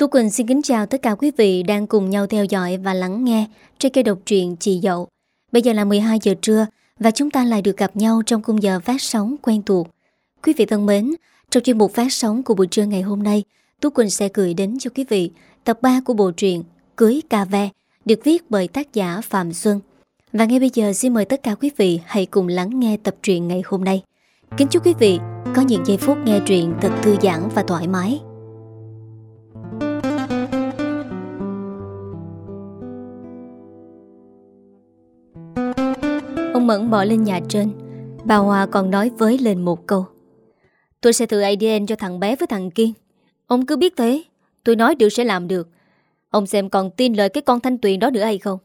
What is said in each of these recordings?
Tú Quỳnh xin kính chào tất cả quý vị đang cùng nhau theo dõi và lắng nghe trên kênh độc truyện Chị Dậu. Bây giờ là 12 giờ trưa và chúng ta lại được gặp nhau trong khung giờ phát sóng quen thuộc. Quý vị thân mến, trong chuyên mục phát sóng của buổi trưa ngày hôm nay, Tú Quỳnh sẽ gửi đến cho quý vị tập 3 của bộ truyện Cưới Cà Ve được viết bởi tác giả Phạm Xuân. Và ngay bây giờ xin mời tất cả quý vị hãy cùng lắng nghe tập truyện ngày hôm nay. Kính chúc quý vị có những giây phút nghe truyện thật thư giãn và thoải mái. Mẫn bỏ lên nhà trên. Bà Hòa còn nói với lên một câu. Tôi sẽ thử ADN cho thằng bé với thằng Kiên. Ông cứ biết thế. Tôi nói được sẽ làm được. Ông xem còn tin lời cái con Thanh Tuyền đó nữa hay không?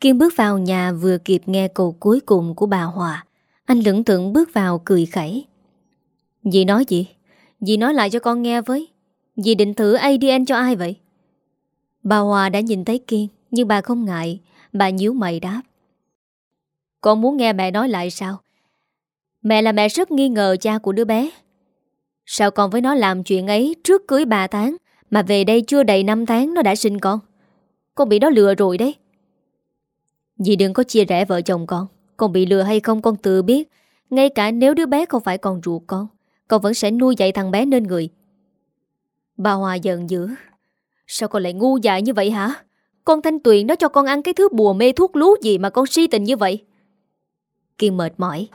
Kiên bước vào nhà vừa kịp nghe câu cuối cùng của bà Hòa Anh lưỡng tượng bước vào cười khẩy. Dì nói gì? Dì nói lại cho con nghe với. Dì định thử ADN cho ai vậy? Bà Hòa đã nhìn thấy Kiên, Nhưng bà không ngại. Bà nhíu mày đáp con muốn nghe mẹ nói lại sao? Mẹ là mẹ rất nghi ngờ cha của đứa bé. Sao con với nó làm chuyện ấy Trước cưới 3 tháng Mà về đây chưa đầy 5 tháng nó đã sinh con? Con bị nó lừa rồi đấy. Dì đừng có chia rẽ vợ chồng con. Con bị lừa hay không con tự biết. Ngay cả nếu đứa bé không phải con ruột con Con vẫn sẽ nuôi dạy thằng bé nên người. Bà Hòa giận dữ. Sao con lại ngu dại như vậy hả? Con Thanh Tuyền nó cho con ăn cái thứ bùa mê thuốc lú gì Mà con si tình như vậy? Kiên mệt mỏi.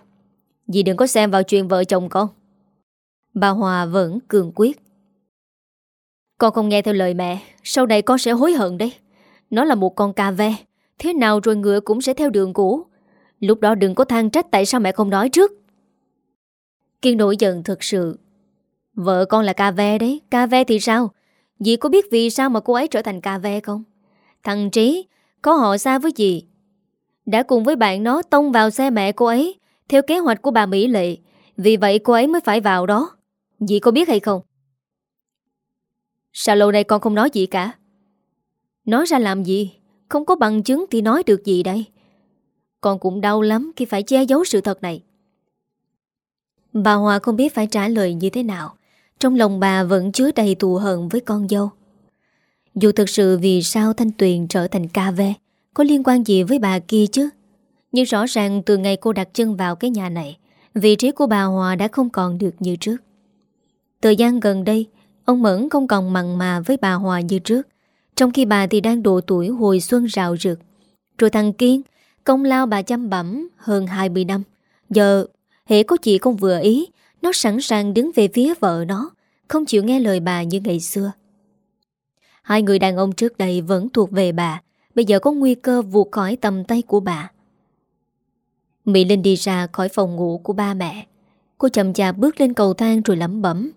Dì đừng có xem vào chuyện vợ chồng con. Bà Hòa vẫn cường quyết. Con không nghe theo lời mẹ, Sau này con sẽ hối hận đấy. Nó là một con cà ve, Thế nào rồi ngựa cũng sẽ theo đường cũ. Lúc đó đừng có than trách tại sao mẹ không nói trước. Kiên nổi giận thực sự. Vợ con là cà ve đấy Cà ve thì sao? Dì có biết vì sao mà cô ấy trở thành cà ve không? Thằng Trí, Có họ xa với dì đã cùng với bạn nó tông vào xe mẹ cô ấy, theo kế hoạch của bà Mỹ Lệ. Vì vậy cô ấy mới phải vào đó. Dì có biết hay không? Sao lâu nay con không nói gì cả? Nói ra làm gì? Không có bằng chứng thì nói được gì đây? Con cũng đau lắm khi phải che giấu sự thật này. Bà Hòa không biết phải trả lời như thế nào. Trong lòng bà vẫn chứa đầy thù hận với con dâu. Dù thực sự vì sao Thanh Tuyền trở thành ca ve có liên quan gì với bà kia chứ? Nhưng rõ ràng từ ngày cô đặt chân vào cái nhà này, Vị trí của bà Hòa đã không còn được như trước. Thời gian gần đây, Ông Mẫn không còn mặn mà với bà Hòa như trước. Trong khi bà thì đang độ tuổi hồi xuân rào rực. Rồi thằng Kiên, Công lao bà chăm bẩm hơn 20 năm. Giờ hệ có chị không vừa ý, Nó sẵn sàng đứng về phía vợ nó, Không chịu nghe lời bà như ngày xưa. Hai người đàn ông trước đây vẫn thuộc về bà. Bây giờ có nguy cơ vụt khỏi tầm tay của bà. Mỹ Linh đi ra khỏi phòng ngủ của ba mẹ. Cô chậm chạp bước lên cầu thang rồi lẩm bẩm.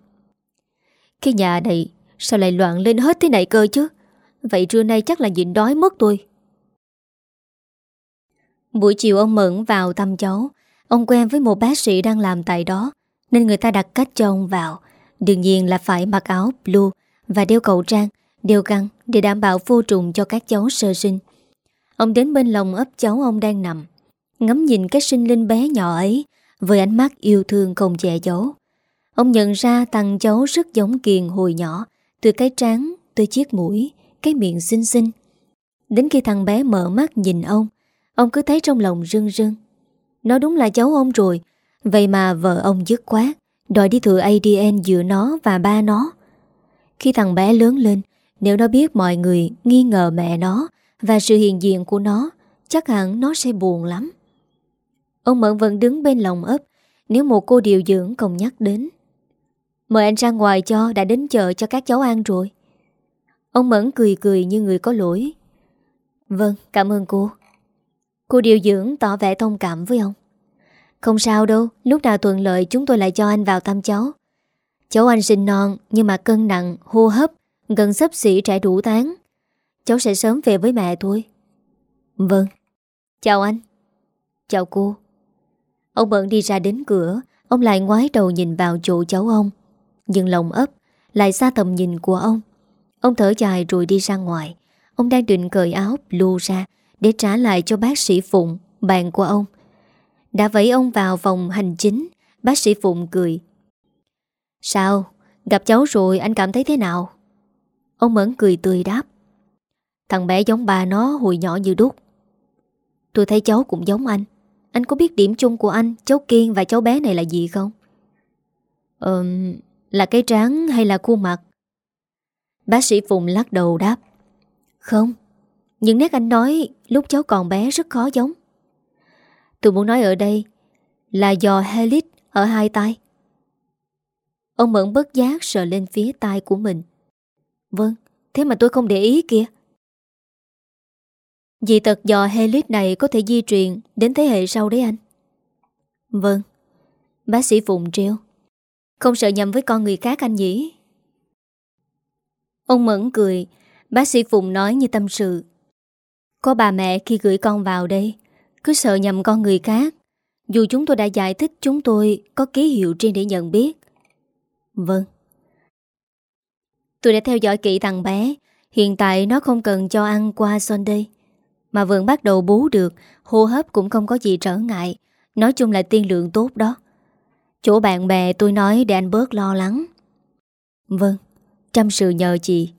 Cái nhà này, Sao lại loạn lên hết thế này cơ chứ? Vậy trưa nay chắc là nhịn đói mất tôi. Buổi chiều ông Mẫn vào thăm cháu. Ông quen với một bác sĩ đang làm tại đó, Nên người ta đặt cách cho ông vào. Đương nhiên là phải mặc áo blue Và đeo khẩu trang. Đeo găng để đảm bảo vô trùng cho các cháu sơ sinh. Ông đến bên lòng ấp cháu ông đang nằm Ngắm nhìn cái sinh linh bé nhỏ ấy Với ánh mắt yêu thương không che giấu. Ông nhận ra thằng cháu rất giống Kiền hồi nhỏ Từ cái trán tới chiếc mũi Cái miệng xinh xinh. Đến khi thằng bé mở mắt nhìn ông Ông cứ thấy trong lòng rưng rưng. Nó đúng là cháu ông rồi Vậy mà vợ ông dứt quát, Đòi đi thử ADN giữa nó và ba nó. Khi thằng bé lớn lên nếu nó biết mọi người nghi ngờ mẹ nó và sự hiện diện của nó, chắc hẳn nó sẽ buồn lắm. Ông Mẫn vẫn đứng bên lòng ấp nếu một cô điều dưỡng không nhắc đến. Mời anh ra ngoài cho đã đến chợ cho các cháu ăn rồi. Ông Mẫn cười cười như người có lỗi. Vâng, cảm ơn cô. Cô điều dưỡng tỏ vẻ thông cảm với ông. Không sao đâu, lúc nào thuận lợi chúng tôi lại cho anh vào thăm cháu. Cháu anh sinh non nhưng mà cân nặng, hô hấp Gần sắp xỉ trải đủ tháng Cháu sẽ sớm về với mẹ thôi Vâng. Chào anh. Chào cô. Ông bận đi ra đến cửa. Ông lại ngoái đầu nhìn vào chỗ cháu ông. Nhưng lòng ấp, Lại xa tầm nhìn của ông. Ông thở dài rồi đi ra ngoài. Ông đang định cởi áo blue ra Để trả lại cho bác sĩ Phụng, Bạn của ông. Đã vẫy ông vào phòng hành chính, Bác sĩ Phụng cười. Sao? Gặp cháu rồi anh cảm thấy thế nào? Ông Mẫn cười tươi đáp. Thằng bé giống bà nó hồi nhỏ như đúc. Tôi thấy cháu cũng giống anh. Anh có biết điểm chung của anh, Cháu Kiên và cháu bé này là gì không? Ừm Là cái trán hay là khuôn mặt? Bác sĩ Phùng lắc đầu đáp. Không, Những nét anh nói lúc cháu còn bé rất khó giống. Tôi muốn nói ở đây Là do helix ở hai tay. Ông Mẫn bất giác sờ lên phía tai của mình. Vâng Thế mà tôi không để ý kìa. Dị tật dò helix này có thể di truyền Đến thế hệ sau đấy anh. Vâng Bác sĩ Phụng treo Không sợ nhầm với con người khác anh nhỉ? Ông Mẫn cười, Bác sĩ Phụng nói như tâm sự. Có bà mẹ khi gửi con vào đây, Cứ sợ nhầm con người khác. Dù chúng tôi đã giải thích, chúng tôi Có ký hiệu riêng để nhận biết. Vâng. Tôi đã theo dõi kỹ thằng bé. Hiện tại nó không cần cho ăn qua Sunday. Mà vẫn bắt đầu bú được, Hô hấp cũng không có gì trở ngại. Nói chung là tiên lượng tốt đó. Chỗ bạn bè tôi nói để anh bớt lo lắng. Vâng Chăm sự nhờ chị.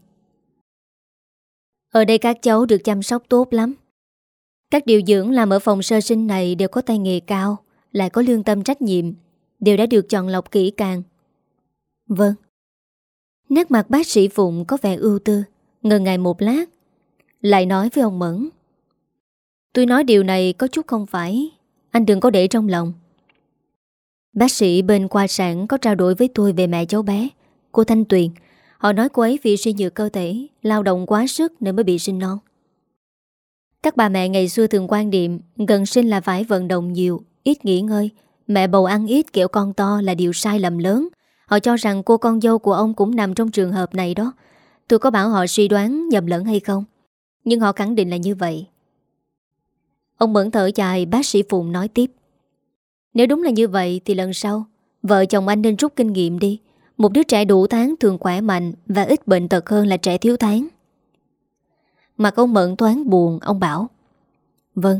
Ở đây các cháu được chăm sóc tốt lắm. Các điều dưỡng làm ở phòng sơ sinh này Đều có tay nghề cao, Lại có lương tâm trách nhiệm, Đều đã được chọn lọc kỹ càng. Vâng. Nét mặt bác sĩ Phụng có vẻ ưu tư, Ngần ngày một lát, Lại nói với ông Mẫn. Tôi nói điều này có chút không phải, Anh đừng có để trong lòng. Bác sĩ bên khoa sản có trao đổi với tôi về mẹ cháu bé, Cô Thanh Tuyền. Họ nói cô ấy vì suy nhược cơ thể, Lao động quá sức nên mới bị sinh non. Các bà mẹ ngày xưa thường quan điểm Gần sinh là phải vận động nhiều, Ít nghỉ ngơi. Mẹ bầu ăn ít kiểu con to là điều sai lầm lớn. Họ cho rằng cô con dâu của ông cũng nằm trong trường hợp này đó. Tôi có bảo họ suy đoán nhầm lẫn hay không? Nhưng họ khẳng định là như vậy. Ông Mẫn thở dài, bác sĩ Phụng nói tiếp. Nếu đúng là như vậy thì lần sau, Vợ chồng anh nên rút kinh nghiệm đi. Một đứa trẻ đủ tháng thường khỏe mạnh Và ít bệnh tật hơn là trẻ thiếu tháng Mặt ông Mẫn toán buồn, Ông bảo. Vâng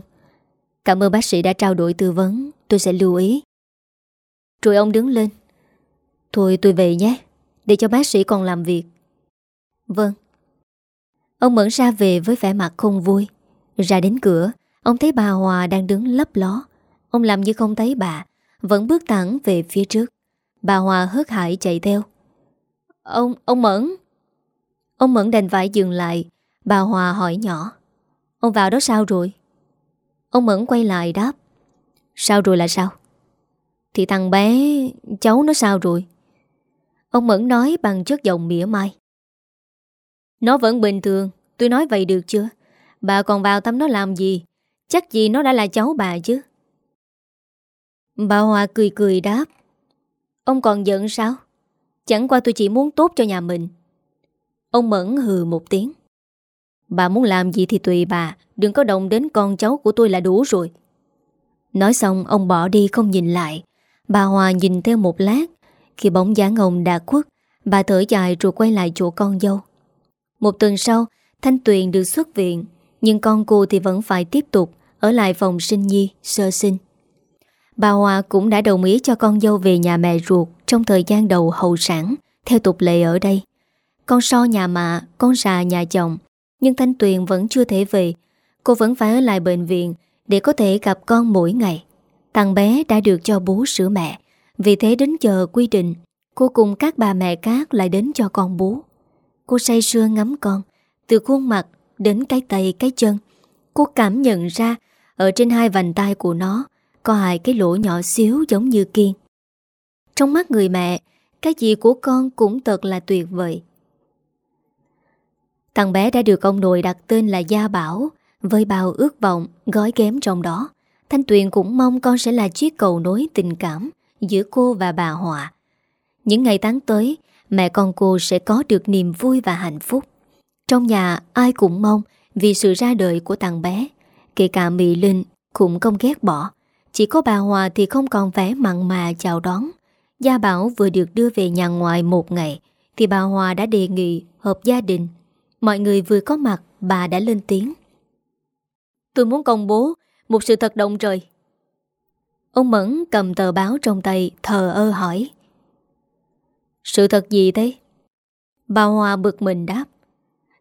Cảm ơn bác sĩ đã trao đổi tư vấn, Tôi sẽ lưu ý. Rồi ông đứng lên. Thôi tôi về nhé Để cho bác sĩ còn làm việc. Vâng. Ông Mẫn ra về với vẻ mặt không vui. Ra đến cửa Ông thấy bà Hòa đang đứng lấp ló. Ông làm như không thấy bà Vẫn bước thẳng về phía trước. Bà Hòa hớt hải chạy theo. Ông, ông Mẫn. Ông Mẫn đành phải dừng lại. Bà Hòa hỏi nhỏ. Ông vào đó sao rồi? Ông Mẫn quay lại đáp. Sao rồi là sao? Thì thằng bé Cháu nó sao rồi? Ông Mẫn nói bằng chất giọng mỉa mai. Nó vẫn bình thường, Tôi nói vậy được chưa? Bà còn vào tâm nó làm gì? Chắc gì nó đã là cháu bà chứ? Bà Hòa cười cười đáp. Ông còn giận sao? Chẳng qua tôi chỉ muốn tốt cho nhà mình. Ông Mẫn hừ một tiếng. Bà muốn làm gì thì tùy bà, Đừng có động đến con cháu của tôi là đủ rồi. Nói xong, ông bỏ đi không nhìn lại. Bà Hòa nhìn theo một lát khi bóng dáng ông đã khuất Bà thở dài rồi quay lại chỗ con dâu. Một tuần sau Thanh Tuyền được xuất viện Nhưng con cô thì vẫn phải tiếp tục Ở lại phòng sinh nhi, sơ sinh. Bà Hòa cũng đã đồng ý cho con dâu về nhà mẹ ruột Trong thời gian đầu hậu sản Theo tục lệ ở đây. Con so nhà mạ, con già nhà chồng Nhưng Thanh Tuyền vẫn chưa thể về. Cô vẫn phải ở lại bệnh viện Để có thể gặp con mỗi ngày. Thằng bé đã được cho bú sữa mẹ vì thế đến giờ quy định, Cô cùng các bà mẹ khác lại đến cho con bú. Cô say sưa ngắm con, Từ khuôn mặt đến cái tay, cái chân. Cô cảm nhận ra Ở trên hai vành tay của nó Có hai cái lỗ nhỏ xíu giống như kiên. Trong mắt người mẹ, Cái gì của con cũng thật là tuyệt vời. Thằng bé đã được ông nội đặt tên là Gia Bảo Với bao ước vọng gói ghém trong đó. Thanh Tuyền cũng mong con sẽ là chiếc cầu nối tình cảm giữa cô và bà Họa. Những ngày tháng tới, mẹ con cô sẽ có được niềm vui và hạnh phúc. Trong nhà ai cũng mong vì sự ra đời của thằng bé, kể cả Mỹ Linh cũng không ghét bỏ. Chỉ có bà Hòa thì không còn vẻ mặn mà chào đón. Gia Bảo vừa được đưa về nhà ngoài một ngày, thì bà Hòa đã đề nghị họp gia đình. Mọi người vừa có mặt, bà đã lên tiếng. Tôi muốn công bố một sự thật động trời. Ông Mẫn cầm tờ báo trong tay, Thờ ơ hỏi. Sự thật gì thế? Bà hòa bực mình đáp.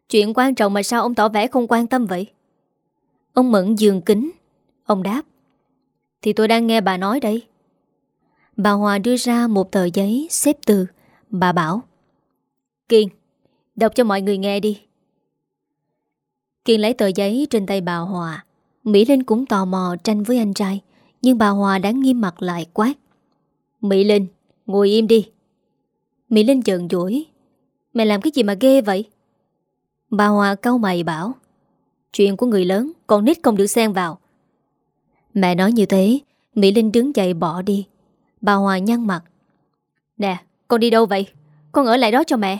Chuyện quan trọng mà sao ông tỏ vẻ không quan tâm vậy? Ông Mẫn dường kính. Ông đáp. Thì tôi đang nghe bà nói đây. Bà Hòa đưa ra một tờ giấy xếp từ. Bà bảo. Kiên, Đọc cho mọi người nghe đi. Kiên lấy tờ giấy trên tay bà Hòa. Mỹ Linh cũng tò mò tranh với anh trai. Nhưng bà Hòa đã nghiêm mặt lại quát. Mỹ Linh, Ngồi im đi. Mỹ Linh giận dỗi. Mẹ làm cái gì mà ghê vậy? Bà Hòa câu mày bảo. Chuyện của người lớn, Con nít không được xen vào. Mẹ nói như thế, Mỹ Linh đứng dậy bỏ đi. Bà Hòa nhăn mặt. Nè, con đi đâu vậy? Con ở lại đó cho mẹ.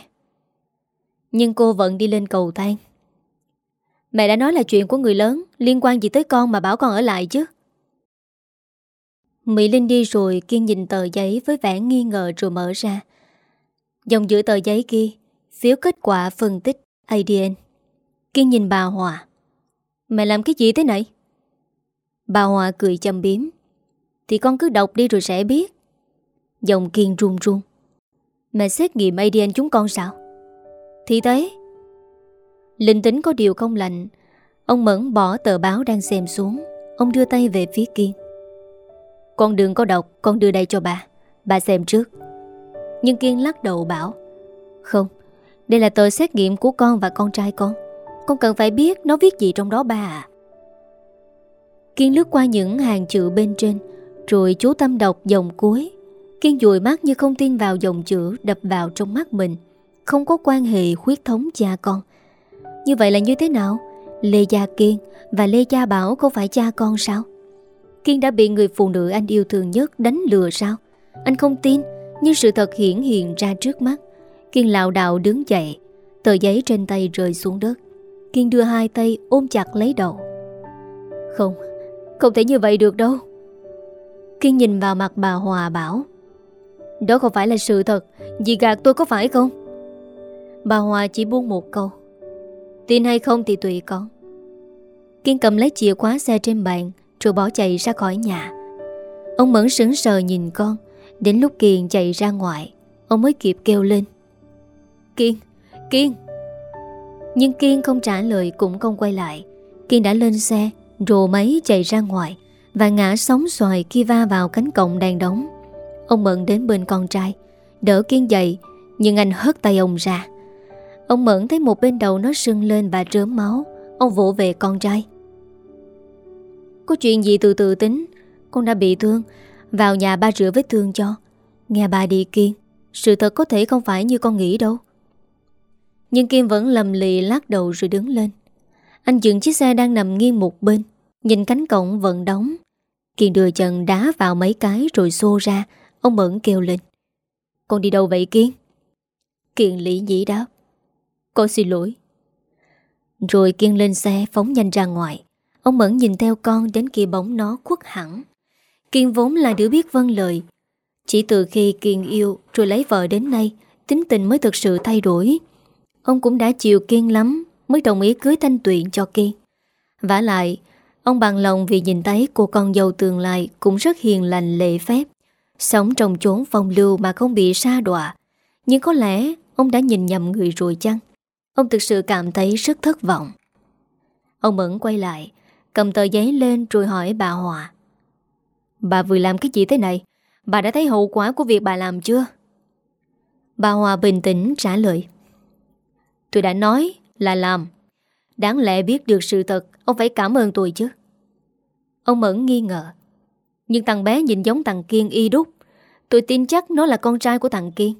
Nhưng cô vẫn đi lên cầu thang. Mẹ đã nói là chuyện của người lớn, Liên quan gì tới con mà bảo con ở lại chứ? Mỹ Linh đi rồi Kiên nhìn tờ giấy với vẻ nghi ngờ rồi mở ra. Dòng giữa tờ giấy kia Phiếu kết quả phân tích ADN Kiên nhìn bà Hòa. Mẹ làm cái gì thế này? Bà Hòa cười châm biếm. Thì con cứ đọc đi rồi sẽ biết. Dòng Kiên run run. Mẹ xét nghiệm ADN chúng con sao? Thì thế. Linh tính có điều không lạnh Ông Mẫn bỏ tờ báo đang xem xuống. Ông đưa tay về phía Kiên. Con đừng có đọc, Con đưa đây cho bà. Bà xem trước. Nhưng Kiên lắc đầu bảo, Không, Đây là tờ xét nghiệm của con và con trai con. Con cần phải biết nó viết gì trong đó bà à Kiên lướt qua những hàng chữ bên trên, Rồi chú tâm đọc dòng cuối. Kiên dùi mắt như không tin vào dòng chữ Đập vào trong mắt mình, Không có quan hệ huyết thống cha con. Như vậy là như thế nào? Lê Gia Kiên và Lê Gia Bảo Không phải cha con sao? Kiên đã bị người phụ nữ anh yêu thương nhất Đánh lừa sao? Anh không tin, Nhưng sự thật hiển hiện ra trước mắt. Kiên lạo đạo đứng dậy, Tờ giấy trên tay rơi xuống đất. Kiên đưa hai tay ôm chặt lấy đầu. Không Không thể như vậy được đâu. Kiên nhìn vào mặt bà Hòa bảo, Đó không phải là sự thật, Dì gạt tôi có phải không? Bà Hòa chỉ buông một câu, Tin hay không thì tùy con. Kiên cầm lấy chìa khóa xe trên bàn rồi bỏ chạy ra khỏi nhà. Ông Mẫn sững sờ nhìn con. Đến lúc Kiên chạy ra ngoài Ông mới kịp kêu lên. Kiên, Kiên. Nhưng Kiên không trả lời cũng không quay lại. Kiên đã lên xe Rồ máy chạy ra ngoài Và ngã sóng xoài khi va vào cánh cổng đang đóng. Ông Mẫn đến bên con trai Đỡ Kiên dậy Nhưng anh hất tay ông ra. Ông Mẫn thấy một bên đầu nó sưng lên và rớm máu. Ông vỗ về con trai. Có chuyện gì từ từ tính. Con đã bị thương. Vào nhà ba rửa vết thương cho. Nghe bà đi Kiên, Sự thật có thể không phải như con nghĩ đâu. Nhưng Kiên vẫn lầm lì lắc đầu rồi đứng lên. Anh dừng chiếc xe đang nằm nghiêng một bên, Nhìn cánh cổng vẫn đóng. Kiên đưa chân đá vào mấy cái rồi xô ra, Ông Mẫn kêu lên. Con đi đâu vậy Kiên? Kiên lý nhĩ đáp. Con xin lỗi. Rồi Kiên lên xe phóng nhanh ra ngoài. Ông Mẫn nhìn theo con đến khi bóng nó khuất hẳn. Kiên vốn là đứa biết vâng lời. Chỉ từ khi Kiên yêu rồi lấy vợ đến nay, Tính tình mới thực sự thay đổi. Ông cũng đã chịu Kiên lắm, Mới đồng ý cưới Thanh Tuyền cho Kiên. Vả lại, Ông bằng lòng vì nhìn thấy cô con dâu tương lai Cũng rất hiền lành lệ phép. Sống trong chốn phong lưu mà không bị sa đọa. Nhưng có lẽ Ông đã nhìn nhầm người rồi chăng? Ông thực sự cảm thấy rất thất vọng. Ông Mẫn quay lại Cầm tờ giấy lên rồi hỏi bà Hòa. Bà vừa làm cái gì thế này? Bà đã thấy hậu quả của việc bà làm chưa? Bà Hòa bình tĩnh trả lời. Tôi đã nói là làm. Đáng lẽ biết được sự thật, Ông phải cảm ơn tôi chứ. Ông Mẫn nghi ngờ. Nhưng thằng bé nhìn giống thằng Kiên y đúc. Tôi tin chắc nó là con trai của thằng Kiên.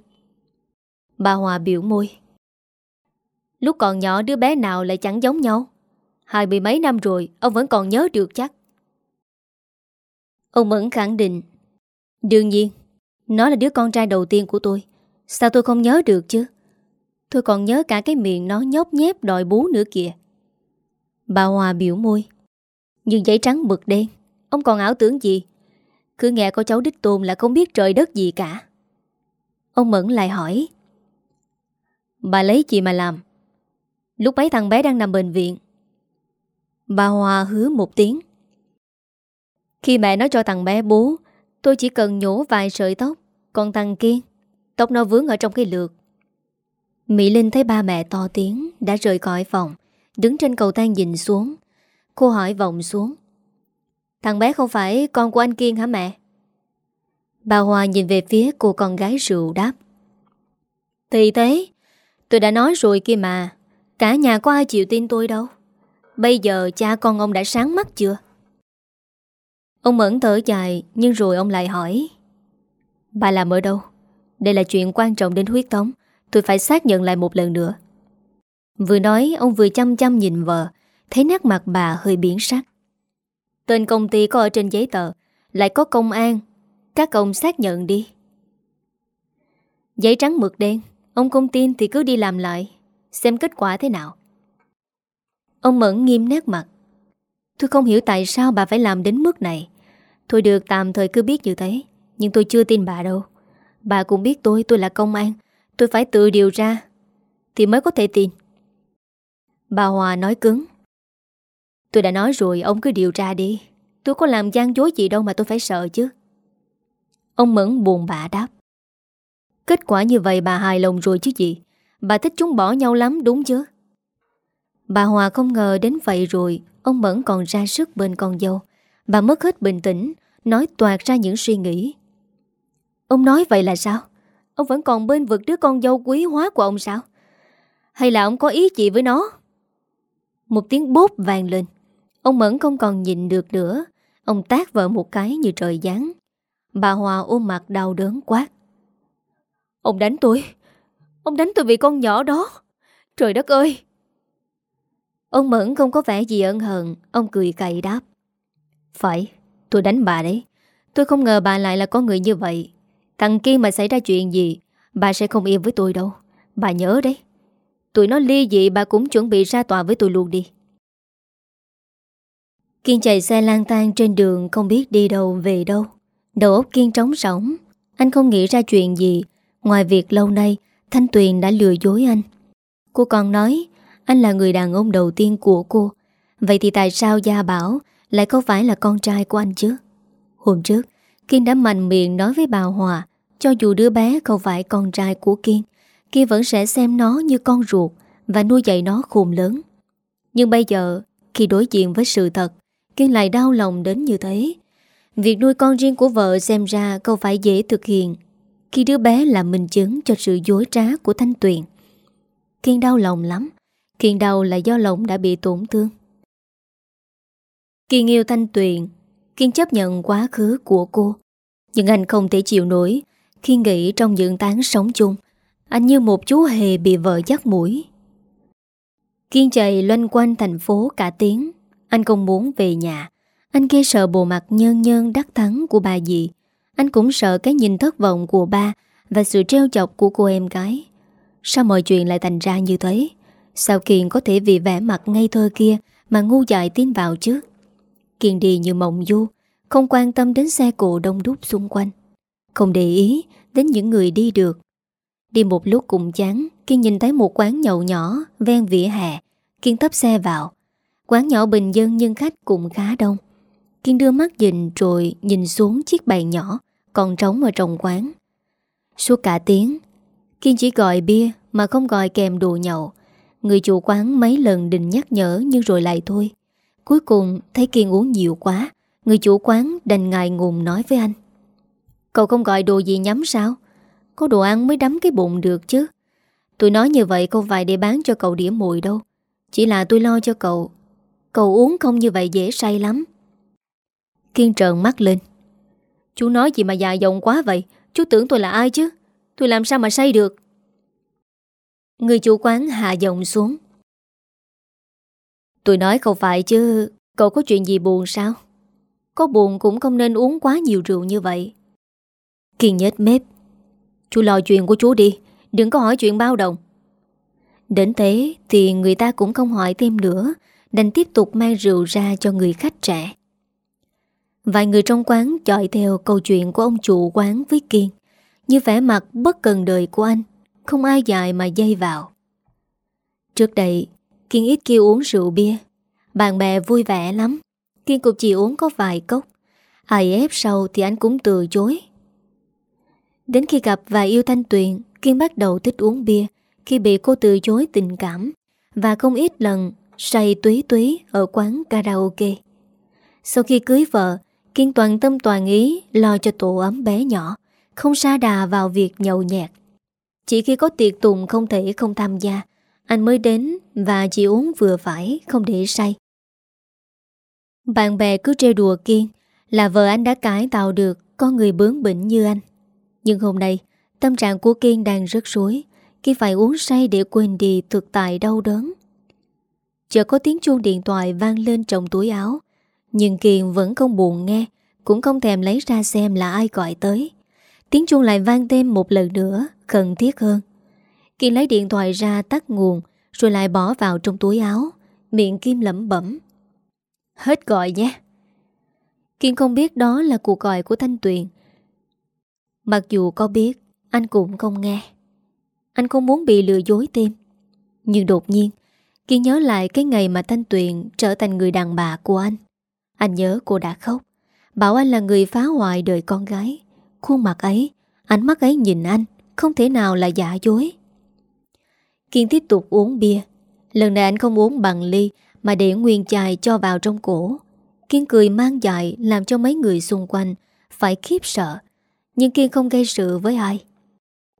Bà Hòa biểu môi. Lúc còn nhỏ đứa bé nào lại chẳng giống nhau? Hai mươi mấy năm rồi, Ông vẫn còn nhớ được chắc. Ông Mẫn khẳng định, Đương nhiên, Nó là đứa con trai đầu tiên của tôi. Sao tôi không nhớ được chứ? Tôi còn nhớ cả cái miệng nó nhóc nhép đòi bú nữa kìa. Bà Hòa biểu môi Nhưng giấy trắng bực đen. Ông còn ảo tưởng gì? Cứ nghe có cháu đích tôn là không biết trời đất gì cả. Ông Mẫn lại hỏi, Bà lấy gì mà làm? Lúc mấy thằng bé đang nằm bệnh viện Bà Hòa hứa một tiếng. Khi mẹ nói cho thằng bé bố Tôi chỉ cần nhổ vài sợi tóc, Còn thằng Kiên Tóc nó vướng ở trong cái lược. Mỹ Linh thấy ba mẹ to tiếng, Đã rời khỏi phòng, Đứng trên cầu thang nhìn xuống. Cô hỏi vọng xuống. Thằng bé không phải con của anh Kiên hả mẹ? Bà Hòa nhìn về phía cô con gái rượu đáp. Thì thế, Tôi đã nói rồi kia mà, Cả nhà có ai chịu tin tôi đâu? Bây giờ cha con ông đã sáng mắt chưa? Ông Mẫn thở dài, Nhưng rồi ông lại hỏi. Bà làm ở đâu? Đây là chuyện quan trọng đến huyết thống. Tôi phải xác nhận lại một lần nữa. Vừa nói, ông vừa chăm chăm nhìn vợ. Thấy nét mặt bà hơi biến sắc. Tên công ty có ở trên giấy tờ. Lại có công an. Các ông xác nhận đi. Giấy trắng mực đen. Ông không tin thì cứ đi làm lại. Xem kết quả thế nào. Ông Mẫn nghiêm nét mặt. Tôi không hiểu tại sao bà phải làm đến mức này. Thôi được tạm thời cứ biết như thế Nhưng tôi chưa tin bà đâu. Bà cũng biết tôi, tôi là công an Tôi phải tự điều ra Thì mới có thể tin. Bà Hòa nói cứng. Tôi đã nói rồi ông cứ điều tra đi. Tôi có làm gian dối gì đâu mà tôi phải sợ chứ. Ông Mẫn buồn bã đáp. Kết quả như vậy bà hài lòng rồi chứ gì? Bà thích chúng bỏ nhau lắm đúng chứ? Bà Hòa không ngờ đến vậy rồi, Ông Mẫn còn ra sức bên con dâu. Bà mất hết bình tĩnh, Nói toạt ra những suy nghĩ. Ông nói vậy là sao? Ông vẫn còn bên vực đứa con dâu quý hóa của ông sao? Hay là ông có ý gì với nó? Một tiếng bốp vàng lên. Ông Mẫn không còn nhìn được nữa. Ông tác vợ một cái như trời giáng. Bà Hòa ôm mặt đau đớn quát. Ông đánh tôi. Ông đánh tôi vì con nhỏ đó. Trời đất ơi! Ông Mẫn không có vẻ gì ân hận, Ông cười cậy đáp. Phải, tôi đánh bà đấy. Tôi không ngờ bà lại là con người như vậy. Thằng kia mà xảy ra chuyện gì, Bà sẽ không yên với tôi đâu. Bà nhớ đấy. Tụi nó ly dị, bà cũng chuẩn bị ra tòa với tôi luôn đi. Kiên chạy xe lang tan trên đường, Không biết đi đâu, về đâu. Đầu óc Kiên trống rỗng. Anh không nghĩ ra chuyện gì. Ngoài việc lâu nay, Thanh Tuyền đã lừa dối anh. Cô còn nói anh là người đàn ông đầu tiên của cô. Vậy thì tại sao Gia Bảo Lại có phải là con trai của anh chứ? Hôm trước, Kiên đã mạnh miệng nói với bà Hòa, Cho dù đứa bé không phải con trai của Kiên Kiên vẫn sẽ xem nó như con ruột Và nuôi dạy nó khùng lớn. Nhưng bây giờ, Khi đối diện với sự thật, Kiên lại đau lòng đến như thế. Việc nuôi con riêng của vợ xem ra không phải dễ thực hiện Khi đứa bé là minh chứng cho sự dối trá của Thanh Tuyền. Kiên đau lòng lắm. Kiên đau là do lòng đã bị tổn thương. Kiên yêu Thanh Tuyền Kiên chấp nhận quá khứ của cô. Nhưng anh không thể chịu nổi Khi nghĩ trong những tán sống chung, Anh như một chú hề bị vợ dắt mũi. Kiên chạy loanh quanh thành phố cả tiếng. Anh không muốn về nhà. Anh ghê sợ bộ mặt nhơn nhơn đắc thắng của bà dì. Anh cũng sợ cái nhìn thất vọng của ba Và sự treo chọc của cô em gái. Sao mọi chuyện lại thành ra như thế? Sao Kiên có thể vì vẻ mặt ngây thơ kia Mà ngu dại tin vào chứ? Kiên đi như mộng du, Không quan tâm đến xe cộ đông đúc xung quanh. Không để ý đến những người đi được. Đi một lúc cũng chán, Kiên nhìn thấy một quán nhậu nhỏ, Ven vỉa hè. Kiên tấp xe vào. Quán nhỏ bình dân nhưng khách cũng khá đông. Kiên đưa mắt nhìn rồi nhìn xuống chiếc bàn nhỏ Còn trống ở trong quán. Suốt cả tiếng, Kiên chỉ gọi bia mà không gọi kèm đồ nhậu. Người chủ quán mấy lần định nhắc nhở nhưng rồi lại thôi. Cuối cùng thấy Kiên uống nhiều quá, Người chủ quán đành ngại ngùng nói với anh. Cậu không gọi đồ gì nhắm sao? Có đồ ăn mới đắm cái bụng được chứ. Tôi nói như vậy không phải để bán cho cậu đĩa mùi đâu. Chỉ là tôi lo cho cậu. Cậu uống không như vậy dễ say lắm. Kiên trợn mắt lên. Chú nói gì mà dài dòng quá vậy? Chú tưởng tôi là ai chứ? Tôi làm sao mà say được? Người chủ quán hạ giọng xuống. Tôi nói không phải chứ, Cậu có chuyện gì buồn sao? Có buồn cũng không nên uống quá nhiều rượu như vậy. Kiên nhết mép. Chú lo chuyện của chú đi, Đừng có hỏi chuyện bao đồng. Đến thế thì người ta cũng không hỏi thêm nữa, Đành tiếp tục mang rượu ra cho người khách trẻ. Vài người trong quán chọi theo câu chuyện của ông chủ quán với Kiên, Như vẻ mặt bất cần đời của anh. Không ai dài mà dây vào. Trước đây Kiên ít kêu uống rượu bia. Bạn bè vui vẻ lắm. Kiên cũng chỉ uống có vài cốc. Ai ép sau thì anh cũng từ chối. Đến khi gặp và yêu Thanh Tuyền Kiên bắt đầu thích uống bia khi bị cô từ chối tình cảm và không ít lần say túy túy ở quán karaoke. Sau khi cưới vợ, Kiên toàn tâm toàn ý lo cho tổ ấm bé nhỏ, không xa đà vào việc nhậu nhẹt. Chỉ khi có tiệc tùng không thể không tham gia, anh mới đến và chỉ uống vừa phải, không để say. Bạn bè cứ trêu đùa Kiên là vợ anh đã cải tạo được con người bướng bỉnh như anh. Nhưng hôm nay, tâm trạng của Kiên đang rất rối khi phải uống say để quên đi thực tại đau đớn. Chợt có tiếng chuông điện thoại vang lên trong túi áo, nhưng Kiên vẫn không buồn nghe, cũng không thèm lấy ra xem là ai gọi tới. Tiếng chuông lại vang thêm một lần nữa, cần thiết hơn. Kiên lấy điện thoại ra tắt nguồn, rồi lại bỏ vào trong túi áo, miệng Kim lẩm bẩm. Hết gọi nhé. Kiên không biết đó là cuộc gọi của Thanh Tuyền. Mặc dù có biết, anh cũng không nghe. Anh không muốn bị lừa dối thêm. Nhưng đột nhiên, Kiên nhớ lại cái ngày mà Thanh Tuyền trở thành người đàn bà của anh. Anh nhớ cô đã khóc. Bảo anh là người phá hoại đời con gái. Khuôn mặt ấy, ánh mắt ấy nhìn anh, không thể nào là giả dối. Kiên tiếp tục uống bia. Lần này anh không uống bằng ly mà để nguyên chai cho vào trong cổ. Kiên cười mang dại làm cho mấy người xung quanh phải khiếp sợ. Nhưng Kiên không gây sự với ai.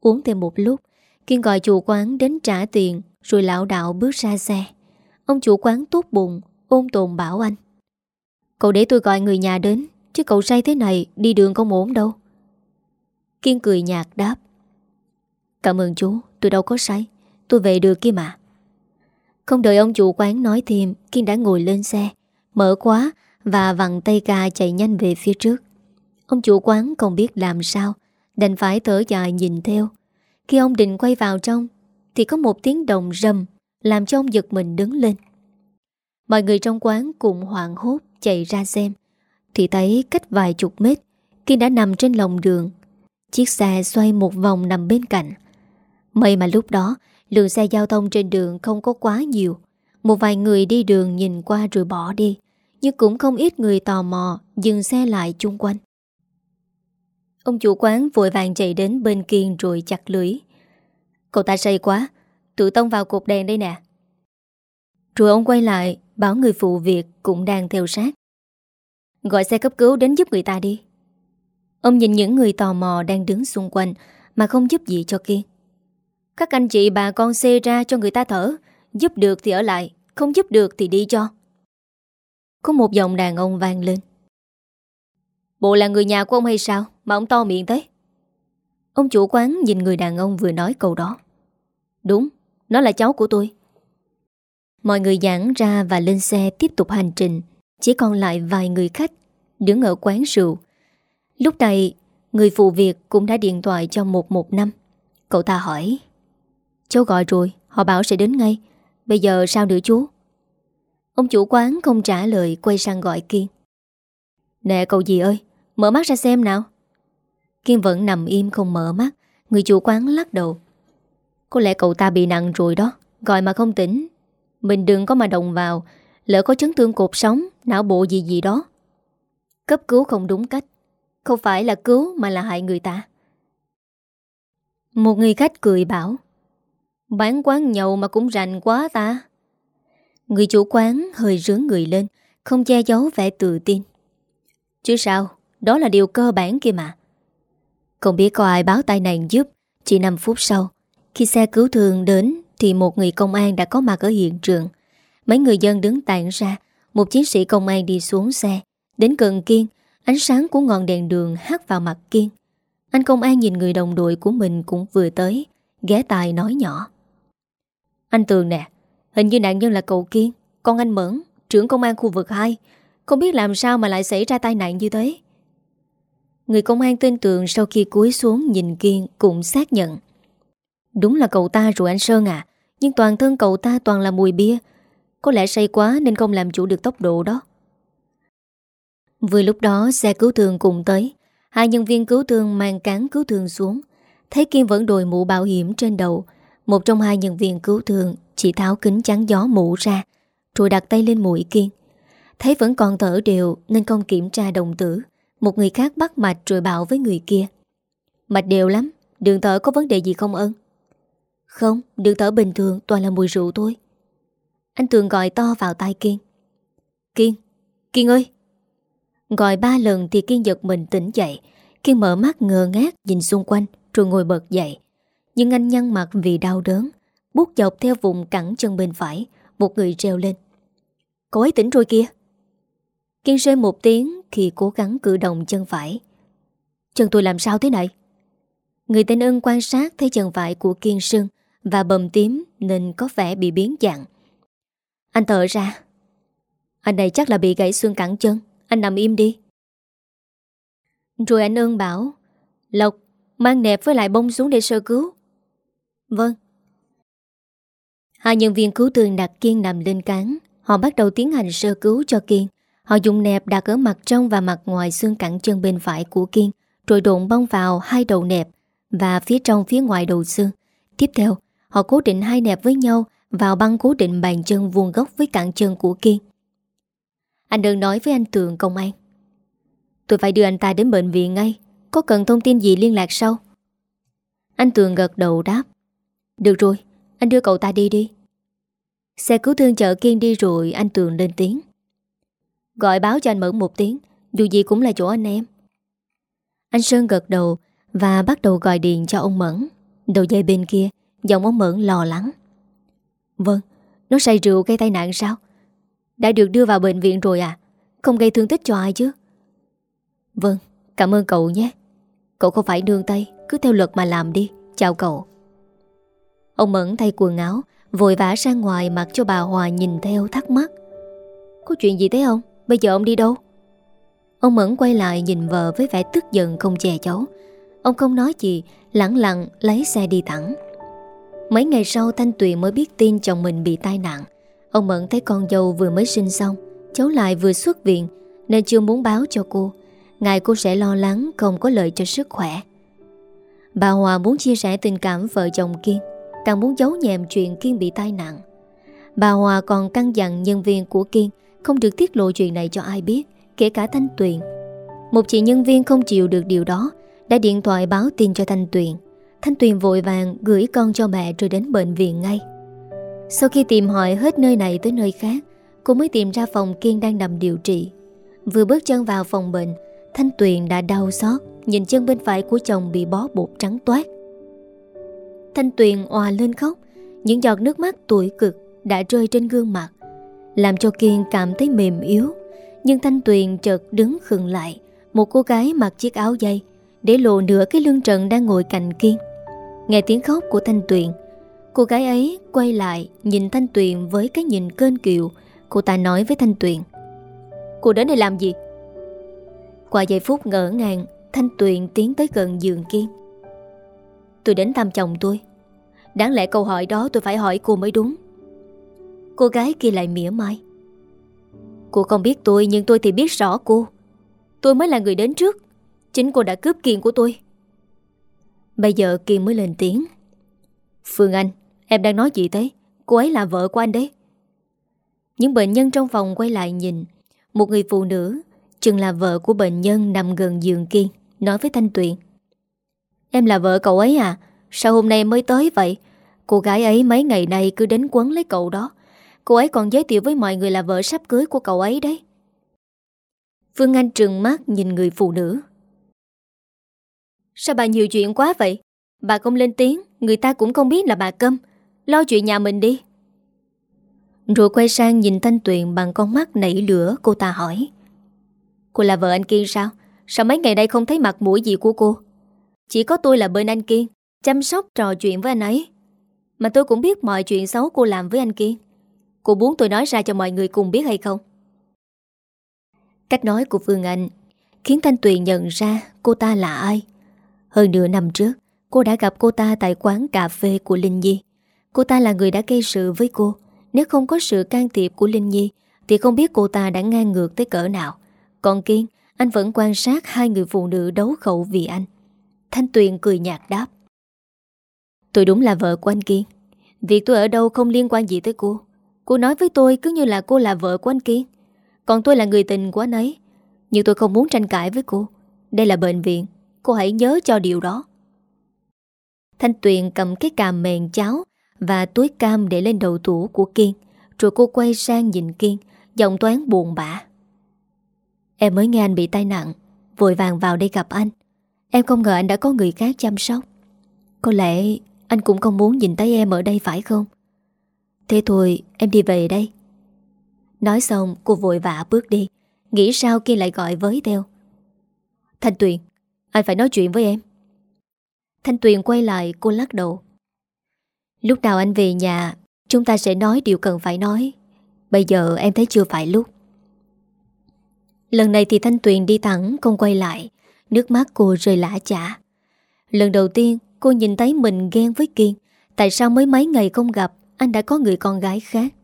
Uống thêm một lúc, Kiên gọi chủ quán đến trả tiền rồi lão đạo bước ra xe. Ông chủ quán tốt bụng, ôn tồn bảo anh. Cậu để tôi gọi người nhà đến, chứ cậu say thế này đi đường không ổn đâu. Kiên cười nhạt đáp. Cảm ơn chú, tôi đâu có say. Tôi về được kia mà. Không đợi ông chủ quán nói thêm, Kiên đã ngồi lên xe, mở khóa và vặn tay ca chạy nhanh về phía trước. Ông chủ quán không biết làm sao, đành phải thở dài nhìn theo. Khi ông định quay vào trong, thì có một tiếng đồng rầm làm cho ông giật mình đứng lên. Mọi người trong quán cùng hoảng hốt chạy ra xem, thì thấy cách vài chục mét, Kiên đã nằm trên lòng đường. Chiếc xe xoay một vòng nằm bên cạnh. May mà lúc đó, lượng xe giao thông trên đường không có quá nhiều. Một vài người đi đường nhìn qua rồi bỏ đi, nhưng cũng không ít người tò mò dừng xe lại chung quanh. Ông chủ quán vội vàng chạy đến bên Kiên rồi chặt lưỡi. Cậu ta say quá, tự tông vào cột đèn đây nè. Rồi ông quay lại, bảo người phụ việc cũng đang theo sát. Gọi xe cấp cứu đến giúp người ta đi. Ông nhìn những người tò mò đang đứng xung quanh mà không giúp gì cho Kiên. Các anh chị bà con xê ra cho người ta thở, giúp được thì ở lại, không giúp được thì đi cho. Có một giọng đàn ông vang lên. Bộ là người nhà của ông hay sao mà ông to miệng thế? Ông chủ quán nhìn người đàn ông vừa nói câu đó. Đúng, nó là cháu của tôi. Mọi người giãn ra và lên xe tiếp tục hành trình. Chỉ còn lại vài người khách đứng ở quán rượu. Lúc này, người phụ việc cũng đã điện thoại cho 115. Cậu ta hỏi Cháu gọi rồi, họ bảo sẽ đến ngay. Bây giờ sao nữa chú? Ông chủ quán không trả lời quay sang gọi Kiên. Nè cậu gì ơi, mở mắt ra xem nào. Kiên vẫn nằm im không mở mắt, người chủ quán lắc đầu. Có lẽ cậu ta bị nặng rồi đó, gọi mà không tỉnh. Mình đừng có mà đồng vào, lỡ có chấn thương cột sống, não bộ gì gì đó. Cấp cứu không đúng cách, không phải là cứu mà là hại người ta. Một người khách cười bảo Bán quán nhậu mà cũng rành quá ta. Người chủ quán hơi rướng người lên, Không che giấu vẻ tự tin. Chứ sao, Đó là điều cơ bản kia mà. Không biết có ai báo tai nạn giúp, Chỉ 5 phút sau, Khi xe cứu thương đến Thì một người công an đã có mặt ở hiện trường. Mấy người dân đứng tản ra, Một chiến sĩ công an đi xuống xe. Đến gần Kiên, Ánh sáng của ngọn đèn đường hắt vào mặt Kiên. Anh công an nhìn người đồng đội của mình cũng vừa tới, Ghé tài nói nhỏ. Anh Tường nè, Hình như nạn nhân là cậu Kiên, Con anh Mẫn, Trưởng công an khu vực 2 Không biết làm sao mà lại xảy ra tai nạn như thế. Người công an tên Tường Sau khi cúi xuống nhìn Kiên Cũng xác nhận. Đúng là cậu ta rồi anh Sơn à Nhưng toàn thân cậu ta toàn là mùi bia. Có lẽ say quá nên không làm chủ được tốc độ đó. Vừa lúc đó, xe cứu thương cùng tới. Hai nhân viên cứu thương mang cán cứu thương xuống. Thấy Kiên vẫn đội mũ bảo hiểm trên đầu một trong hai nhân viên cứu thương Chỉ tháo kính chắn gió mũ ra Rồi đặt tay lên mũi Kiên. Thấy vẫn còn thở đều Nên không kiểm tra đồng tử. Một người khác bắt mạch rồi bảo với người kia. Mạch đều lắm Đường thở có vấn đề gì không ơn Không, đường thở bình thường Toàn là mùi rượu thôi. Anh Tường gọi to vào tai Kiên. Kiên, Kiên ơi! Gọi ba lần thì Kiên giật mình tỉnh dậy. Kiên mở mắt ngờ ngác nhìn xung quanh Rồi ngồi bật dậy. Nhưng anh nhăn mặt vì đau đớn Bút dọc theo vùng cẳng chân bên phải, Một người treo lên. Cậu ấy tỉnh rồi kia Kiên rơi một tiếng khi cố gắng cử động chân phải. Chân tôi làm sao thế này? Người tên ưng quan sát thấy chân phải của Kiên sương Và bầm tím nên có vẻ bị biến dạng. Anh thở ra. Anh này chắc là bị gãy xương cẳng chân, Anh nằm im đi. Rồi anh ưng bảo, Lộc, mang nẹp với lại bông xuống để sơ cứu. Vâng. Hai nhân viên cứu thương đặt Kiên nằm lên cán Họ bắt đầu tiến hành sơ cứu cho Kiên. Họ dùng nẹp đặt ở mặt trong và mặt ngoài xương cẳng chân bên phải của Kiên, Rồi độn bông vào hai đầu nẹp Và phía trong phía ngoài đầu xương. Tiếp theo, Họ cố định hai nẹp với nhau Vào băng cố định bàn chân vuông góc với cẳng chân của Kiên. Anh đừng nói với anh Tường công an. Tôi phải đưa anh ta đến bệnh viện ngay. Có cần thông tin gì liên lạc sau? Anh Tường gật đầu đáp. Được rồi Anh đưa cậu ta đi đi. Xe cứu thương chở Kiên đi rồi Anh Tường lên tiếng. Gọi báo cho anh Mẫn một tiếng Dù gì cũng là chỗ anh em. Anh Sơn gật đầu Và bắt đầu gọi điện cho ông Mẫn. Đầu dây bên kia Giọng ông Mẫn lo lắng. Vâng, nó say rượu gây tai nạn sao? Đã được đưa vào bệnh viện rồi à? Không gây thương tích cho ai chứ? Vâng, cảm ơn cậu nhé. Cậu không phải nương tay Cứ theo luật mà làm đi. Chào cậu. Ông Mẫn thay quần áo, Vội vã ra ngoài mặc cho bà Hòa nhìn theo thắc mắc. Có chuyện gì thế ông? Bây giờ ông đi đâu? Ông Mẫn quay lại nhìn vợ với vẻ tức giận không che cháu Ông không nói gì Lặng lặng lấy xe đi thẳng. Mấy ngày sau, Thanh Tuyền mới biết tin chồng mình bị tai nạn. Ông Mẫn thấy con dâu vừa mới sinh xong, Cháu lại vừa xuất viện, Nên chưa muốn báo cho cô. Ngài cô sẽ lo lắng, không có lợi cho sức khỏe. Bà Hòa muốn chia sẻ tình cảm vợ chồng Kiên Càng muốn giấu nhẹm chuyện Kiên bị tai nạn. Bà Hòa còn căn dặn nhân viên của Kiên Không được tiết lộ chuyện này cho ai biết, Kể cả Thanh Tuyền. Một chị nhân viên không chịu được điều đó, Đã điện thoại báo tin cho Thanh Tuyền. Thanh Tuyền vội vàng gửi con cho mẹ rồi đến bệnh viện ngay. Sau khi tìm hỏi hết nơi này tới nơi khác, Cô mới tìm ra phòng Kiên đang nằm điều trị. Vừa bước chân vào phòng bệnh, Thanh Tuyền đã đau xót, Nhìn chân bên phải của chồng bị bó bột trắng toát. Thanh Tuyền òa lên khóc. Những giọt nước mắt tuổi cực Đã rơi trên gương mặt, Làm cho Kiên cảm thấy mềm yếu. Nhưng Thanh Tuyền chợt đứng khừng lại, Một cô gái mặc chiếc áo dây Để lộ nửa cái lưng trần đang ngồi cạnh Kiên. Nghe tiếng khóc của Thanh Tuyền, Cô gái ấy quay lại Nhìn Thanh Tuyền với cái nhìn kênh kiệu. Cô ta nói với Thanh Tuyền, Cô đến đây làm gì? Qua giây phút ngỡ ngàng, Thanh Tuyền tiến tới gần giường Kiên. Tôi đến thăm chồng tôi. Đáng lẽ câu hỏi đó tôi phải hỏi cô mới đúng. Cô gái kia lại mỉa mai. Cô không biết tôi, nhưng tôi thì biết rõ cô. Tôi mới là người đến trước. Chính cô đã cướp Kiên của tôi. Bây giờ Kiên mới lên tiếng. Phương Anh, Em đang nói gì thế? Cô ấy là vợ của anh đấy. Những bệnh nhân trong phòng quay lại nhìn. Một người phụ nữ, Chừng là vợ của bệnh nhân nằm gần giường Kiên Nói với Thanh Tuyền. Em là vợ cậu ấy à? Sao hôm nay mới tới vậy? Cô gái ấy mấy ngày nay cứ đến quấn lấy cậu đó. Cô ấy còn giới thiệu với mọi người là vợ sắp cưới của cậu ấy đấy. Phương Anh trừng mắt nhìn người phụ nữ. Sao bà nhiều chuyện quá vậy? Bà không lên tiếng, Người ta cũng không biết là bà câm. Lo chuyện nhà mình đi. Rồi quay sang nhìn Thanh Tuyền bằng con mắt nảy lửa, cô ta hỏi. Cô là vợ anh Kiên sao? Sao mấy ngày đây không thấy mặt mũi gì của cô? Chỉ có tôi là bên anh Kiên Chăm sóc, trò chuyện với anh ấy. Mà tôi cũng biết mọi chuyện xấu cô làm với anh Kiên Cô muốn tôi nói ra cho mọi người cùng biết hay không? Cách nói của Phương Anh Khiến Thanh Tuyền nhận ra cô ta là ai. Hơn nửa năm trước, Cô đã gặp cô ta tại quán cà phê của Linh Nhi. Cô ta là người đã gây sự với cô. Nếu không có sự can thiệp của Linh Nhi, Thì không biết cô ta đã ngang ngược tới cỡ nào. Còn Kiên, Anh vẫn quan sát hai người phụ nữ đấu khẩu vì anh. Thanh Tuyền cười nhạt đáp. Tôi đúng là vợ của anh Kiên. Việc tôi ở đâu không liên quan gì tới cô. Cô nói với tôi cứ như là cô là vợ của anh Kiên. Còn tôi là người tình của anh ấy. Nhưng tôi không muốn tranh cãi với cô. Đây là bệnh viện. Cô hãy nhớ cho điều đó. Thanh Tuyền cầm cái càm mền cháo Và túi cam để lên đầu tủ của Kiên, Rồi cô quay sang nhìn Kiên, Giọng toán buồn bã. Em mới nghe anh bị tai nạn, Vội vàng vào đây gặp anh. Em không ngờ anh đã có người khác chăm sóc. Có lẽ anh cũng không muốn nhìn thấy em ở đây phải không? Thế thôi, em đi về đây. Nói xong, cô vội vã bước đi. Nghĩ sao kia lại gọi với theo? Thanh Tuyền, Anh phải nói chuyện với em. Thanh Tuyền quay lại, cô lắc đầu. Lúc nào anh về nhà, Chúng ta sẽ nói điều cần phải nói. Bây giờ em thấy chưa phải lúc. Lần này thì Thanh Tuyền đi thẳng, Không quay lại. Nước mắt cô rơi lã chả. Lần đầu tiên cô nhìn thấy mình ghen với Kiên. Tại sao mới mấy ngày không gặp Anh đã có người con gái khác?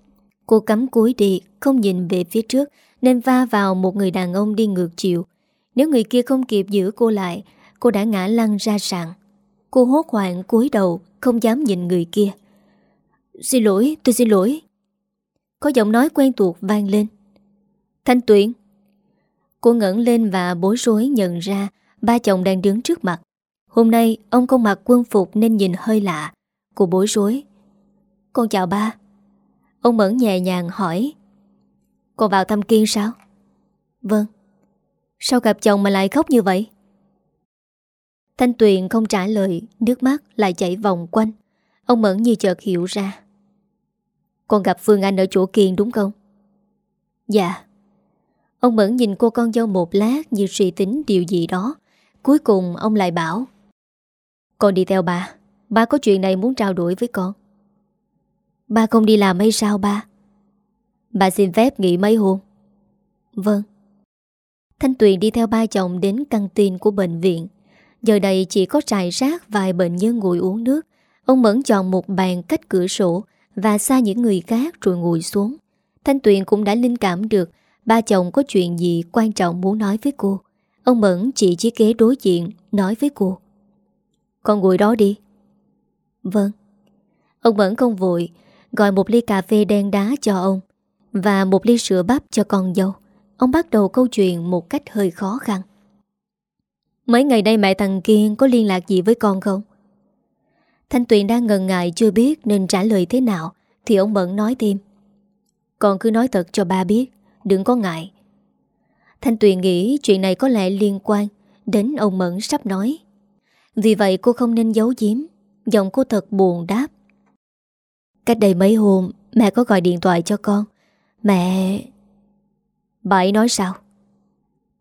Cô cắm cúi đi Không nhìn về phía trước Nên va vào một người đàn ông đi ngược chiều. Nếu người kia không kịp giữ cô lại Cô đã ngã lăn ra sàn. Cô hốt hoảng cúi đầu Không dám nhìn người kia. Xin lỗi, tôi xin lỗi. Có giọng nói quen thuộc vang lên. Thanh Tuyển Cô ngẩn lên và bối rối nhận ra Ba chồng đang đứng trước mặt. Hôm nay, ông không mặc quân phục nên nhìn hơi lạ. Cô bối rối. Con chào ba. Ông Mẫn nhẹ nhàng hỏi. Con vào thăm Kiên sao? Vâng. Sao gặp chồng mà lại khóc như vậy? Thanh Tuyền không trả lời, Nước mắt lại chảy vòng quanh. Ông Mẫn như chợt hiểu ra. Con gặp Phương Anh ở chỗ Kiên đúng không? Dạ. Ông Mẫn nhìn cô con dâu một lát Như suy tính điều gì đó. Cuối cùng, ông lại bảo, Con đi theo ba. Ba có chuyện này muốn trao đổi với con. Ba không đi làm hay sao ba? Bà xin phép nghỉ mấy hôm. Vâng. Thanh Tuyền đi theo ba chồng đến căng tin của bệnh viện. Giờ đây chỉ có trại rác, vài bệnh nhân ngồi uống nước. Ông Mẫn chọn một bàn cách cửa sổ Và xa những người khác rồi ngồi xuống. Thanh Tuyền cũng đã linh cảm được Ba chồng có chuyện gì quan trọng muốn nói với cô. Ông Mẫn chỉ chiếc ghế đối diện, Nói với cô. Con ngồi đó đi. Vâng. Ông Mẫn không vội, Gọi một ly cà phê đen đá cho ông Và một ly sữa bắp cho con dâu. Ông bắt đầu câu chuyện một cách hơi khó khăn. Mấy ngày đây mẹ thằng Kiên có liên lạc gì với con không? Thanh Tuyền đang ngần ngại chưa biết nên trả lời thế nào, Thì ông Mẫn nói thêm. Con cứ nói thật cho ba biết, Đừng có ngại. Thanh Tuyền nghĩ chuyện này có lẽ liên quan Đến ông Mẫn sắp nói. Vì vậy cô không nên giấu giếm, Giọng cô thật buồn đáp. Cách đây mấy hôm, Mẹ có gọi điện thoại cho con. Mẹ Bà ấy nói sao?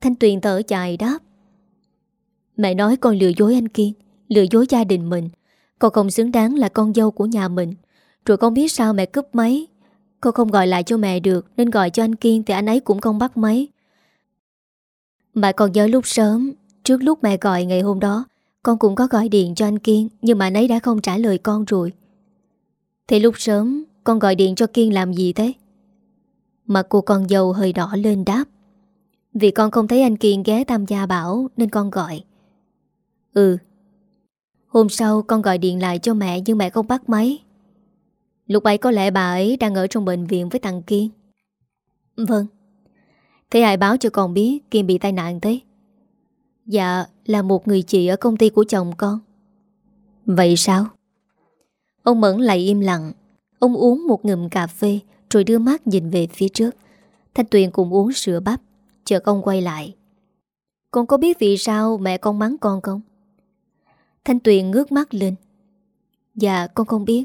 Thanh Tuyền thở dài đáp. Mẹ nói con lừa dối anh Kiên, Lừa dối gia đình mình. Con không xứng đáng là con dâu của nhà mình. Rồi con biết sao mẹ cướp máy. Con không gọi lại cho mẹ được, Nên gọi cho anh Kiên thì anh ấy cũng không bắt máy mà còn nhớ lúc sớm, Trước lúc mẹ gọi ngày hôm đó, Con cũng có gọi điện cho anh Kiên, Nhưng mà anh ấy đã không trả lời con rồi. Thì lúc sớm, Con gọi điện cho Kiên làm gì thế? Mặt cô con dâu hơi đỏ lên đáp. Vì con không thấy anh Kiên ghé tham gia bảo, Nên con gọi. Ừ. Hôm sau con gọi điện lại cho mẹ, Nhưng mẹ không bắt máy. Lúc ấy có lẽ bà ấy đang ở trong bệnh viện với thằng Kiên. Vâng. Thế ai báo cho con biết Kim bị tai nạn thế? Dạ là một người chị ở công ty của chồng con. Vậy sao? Ông Mẫn lại im lặng. Ông uống một ngụm cà phê, Rồi đưa mắt nhìn về phía trước. Thanh Tuyền cũng uống sữa bắp. Chờ con quay lại. Con có biết vì sao mẹ con mắng con không? Thanh Tuyền ngước mắt lên. Dạ con không biết.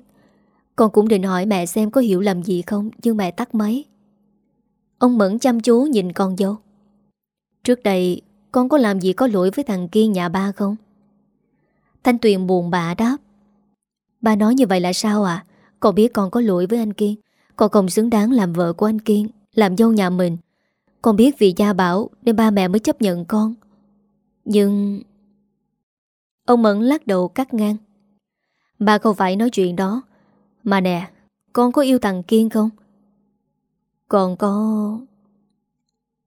Con cũng định hỏi mẹ xem có hiểu làm gì không, Nhưng mẹ tắt máy. Ông Mẫn chăm chú nhìn con dâu. Trước đây, Con có làm gì có lỗi với thằng Kiên nhà ba không? Thanh Tuyền buồn bã đáp. Ba nói như vậy là sao à Con biết con có lỗi với anh Kiên Con không xứng đáng làm vợ của anh Kiên Làm dâu nhà mình. Con biết vì gia bảo Nên ba mẹ mới chấp nhận con. Nhưng Ông Mẫn lắc đầu cắt ngang. Ba không phải nói chuyện đó. Mà nè, Con có yêu thằng Kiên không? Còn có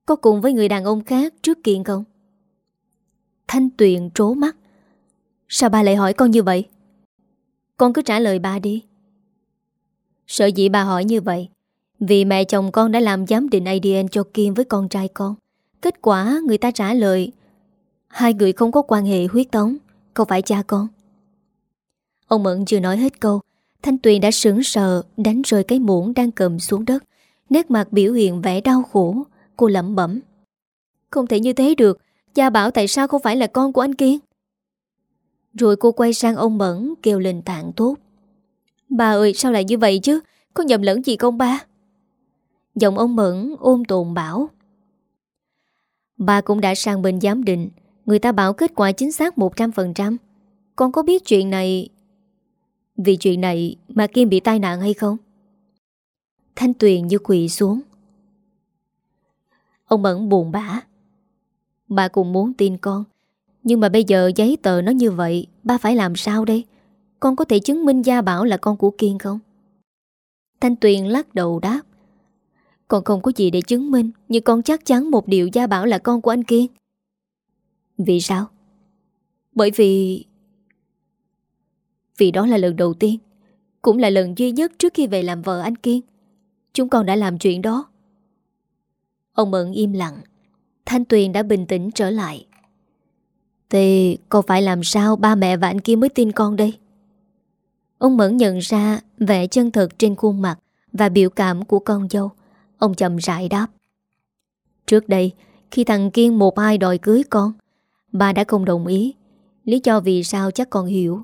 Có cùng với người đàn ông khác trước kiện không? Thanh Tuyền trố mắt. Sao ba lại hỏi con như vậy? Con cứ trả lời ba đi. Sợ dĩ bà hỏi như vậy, Vì mẹ chồng con đã làm giám định ADN cho kim với con trai con. Kết quả người ta trả lời, Hai người không có quan hệ huyết tống không phải cha con. Ông Mẫn chưa nói hết câu. Thanh Tuyền đã sững sờ, Đánh rơi cái muỗng đang cầm xuống đất. Nét mặt biểu hiện vẻ đau khổ, Cô lẩm bẩm. Không thể như thế được Gia bảo tại sao không phải là con của anh Kiên Rồi cô quay sang ông Mẫn, Kêu lên tạng tốt. Bà ơi, sao lại như vậy chứ? Có nhầm lẫn gì không ba? Giọng ông Mẫn ôm tồn bảo. Bà cũng đã sang bên giám định, Người ta bảo kết quả chính xác 100% Con có biết chuyện này Vì chuyện này mà Kim bị tai nạn hay không? Thanh Tuyền như quỳ xuống. Ông Mẫn buồn bã. Bà cũng muốn tin con, Nhưng mà bây giờ giấy tờ nó như vậy, Ba phải làm sao đây? Con có thể chứng minh Gia Bảo là con của Kiên không? Thanh Tuyền lắc đầu đáp. Con không có gì để chứng minh, Nhưng con chắc chắn một điều Gia Bảo là con của anh Kiên. Vì sao? Bởi vì Vì đó là lần đầu tiên, Cũng là lần duy nhất trước khi về làm vợ anh Kiên. Chúng con đã làm chuyện đó Ông Mận im lặng Thanh Tuyền đã bình tĩnh trở lại Thì con phải làm sao ba mẹ và anh kia mới tin con đây Ông Mẫn nhận ra vẻ chân thực trên khuôn mặt và biểu cảm của con dâu. Ông chậm rãi đáp. Trước đây, khi thằng Kiên một ai đòi cưới con, ba đã không đồng ý. Lý do vì sao chắc con hiểu.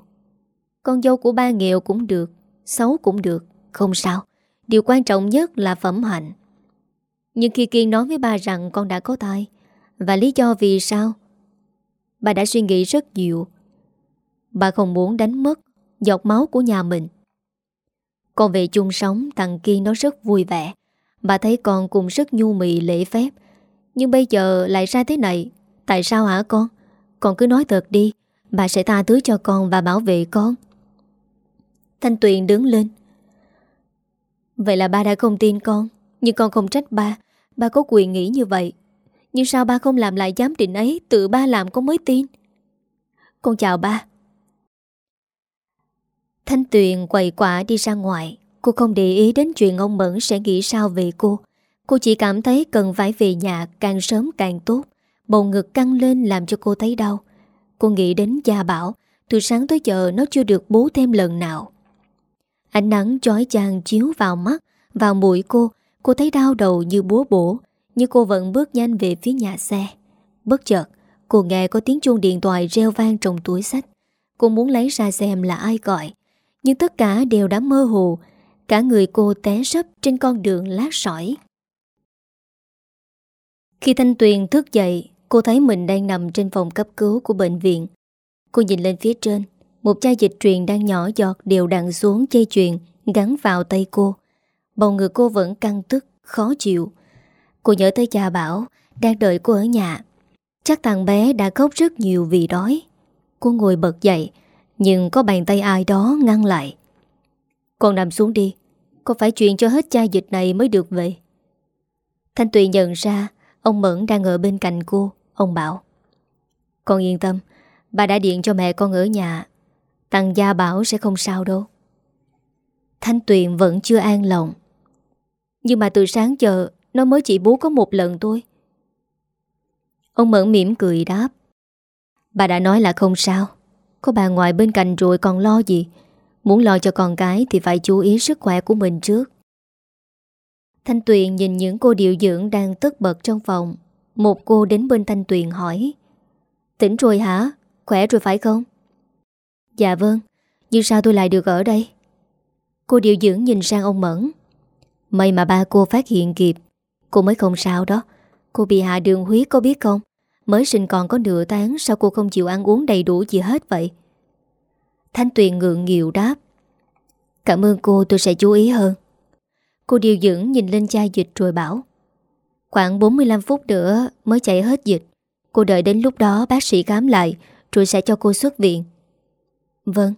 Con dâu của ba nghèo cũng được, xấu cũng được, không sao. Điều quan trọng nhất là phẩm hạnh. Nhưng khi Kiên nói với bà rằng con đã có thai, và lý do vì sao, bà đã suy nghĩ rất nhiều. Bà không muốn đánh mất Giọt máu của nhà mình. Con về chung sống Thằng kiên nó rất vui vẻ. Bà thấy con cũng rất nhu mì lễ phép. Nhưng bây giờ lại ra thế này Tại sao hả con? Con cứ nói thật đi Bà sẽ tha thứ cho con và bảo vệ con. Thanh Tuyền đứng lên. Vậy là ba đã không tin con, Nhưng con không trách ba. Ba có quyền nghĩ như vậy. Nhưng sao ba không làm lại giám định ấy, Tự ba làm con mới tin? Con chào ba. Thanh Tuyền quậy quả đi ra ngoài. Cô không để ý đến chuyện ông Mẫn sẽ nghĩ sao về cô. Cô chỉ cảm thấy cần phải về nhà càng sớm càng tốt. Bầu ngực căng lên làm cho cô thấy đau. Cô nghĩ đến Gia Bảo, Từ sáng tới giờ nó chưa được bú thêm lần nào. Ánh nắng chói chang chiếu vào mắt, Vào mũi cô. Cô thấy đau đầu như búa bổ, Nhưng cô vẫn bước nhanh về phía nhà xe. Bất chợt, Cô nghe có tiếng chuông điện thoại reo vang trong túi sách. Cô muốn lấy ra xem là ai gọi, nhưng tất cả đều đã mơ hồ. Cả người cô té sấp trên con đường lát sỏi. Khi Thanh Tuyền thức dậy, Cô thấy mình đang nằm trên phòng cấp cứu của bệnh viện. Cô nhìn lên phía trên. Một chai dịch truyền đang nhỏ giọt đều đặn xuống dây chuyền Gắn vào tay cô. Bầu ngực cô vẫn căng tức, khó chịu. Cô nhớ tới cha bảo Đang đợi cô ở nhà. Chắc thằng bé đã khóc rất nhiều vì đói. Cô ngồi bật dậy nhưng có bàn tay ai đó ngăn lại. Con nằm xuống đi Con phải chuyện cho hết chai dịch này mới được về Thanh Tùy nhận ra Ông Mẫn đang ở bên cạnh cô. Ông bảo Con yên tâm Bà đã điện cho mẹ con ở nhà. Tăng gia bảo sẽ không sao đâu. Thanh Tuyền vẫn chưa an lòng. Nhưng mà từ sáng giờ, Nó mới chỉ bú có một lần thôi. Ông Mẫn mỉm cười đáp. Bà đã nói là không sao. Có bà ngoại bên cạnh rồi còn lo gì? Muốn lo cho con cái Thì phải chú ý sức khỏe của mình trước. Thanh Tuyền nhìn những cô điều dưỡng Đang tức bật trong phòng. Một cô đến bên Thanh Tuyền hỏi. Tỉnh rồi hả? Khỏe rồi phải không? Dạ vâng Nhưng sao tôi lại được ở đây? Cô điều dưỡng nhìn sang ông Mẫn. May mà ba cô phát hiện kịp, Cô mới không sao đó. Cô bị hạ đường huyết có biết không? Mới sinh còn có nửa tháng, Sao cô không chịu ăn uống đầy đủ gì hết vậy? Thanh Tuyền ngượng nghịu đáp. Cảm ơn cô, tôi sẽ chú ý hơn. Cô điều dưỡng nhìn lên chai dịch rồi bảo. Khoảng 45 phút nữa mới chạy hết dịch. Cô đợi đến lúc đó bác sĩ khám lại, Rồi sẽ cho cô xuất viện. Vâng.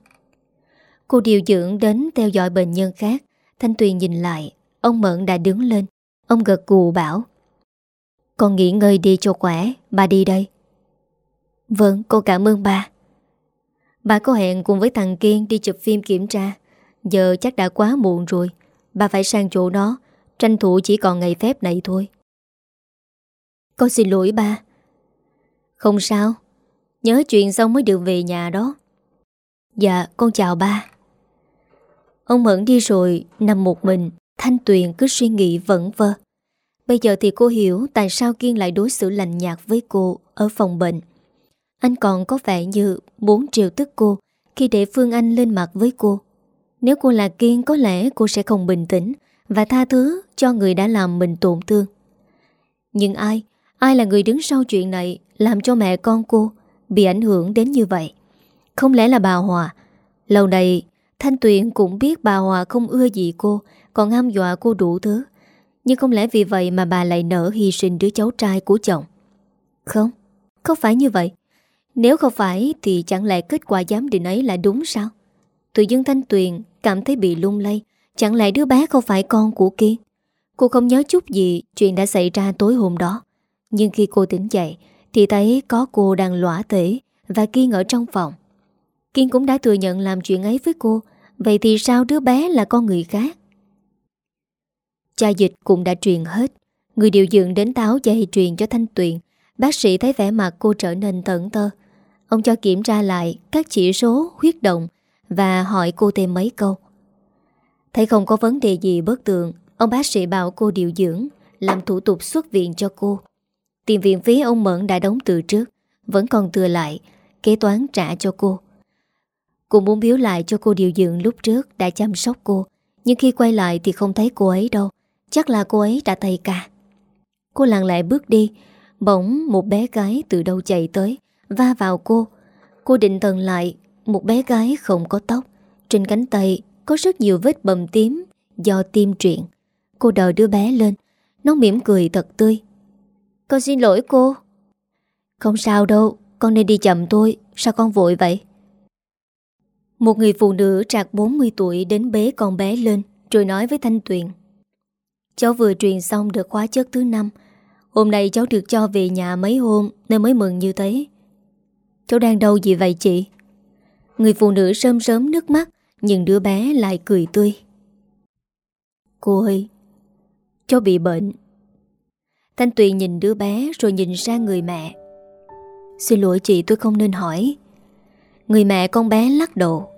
Cô điều dưỡng đến theo dõi bệnh nhân khác. Thanh Tuyền nhìn lại. Ông Mận đã đứng lên. Ông gật gù bảo. Con nghỉ ngơi đi cho khỏe. Bà đi đây. Vâng cô cảm ơn ba. Bà có hẹn cùng với thằng Kiên đi chụp phim kiểm tra. Giờ chắc đã quá muộn rồi. Bà phải sang chỗ đó. Tranh thủ chỉ còn ngày phép này thôi. Con xin lỗi ba. Không sao. Nhớ chuyện xong mới được về nhà đó. Dạ con chào ba. Ông Mẫn đi rồi, Nằm một mình, Thanh Tuyền cứ suy nghĩ vẩn vơ. Bây giờ thì cô hiểu Tại sao Kiên lại đối xử lạnh nhạt với cô Ở phòng bệnh. Anh còn có vẻ như muốn triều tức cô Khi để Phương Anh lên mặt với cô. Nếu cô là Kiên, có lẽ cô sẽ không bình tĩnh Và tha thứ cho người đã làm mình tổn thương. Nhưng ai Ai là người đứng sau chuyện này Làm cho mẹ con cô Bị ảnh hưởng đến như vậy? Không lẽ là bà Hòa? Lâu này Thanh Tuyền cũng biết bà Hòa không ưa gì cô, Còn ham dọa cô đủ thứ. Nhưng không lẽ vì vậy mà bà lại nỡ hy sinh đứa cháu trai của chồng? Không Không phải như vậy. Nếu không phải thì chẳng lẽ kết quả giám định ấy là đúng sao? Tự dưng Thanh Tuyền cảm thấy bị lung lay, Chẳng lẽ đứa bé không phải con của Kiên Cô không nhớ chút gì chuyện đã xảy ra tối hôm đó. Nhưng khi cô tỉnh dậy, Thì thấy có cô đang lõa tể Và Kiên ở trong phòng. Kiên cũng đã thừa nhận làm chuyện ấy với cô. Vậy thì sao đứa bé là con người khác? Cha dịch cũng đã truyền hết. Người điều dưỡng đến táo dây truyền cho Thanh Tuyền. Bác sĩ thấy vẻ mặt cô trở nên tẩn tơ. Ông cho kiểm tra lại các chỉ số huyết động Và hỏi cô thêm mấy câu. Thấy không có vấn đề gì bất thường Ông bác sĩ bảo cô điều dưỡng, Làm thủ tục xuất viện cho cô. Tiền viện phí ông Mẫn đã đóng từ trước, Vẫn còn thừa lại, Kế toán trả cho cô. Cô muốn biếu lại cho cô điều dưỡng lúc trước Đã chăm sóc cô, Nhưng khi quay lại thì không thấy cô ấy đâu. Chắc là cô ấy đã tay ca Cô lặng lại bước đi. Bỗng một bé gái từ đâu chạy tới, Va vào cô. Cô định thần lại, Một bé gái không có tóc. Trên cánh tay có rất nhiều vết bầm tím Do tim truyện. Cô đòi đứa bé lên. Nó mỉm cười thật tươi. Con xin lỗi cô. Không sao đâu, Con nên đi chậm tôi Sao con vội vậy? Một người phụ nữ trạc 40 tuổi Đến bế con bé lên, Rồi nói với Thanh Tuyền. Cháu vừa truyền xong được khóa chất thứ năm. Hôm nay cháu được cho về nhà mấy hôm Nên mới mừng như thế. Cháu đang đâu gì vậy chị? Người phụ nữ sớm sớm nước mắt, Nhưng đứa bé lại cười tươi. Cô ơi, Cháu bị bệnh. Thanh Tuyền nhìn đứa bé Rồi nhìn sang người mẹ. Xin lỗi chị, tôi không nên hỏi. Người mẹ con bé lắc đầu.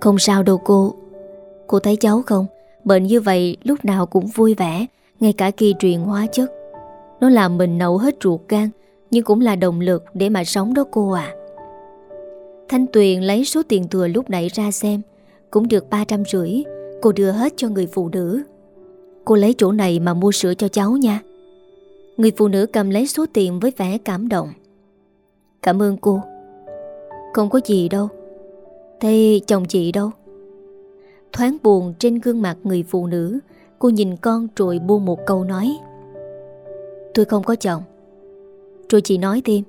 Không sao đâu cô. Cô thấy cháu không? Bệnh như vậy lúc nào cũng vui vẻ, Ngay cả khi truyền hóa chất. Nó làm mình nấu hết ruột gan, Nhưng cũng là động lực để mà sống đó cô à Thanh Tuyền lấy số tiền thừa lúc nãy ra xem, Cũng được 350 Cô đưa hết cho người phụ nữ. Cô lấy chỗ này mà mua sữa cho cháu nha. Người phụ nữ cầm lấy số tiền với vẻ cảm động. Cảm ơn cô. Không có gì đâu. Thế chồng chị đâu? Thoáng buồn trên gương mặt người phụ nữ, Cô nhìn con rồi buông một câu nói. Tôi không có chồng. Rồi chị nói thêm.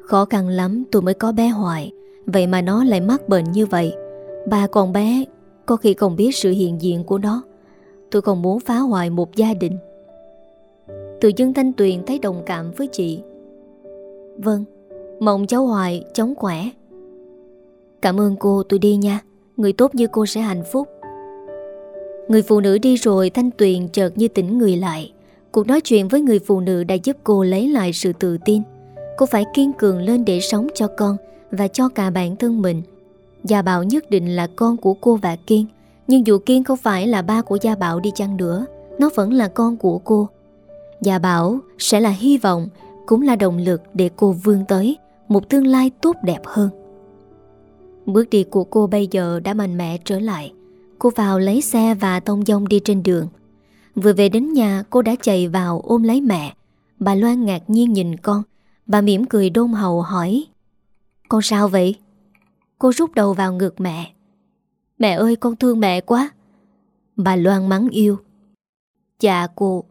Khó khăn lắm tôi mới có bé hoài, Vậy mà nó lại mắc bệnh như vậy. Ba con bé, Có khi không biết sự hiện diện của nó. Tôi không muốn phá hoại một gia đình. Từ dân Thanh Tuyền thấy đồng cảm với chị. Vâng. Mong cháu Hoài chóng khỏe Cảm ơn cô, tôi đi nha. Người tốt như cô sẽ hạnh phúc. Người phụ nữ đi rồi, Thanh Tuyền chợt như tỉnh người lại. Cuộc nói chuyện với người phụ nữ đã giúp cô lấy lại sự tự tin. Cô phải kiên cường lên để sống cho con Và cho cả bản thân mình. Gia Bảo nhất định là con của cô và Kiên, Nhưng dù Kiên không phải là ba của Gia Bảo đi chăng nữa, Nó vẫn là con của cô. Gia Bảo sẽ là hy vọng, Cũng là động lực để cô vươn tới. Một tương lai tốt đẹp hơn. Bước đi của cô bây giờ đã mạnh mẽ trở lại. Cô vào lấy xe và tông dông đi trên đường. Vừa về đến nhà, cô đã chạy vào ôm lấy mẹ. Bà Loan ngạc nhiên nhìn con. Bà mỉm cười đôn hầu hỏi, Con sao vậy? Cô rút đầu vào ngực mẹ. Mẹ ơi, con thương mẹ quá. Bà Loan mắng yêu. Chà cô,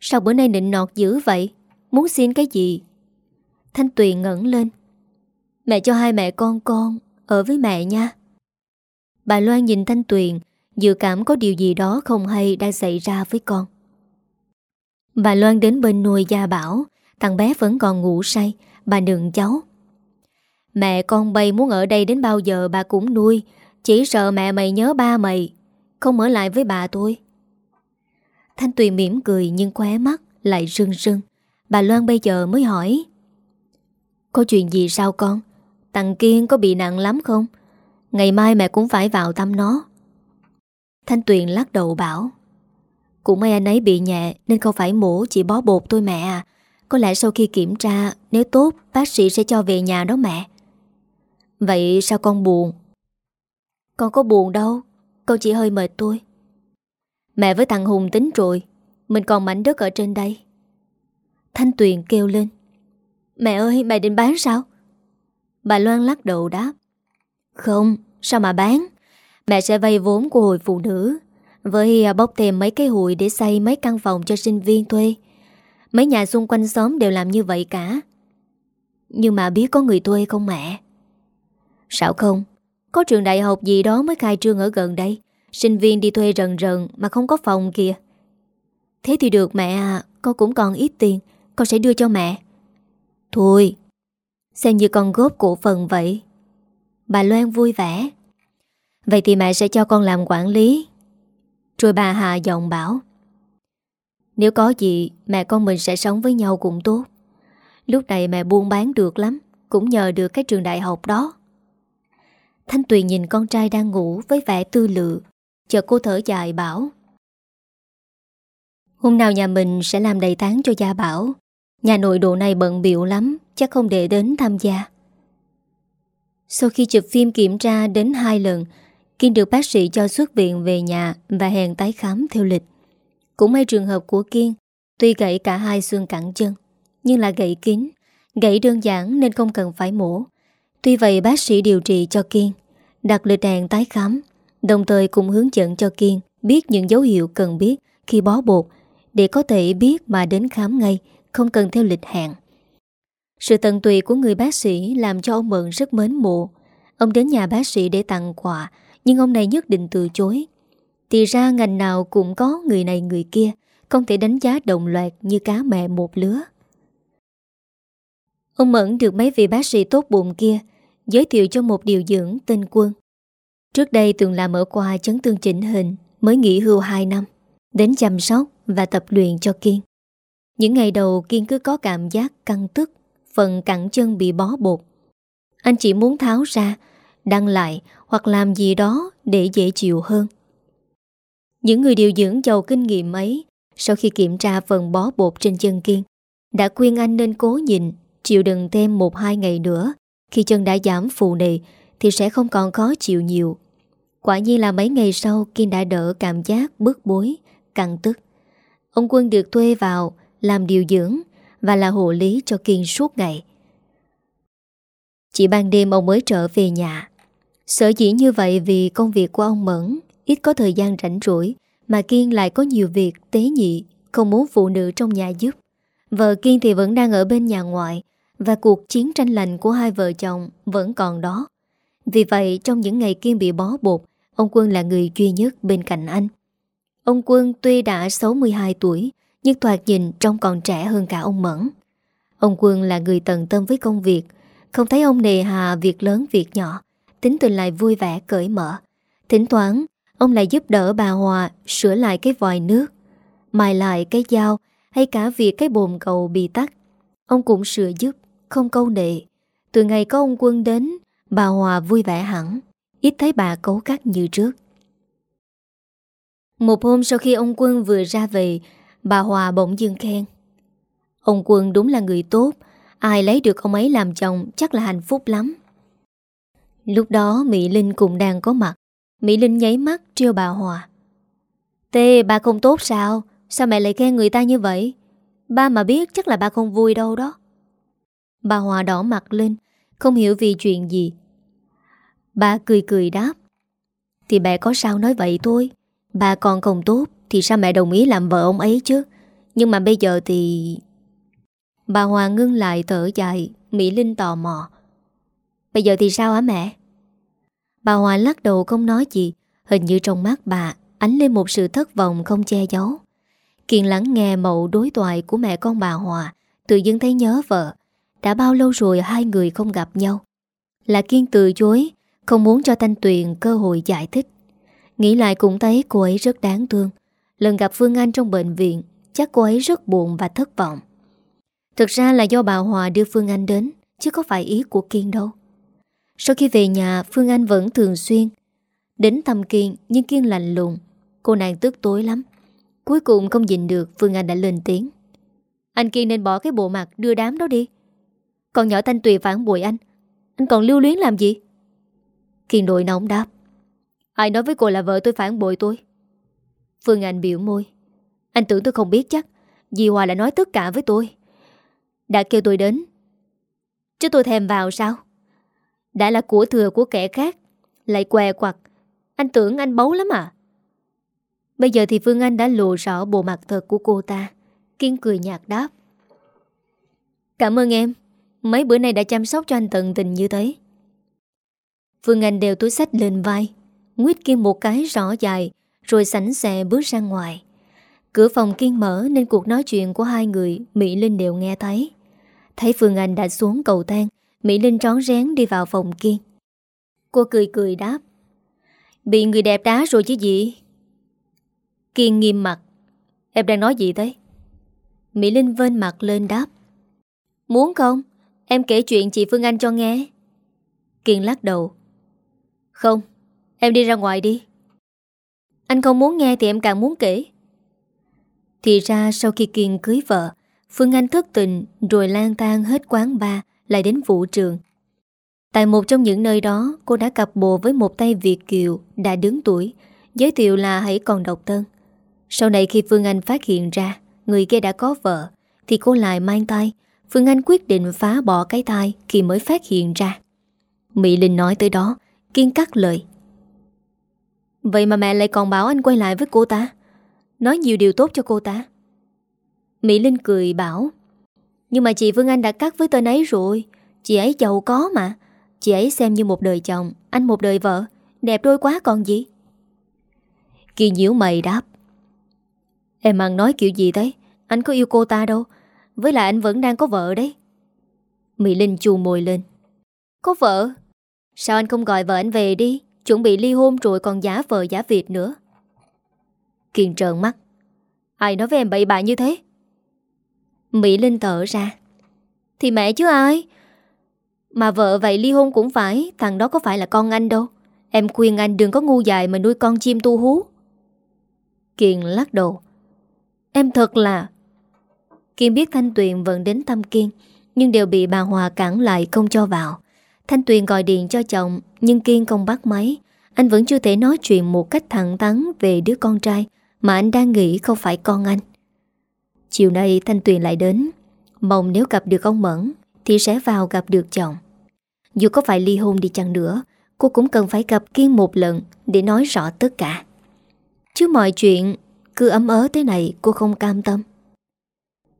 Sao bữa nay nịnh nọt dữ vậy? Muốn xin cái gì? Thanh Tuyền ngẩn lên. Mẹ cho hai mẹ con con Ở với mẹ nha. Bà Loan nhìn Thanh Tuyền, Dự cảm có điều gì đó không hay đang xảy ra với con. Bà Loan đến bên nuôi Gia Bảo, Thằng bé vẫn còn ngủ say, Bà đừng cháu. Mẹ con bay muốn ở đây đến bao giờ bà cũng nuôi, Chỉ sợ mẹ mày nhớ ba mày, Không ở lại với bà tôi Thanh Tuyền mỉm cười nhưng khóe mắt lại rưng rưng. Bà Loan bây giờ mới hỏi có chuyện gì sao con? Thằng Kiên có bị nặng lắm không? Ngày mai mẹ cũng phải vào thăm nó. Thanh Tuyền lắc đầu bảo, Cũng may anh ấy bị nhẹ Nên không phải mổ, chỉ bó bột thôi mẹ à. Có lẽ sau khi kiểm tra, Nếu tốt, bác sĩ sẽ cho về nhà đó mẹ. Vậy sao con buồn? Con có buồn đâu, Con chỉ hơi mệt tôi Mẹ với thằng Hùng tính rồi, Mình còn mảnh đất ở trên đây. Thanh Tuyền kêu lên Mẹ ơi, mày định bán sao? Bà Loan lắc đầu đáp. Không, sao mà bán? Mẹ sẽ vay vốn của hội phụ nữ. Với à, bóc thêm mấy cái hụi Để xây mấy căn phòng cho sinh viên thuê. Mấy nhà xung quanh xóm đều làm như vậy cả. Nhưng mà biết có người thuê không mẹ? Sao không? Có trường đại học gì đó mới khai trương ở gần đây. Sinh viên đi thuê rần rần Mà không có phòng kìa. Thế thì được mẹ à Con cũng còn ít tiền. Con sẽ đưa cho mẹ. Thôi, Xem như con góp cổ phần vậy. Bà Loan vui vẻ. Vậy thì mẹ sẽ cho con làm quản lý. Rồi bà Hà giọng bảo, Nếu có gì, Mẹ con mình sẽ sống với nhau cũng tốt. Lúc này mẹ buôn bán được lắm, Cũng nhờ được cái trường đại học đó. Thanh Tuyền nhìn con trai đang ngủ Với vẻ tư lự. Chợt cô thở dài bảo, Hôm nào nhà mình sẽ làm đầy tán cho gia bảo. Nhà nội độ này bận biệu lắm, Chắc không để đến tham gia. Sau khi chụp phim kiểm tra đến hai lần Kiên được bác sĩ cho xuất viện về nhà Và hẹn tái khám theo lịch. Cũng may trường hợp của Kiên Tuy gãy cả hai xương cẳng chân, Nhưng là gãy kín, Gãy đơn giản nên không cần phải mổ. Tuy vậy bác sĩ điều trị cho Kiên Đặt lịch hẹn tái khám, Đồng thời cũng hướng dẫn cho Kiên Biết những dấu hiệu cần biết khi bó bột Để có thể biết mà đến khám ngay. Không cần theo lịch hẹn Sự tận tụy của người bác sĩ Làm cho ông Mận rất mến mộ. Ông đến nhà bác sĩ để tặng quà, Nhưng ông này nhất định từ chối. Thì ra ngành nào cũng có người này người kia, Không thể đánh giá đồng loạt Như cá mẹ một lứa. Ông Mẫn được mấy vị bác sĩ tốt bụng kia Giới thiệu cho một điều dưỡng tên Quân. Trước đây từng làm ở qua chấn thương chỉnh hình, Mới nghỉ hưu 2 năm, Đến chăm sóc và tập luyện cho Kiên. Những ngày đầu Kiên cứ có cảm giác căng tức Phần cẳng chân bị bó bột Anh chỉ muốn tháo ra Đăng lại hoặc làm gì đó Để dễ chịu hơn. Những người điều dưỡng giàu kinh nghiệm ấy Sau khi kiểm tra phần bó bột trên chân Kiên Đã khuyên anh nên cố nhìn Chịu đựng thêm 1-2 ngày nữa. Khi chân đã giảm phù nề Thì sẽ không còn khó chịu nhiều. Quả nhiên là mấy ngày sau Kiên đã đỡ cảm giác bức bối, căng tức. Ông Quân được thuê vào làm điều dưỡng và là hộ lý cho Kiên suốt ngày. Chỉ ban đêm ông mới trở về nhà. Sở dĩ như vậy vì công việc của ông Mẫn ít có thời gian rảnh rỗi mà Kiên lại có nhiều việc tế nhị, không muốn phụ nữ trong nhà giúp. Vợ Kiên thì vẫn đang ở bên nhà ngoại và cuộc chiến tranh lành của hai vợ chồng vẫn còn đó. Vì vậy trong những ngày Kiên bị bó bột Ông Quân là người duy nhất bên cạnh anh Ông Quân tuy đã 62 tuổi nhưng Toạt nhìn trông còn trẻ hơn cả ông Mẫn. Ông Quân là người tận tâm với công việc. Không thấy ông nề hà việc lớn việc nhỏ, Tính tình lại vui vẻ, cởi mở. Thỉnh thoảng, Ông lại giúp đỡ bà Hòa Sửa lại cái vòi nước, Mài lại cái dao Hay cả việc cái bồn cầu bị tắt Ông cũng sửa giúp, Không câu nệ. Từ ngày có ông Quân đến, Bà Hòa vui vẻ hẳn, Ít thấy bà cấu cắt như trước. Một hôm sau khi ông Quân vừa ra về Bà Hòa bỗng dưng khen. Ông Quân đúng là người tốt, Ai lấy được ông ấy làm chồng Chắc là hạnh phúc lắm. Lúc đó Mỹ Linh cũng đang có mặt. Mỹ Linh nháy mắt trêu bà Hòa. Tê, bà không tốt sao? Sao mẹ lại khen người ta như vậy? Ba mà biết chắc là ba không vui đâu đó. Bà Hòa đỏ mặt lên, Không hiểu vì chuyện gì. Bà cười cười đáp. Thì mẹ có sao nói vậy thôi Bà còn không tốt. Thì sao mẹ đồng ý làm vợ ông ấy chứ? Nhưng mà bây giờ thì Bà Hòa ngưng lại thở dài, Mỹ Linh tò mò. Bây giờ thì sao hả mẹ? Bà Hòa lắc đầu không nói gì. Hình như trong mắt bà, Ánh lên một sự thất vọng không che giấu. Kiên lắng nghe mẫu đối thoại Của mẹ con bà Hòa, Tự dưng thấy nhớ vợ. Đã bao lâu rồi hai người không gặp nhau? Là Kiên từ chối, không muốn cho Thanh Tuyền cơ hội giải thích. Nghĩ lại cũng thấy cô ấy rất đáng thương. Lần gặp Phương Anh trong bệnh viện, Chắc cô ấy rất buồn và thất vọng. Thực ra là do bà Hòa đưa Phương Anh đến, Chứ có phải ý của Kiên đâu. Sau khi về nhà, Phương Anh vẫn thường xuyên Đến thăm Kiên, nhưng Kiên lạnh lùng. Cô nàng tức tối lắm. Cuối cùng không nhìn được, Phương Anh đã lên tiếng. Anh Kiên nên bỏ cái bộ mặt đưa đám đó đi. Còn nhỏ Thanh Tùy phản bội anh. Anh còn lưu luyến làm gì? Kiên đội nóng đáp. Ai nói với cô là vợ tôi phản bội tôi? Phương Anh biểu môi. Anh tưởng tôi không biết chắc Dì Hòa lại nói tất cả với tôi. Đã kêu tôi đến. Chứ tôi thèm vào sao? Đã là của thừa của kẻ khác, Lại què quặt Anh tưởng anh bấu lắm à? Bây giờ thì Phương Anh đã lộ rõ bộ mặt thật của cô ta, Kiên cười nhạt đáp. Cảm ơn em, Mấy bữa nay đã chăm sóc cho anh tận tình như thế. Phương Anh đều túi sách lên vai, Nguyết kia một cái rõ dài rồi sảnh xe bước ra ngoài. Cửa phòng Kiên mở Nên cuộc nói chuyện của hai người, Mỹ Linh đều nghe thấy. Thấy Phương Anh đã xuống cầu thang, Mỹ Linh trón rén đi vào phòng Kiên Cô cười cười đáp, Bị người đẹp đá rồi chứ gì? Kiên nghiêm mặt, Em đang nói gì thế? Mỹ Linh vên mặt lên đáp, Muốn không? Em kể chuyện chị Phương Anh cho nghe. Kiên lắc đầu, Không, Em đi ra ngoài đi. Anh không muốn nghe thì em càng muốn kể. Thì ra sau khi Kiên cưới vợ, Phương Anh thất tình Rồi lang tan hết quán bar Lại đến vũ trường. Tại một trong những nơi đó, Cô đã cặp bồ với một tay Việt Kiều Đã đứng tuổi, Giới thiệu là hãy còn độc thân. Sau này khi Phương Anh phát hiện ra Người kia đã có vợ, Thì cô lại mang tay Phương Anh quyết định phá bỏ cái thai Khi mới phát hiện ra. Mỹ Linh nói tới đó, Kiên cắt lời. Vậy mà mẹ lại còn bảo anh quay lại với cô ta. Nói nhiều điều tốt cho cô ta. Mỹ Linh cười bảo, Nhưng mà chị Phương Anh đã cắt với tên ấy rồi. Chị ấy giàu có mà. Chị ấy xem như một đời chồng, Anh một đời vợ. Đẹp đôi quá còn gì? Kỳ nhiễu mày đáp, Em ăn nói kiểu gì thế? Anh có yêu cô ta đâu. Với lại anh vẫn đang có vợ đấy. Mỹ Linh chù môi lên, Có vợ? Sao anh không gọi vợ anh về đi? Chuẩn bị ly hôn rồi còn giả vợ giả Việt nữa. Kiên trợn mắt. Ai nói với em bậy bạ như thế? Mỹ Linh thở ra. Thì mẹ chứ ai? Mà vợ vậy ly hôn cũng phải, Thằng đó có phải là con anh đâu. Em khuyên anh đừng có ngu dài mà nuôi con chim tu hú. Kiên lắc đầu. Em thật là Kiên biết Thanh Tuyền vẫn đến thăm Kiên, Nhưng đều bị bà Hòa cản lại không cho vào. Thanh Tuyền gọi điện cho chồng, Nhưng Kiên không bắt máy. Anh vẫn chưa thể nói chuyện một cách thẳng thắn Về đứa con trai, Mà anh đang nghĩ không phải con anh. Chiều nay Thanh Tuyền lại đến, Mong nếu gặp được ông Mẫn Thì sẽ vào gặp được chồng. Dù có phải ly hôn đi chăng nữa, Cô cũng cần phải gặp Kiên một lần Để nói rõ tất cả. Chứ mọi chuyện, cứ ấm ớ thế này cô không cam tâm.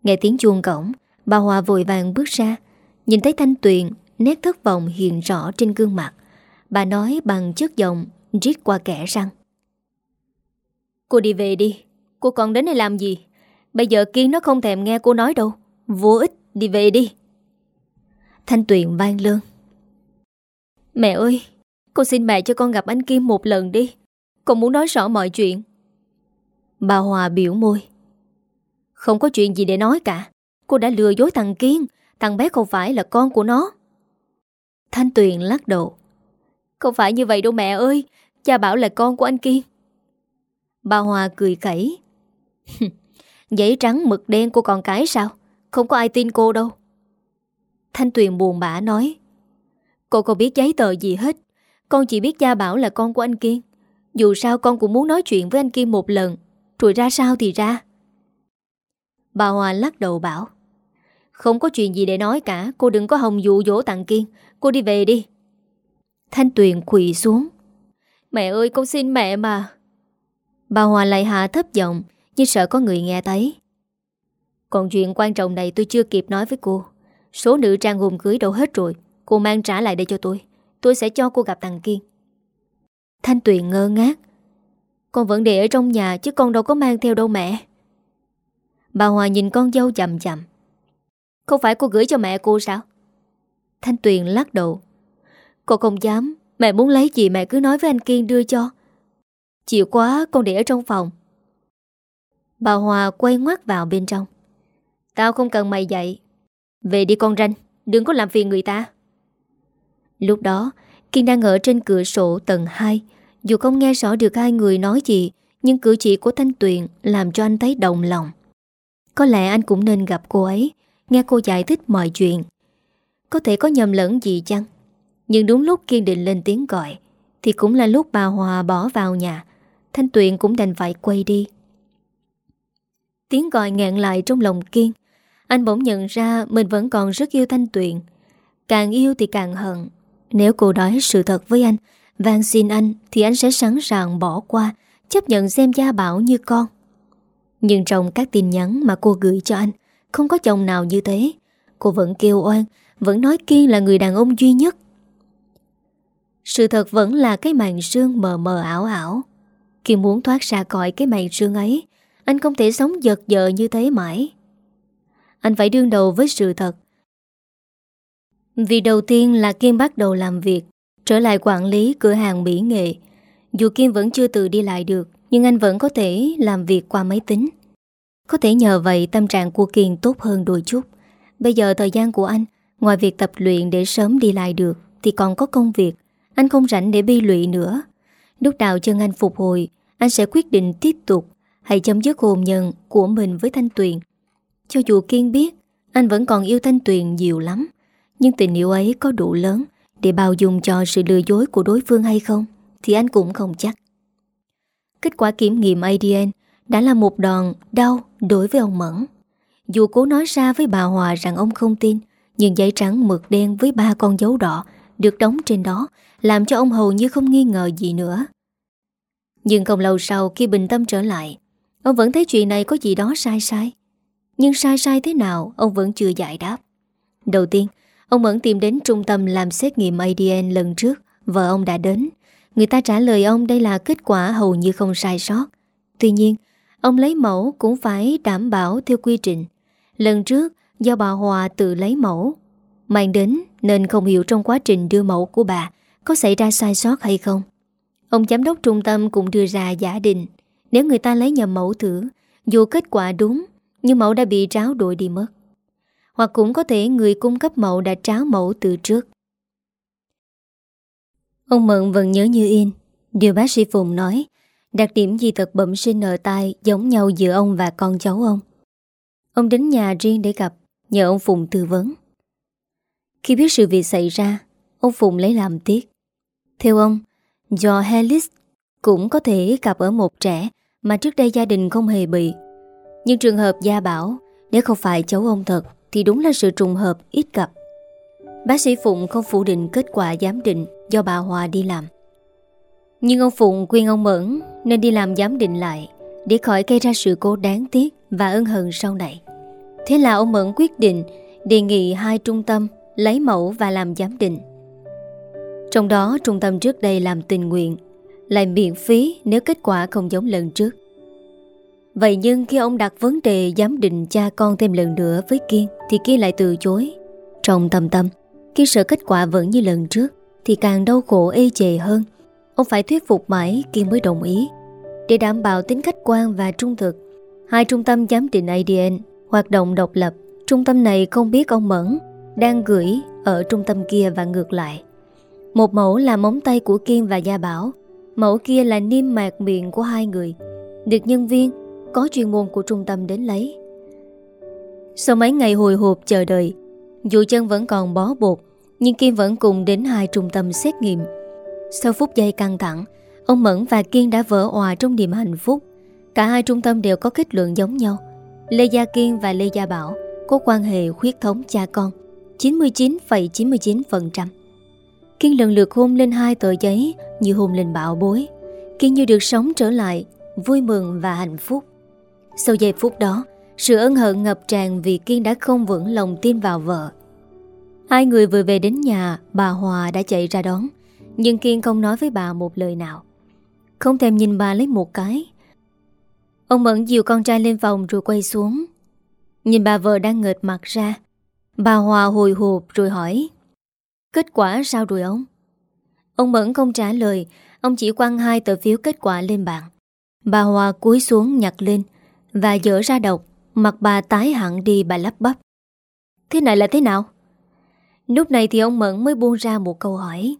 Nghe tiếng chuông cổng, Bà Hòa vội vàng bước ra, Nhìn thấy Thanh Tuyền Nét thất vọng hiện rõ trên gương mặt. Bà nói bằng chất giọng, Rít qua kẻ răng Cô đi về đi. Cô còn đến đây làm gì? Bây giờ Kiên nó không thèm nghe cô nói đâu. Vô ích, đi về đi. Thanh Tuyền vang lơn Mẹ ơi, Cô xin mẹ cho con gặp anh Kim một lần đi. Con muốn nói rõ mọi chuyện. Bà Hòa biểu môi. Không có chuyện gì để nói cả. Cô đã lừa dối thằng Kiên. Thằng bé không phải là con của nó. Thanh Tuyền lắc đầu. Không phải như vậy đâu mẹ ơi, Cha bảo là con của anh Kiên Bà Hòa cười khẩy. Giấy trắng mực đen của con cái sao? Không có ai tin cô đâu. Thanh Tuyền buồn bã nói. Cô không biết giấy tờ gì hết. Con chỉ biết cha bảo là con của anh Kiên Dù sao con cũng muốn nói chuyện với anh Kiên một lần. Rồi ra sao thì ra. Bà Hòa lắc đầu bảo. Không có chuyện gì để nói cả. Cô đừng có hồng dụ dỗ tặng Kiên Cô đi về đi. Thanh Tuyền quỳ xuống. Mẹ ơi con xin mẹ mà. Bà Hòa lại hạ thấp giọng Như sợ có người nghe thấy. Còn chuyện quan trọng này tôi chưa kịp nói với cô. Số nữ trang hùng cưới đâu hết rồi Cô mang trả lại đây cho tôi. Tôi sẽ cho cô gặp thằng Kiên. Thanh Tuyền ngơ ngác. Con vẫn để ở trong nhà Chứ con đâu có mang theo đâu mẹ. Bà Hòa nhìn con dâu chầm chầm Không phải cô gửi cho mẹ cô sao Thanh Tuyền lắc đầu. Cô không dám, Mẹ muốn lấy gì mẹ cứ nói với anh Kiên đưa cho. Chịu quá con để ở trong phòng. Bà Hòa quay ngoắt vào bên trong. Tao không cần mày dạy. Về đi con ranh, Đừng có làm phiền người ta. Lúc đó, Kiên đang ở trên cửa sổ tầng 2 Dù không nghe rõ được hai người nói gì, Nhưng cử chỉ của Thanh Tuyền Làm cho anh thấy đồng lòng. Có lẽ anh cũng nên gặp cô ấy, Nghe cô giải thích mọi chuyện. Có thể có nhầm lẫn gì chăng? Nhưng đúng lúc Kiên định lên tiếng gọi, Thì cũng là lúc bà Hòa bỏ vào nhà. Thanh Tuyền cũng đành phải quay đi. Tiếng gọi ngẹn lại trong lòng Kiên. Anh bỗng nhận ra Mình vẫn còn rất yêu Thanh Tuyền. Càng yêu thì càng hận. Nếu cô nói sự thật với anh, van xin anh, thì anh sẽ sẵn sàng bỏ qua, Chấp nhận xem gia bảo như con. Nhưng trong các tin nhắn mà cô gửi cho anh, Không có chồng nào như thế. Cô vẫn kêu oan vẫn nói Kiên là người đàn ông duy nhất. Sự thật vẫn là cái màn sương mờ mờ ảo ảo. Kiên muốn thoát ra khỏi cái màn sương ấy, Anh không thể sống giật dợ như thế mãi. Anh phải đương đầu với sự thật. Vì đầu tiên là Kiên bắt đầu làm việc, Trở lại quản lý cửa hàng mỹ nghệ. Dù kiên vẫn chưa tự đi lại được, Nhưng anh vẫn có thể làm việc qua máy tính. Có thể nhờ vậy tâm trạng của Kiên tốt hơn đôi chút. Bây giờ thời gian của anh Ngoài việc tập luyện để sớm đi lại được, Thì còn có công việc. Anh không rảnh để bi lụy nữa. Lúc nào chân anh phục hồi, Anh sẽ quyết định tiếp tục Hay chấm dứt hôn nhân của mình với Thanh Tuyền. Cho dù Kiên biết, Anh vẫn còn yêu Thanh Tuyền nhiều lắm, Nhưng tình yêu ấy có đủ lớn để bao dung cho sự lừa dối của đối phương hay không, Thì anh cũng không chắc. Kết quả kiểm nghiệm ADN Đã là một đòn đau đối với ông Mẫn. Dù cố nói ra với bà Hòa rằng ông không tin nhưng giấy trắng mực đen với ba con dấu đỏ Được đóng trên đó, Làm cho ông hầu như không nghi ngờ gì nữa. Nhưng không lâu sau, khi bình tâm trở lại, Ông vẫn thấy chuyện này có gì đó sai sai. Nhưng sai sai thế nào, Ông vẫn chưa giải đáp. Đầu tiên, Ông vẫn tìm đến trung tâm làm xét nghiệm ADN lần trước, Vợ ông đã đến. Người ta trả lời ông đây là kết quả hầu như không sai sót. Tuy nhiên, Ông lấy mẫu cũng phải đảm bảo theo quy trình. Lần trước do bà Hòa tự lấy mẫu. Mang đến nên không hiểu trong quá trình đưa mẫu của bà Có xảy ra sai sót hay không. Ông giám đốc trung tâm cũng đưa ra giả định, Nếu người ta lấy nhầm mẫu thử, Dù kết quả đúng, Nhưng mẫu đã bị tráo đổi đi mất. Hoặc cũng có thể người cung cấp mẫu đã tráo mẫu từ trước. Ông Mận vẫn nhớ như in, Điều bác sĩ Phùng nói, Đặc điểm di tật bẩm sinh ở tai Giống nhau giữa ông và con cháu ông. Ông đến nhà riêng để gặp. Nhờ ông Phùng tư vấn Khi biết sự việc xảy ra, Ông Phùng lấy làm tiếc Theo ông, Do Helix cũng có thể gặp ở một trẻ Mà trước đây gia đình không hề bị Nhưng trường hợp gia bảo, Nếu không phải cháu ông thật, thì đúng là sự trùng hợp ít gặp. Bác sĩ Phụng không phủ định kết quả giám định do bà Hòa đi làm. Nhưng ông Phụng khuyên ông Mẫn nên đi làm giám định lại để khỏi gây ra sự cố đáng tiếc và ân hận sau này. Thế là ông Mẫn quyết định đề nghị hai trung tâm lấy mẫu và làm giám định. Trong đó trung tâm trước đây làm tình nguyện lại miễn phí nếu kết quả không giống lần trước. Vậy nhưng khi ông đặt vấn đề giám định cha con thêm lần nữa với Kiên thì Kiên lại từ chối. Trong tâm tâm, khi sợ kết quả vẫn như lần trước thì càng đau khổ ê chề hơn. Ông phải thuyết phục mãi Kiên mới đồng ý. Để đảm bảo tính khách quan và trung thực, hai trung tâm giám định ADN hoạt động độc lập. Trung tâm này không biết ông Mẫn đang gửi ở trung tâm kia và ngược lại. Một mẫu là móng tay của Kiên và Gia Bảo, mẫu kia là niêm mạc miệng của hai người. Được nhân viên có chuyên môn của trung tâm đến lấy. Sau mấy ngày hồi hộp chờ đợi, dù chân vẫn còn bó bột, nhưng Kim vẫn cùng đến hai trung tâm xét nghiệm. Sau phút giây căng thẳng, ông Mẫn và Kiên đã vỡ hòa trong niềm hạnh phúc. Cả hai trung tâm đều có kết luận giống nhau. Lê Gia Kiên và Lê Gia Bảo có quan hệ huyết thống cha con 99,99%. ,99%. Kiên lần lượt hôn lên hai tờ giấy như hôn lên bạo bối. Kiên như được sống trở lại, vui mừng và hạnh phúc. Sau giây phút đó Sự ân hận ngập tràn vì Kiên đã không vững lòng tin vào vợ Hai người vừa về đến nhà Bà Hòa đã chạy ra đón Nhưng Kiên không nói với bà một lời nào Không thèm nhìn bà lấy một cái Ông Mẫn dìu con trai lên phòng rồi quay xuống Nhìn bà vợ đang ngợt mặt ra Bà Hòa hồi hộp rồi hỏi Kết quả sao rồi ông? Ông Mẫn không trả lời Ông chỉ quăng hai tờ phiếu kết quả lên bàn Bà Hòa cúi xuống nhặt lên và dở ra đọc Mặt bà tái hẳn đi bà lắp bắp Thế này là thế nào Lúc này thì ông Mẫn mới buông ra một câu hỏi.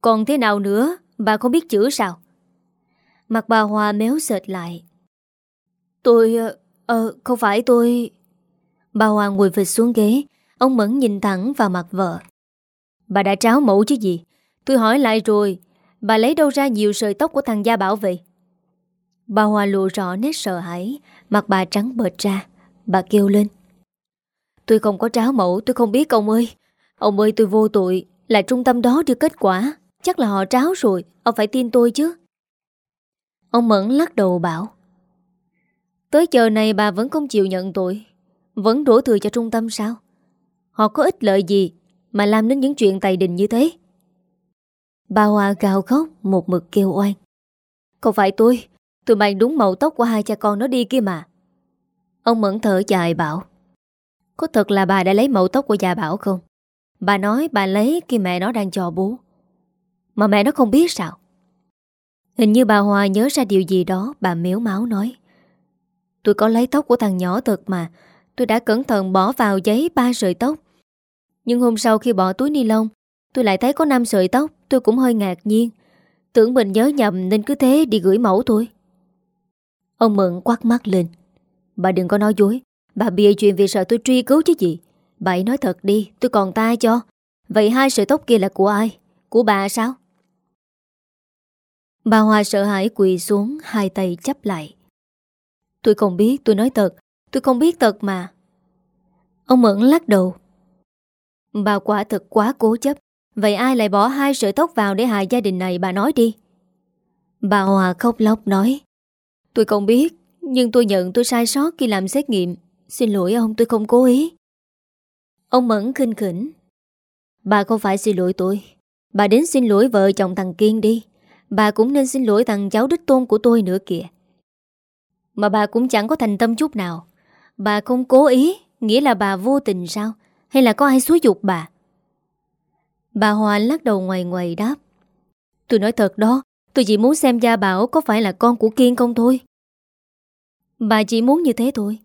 Còn thế nào nữa, bà không biết chữ sao? Mặt bà Hòa méo sệt lại. Tôi... Ờ, ờ, không phải tôi... Bà Hòa ngồi vịt xuống ghế, ông Mẫn nhìn thẳng vào mặt vợ. Bà đã tráo mẫu chứ gì? Tôi hỏi lại rồi, bà lấy đâu ra nhiều sợi tóc của thằng Gia Bảo vậy? Bà Hòa lộ rõ nét sợ hãi, mặt bà trắng bệt ra. Bà kêu lên. Tôi không có tráo mẫu, tôi không biết ông ơi. Ông ơi tôi vô tội, là trung tâm đó đưa kết quả. Chắc là họ tráo rồi, ông phải tin tôi chứ. Ông Mẫn lắc đầu bảo. Tới giờ này bà vẫn không chịu nhận tội. Vẫn đổ thừa cho trung tâm sao? Họ có ích lợi gì mà làm đến những chuyện tài đình như thế? Bà Hòa gào khóc một mực kêu oan. Không phải tôi, tôi mang đúng màu tóc của hai cha con nó đi kia mà. Ông Mẫn thở dài bảo. Có thật là bà đã lấy mẫu tóc của già Bảo không? Bà nói bà lấy khi mẹ nó đang cho bú, Mà mẹ nó không biết sao? Hình như bà Hòa nhớ ra điều gì đó Bà miếu máu nói Tôi có lấy tóc của thằng nhỏ thật mà. Tôi đã cẩn thận bỏ vào giấy ba sợi tóc. Nhưng hôm sau khi bỏ túi ni lông, Tôi lại thấy có 5 sợi tóc, Tôi cũng hơi ngạc nhiên. Tưởng mình nhớ nhầm nên cứ thế đi gửi mẫu thôi. Ông Mận quát mắt lên. Bà đừng có nói dối. Bà bịa chuyện vì sợ tôi truy cứu chứ gì. Bà ấy nói thật đi, tôi còn ta cho. Vậy hai sợi tóc kia là của ai? Của bà sao? Bà Hòa sợ hãi quỳ xuống, Hai tay chấp lại. Tôi không biết, tôi nói thật. Tôi không biết thật mà. Ông Mẫn lắc đầu. Bà quả thật quá cố chấp. Vậy ai lại bỏ hai sợi tóc vào để hại gia đình này, bà nói đi. Bà Hòa khóc lóc nói. Tôi không biết, Nhưng tôi nhận tôi sai sót khi làm xét nghiệm. Xin lỗi ông, tôi không cố ý. Ông Mẫn khinh khỉnh. Bà không phải xin lỗi tôi. Bà đến xin lỗi vợ chồng thằng Kiên đi. Bà cũng nên xin lỗi thằng cháu đích tôn của tôi nữa kìa. Mà bà cũng chẳng có thành tâm chút nào. Bà không cố ý, Nghĩa là bà vô tình sao? Hay là có ai xúi dục bà? Bà Hòa lắc đầu ngoài ngoài đáp. Tôi nói thật đó, Tôi chỉ muốn xem Gia Bảo có phải là con của Kiên không thôi. Bà chỉ muốn như thế thôi.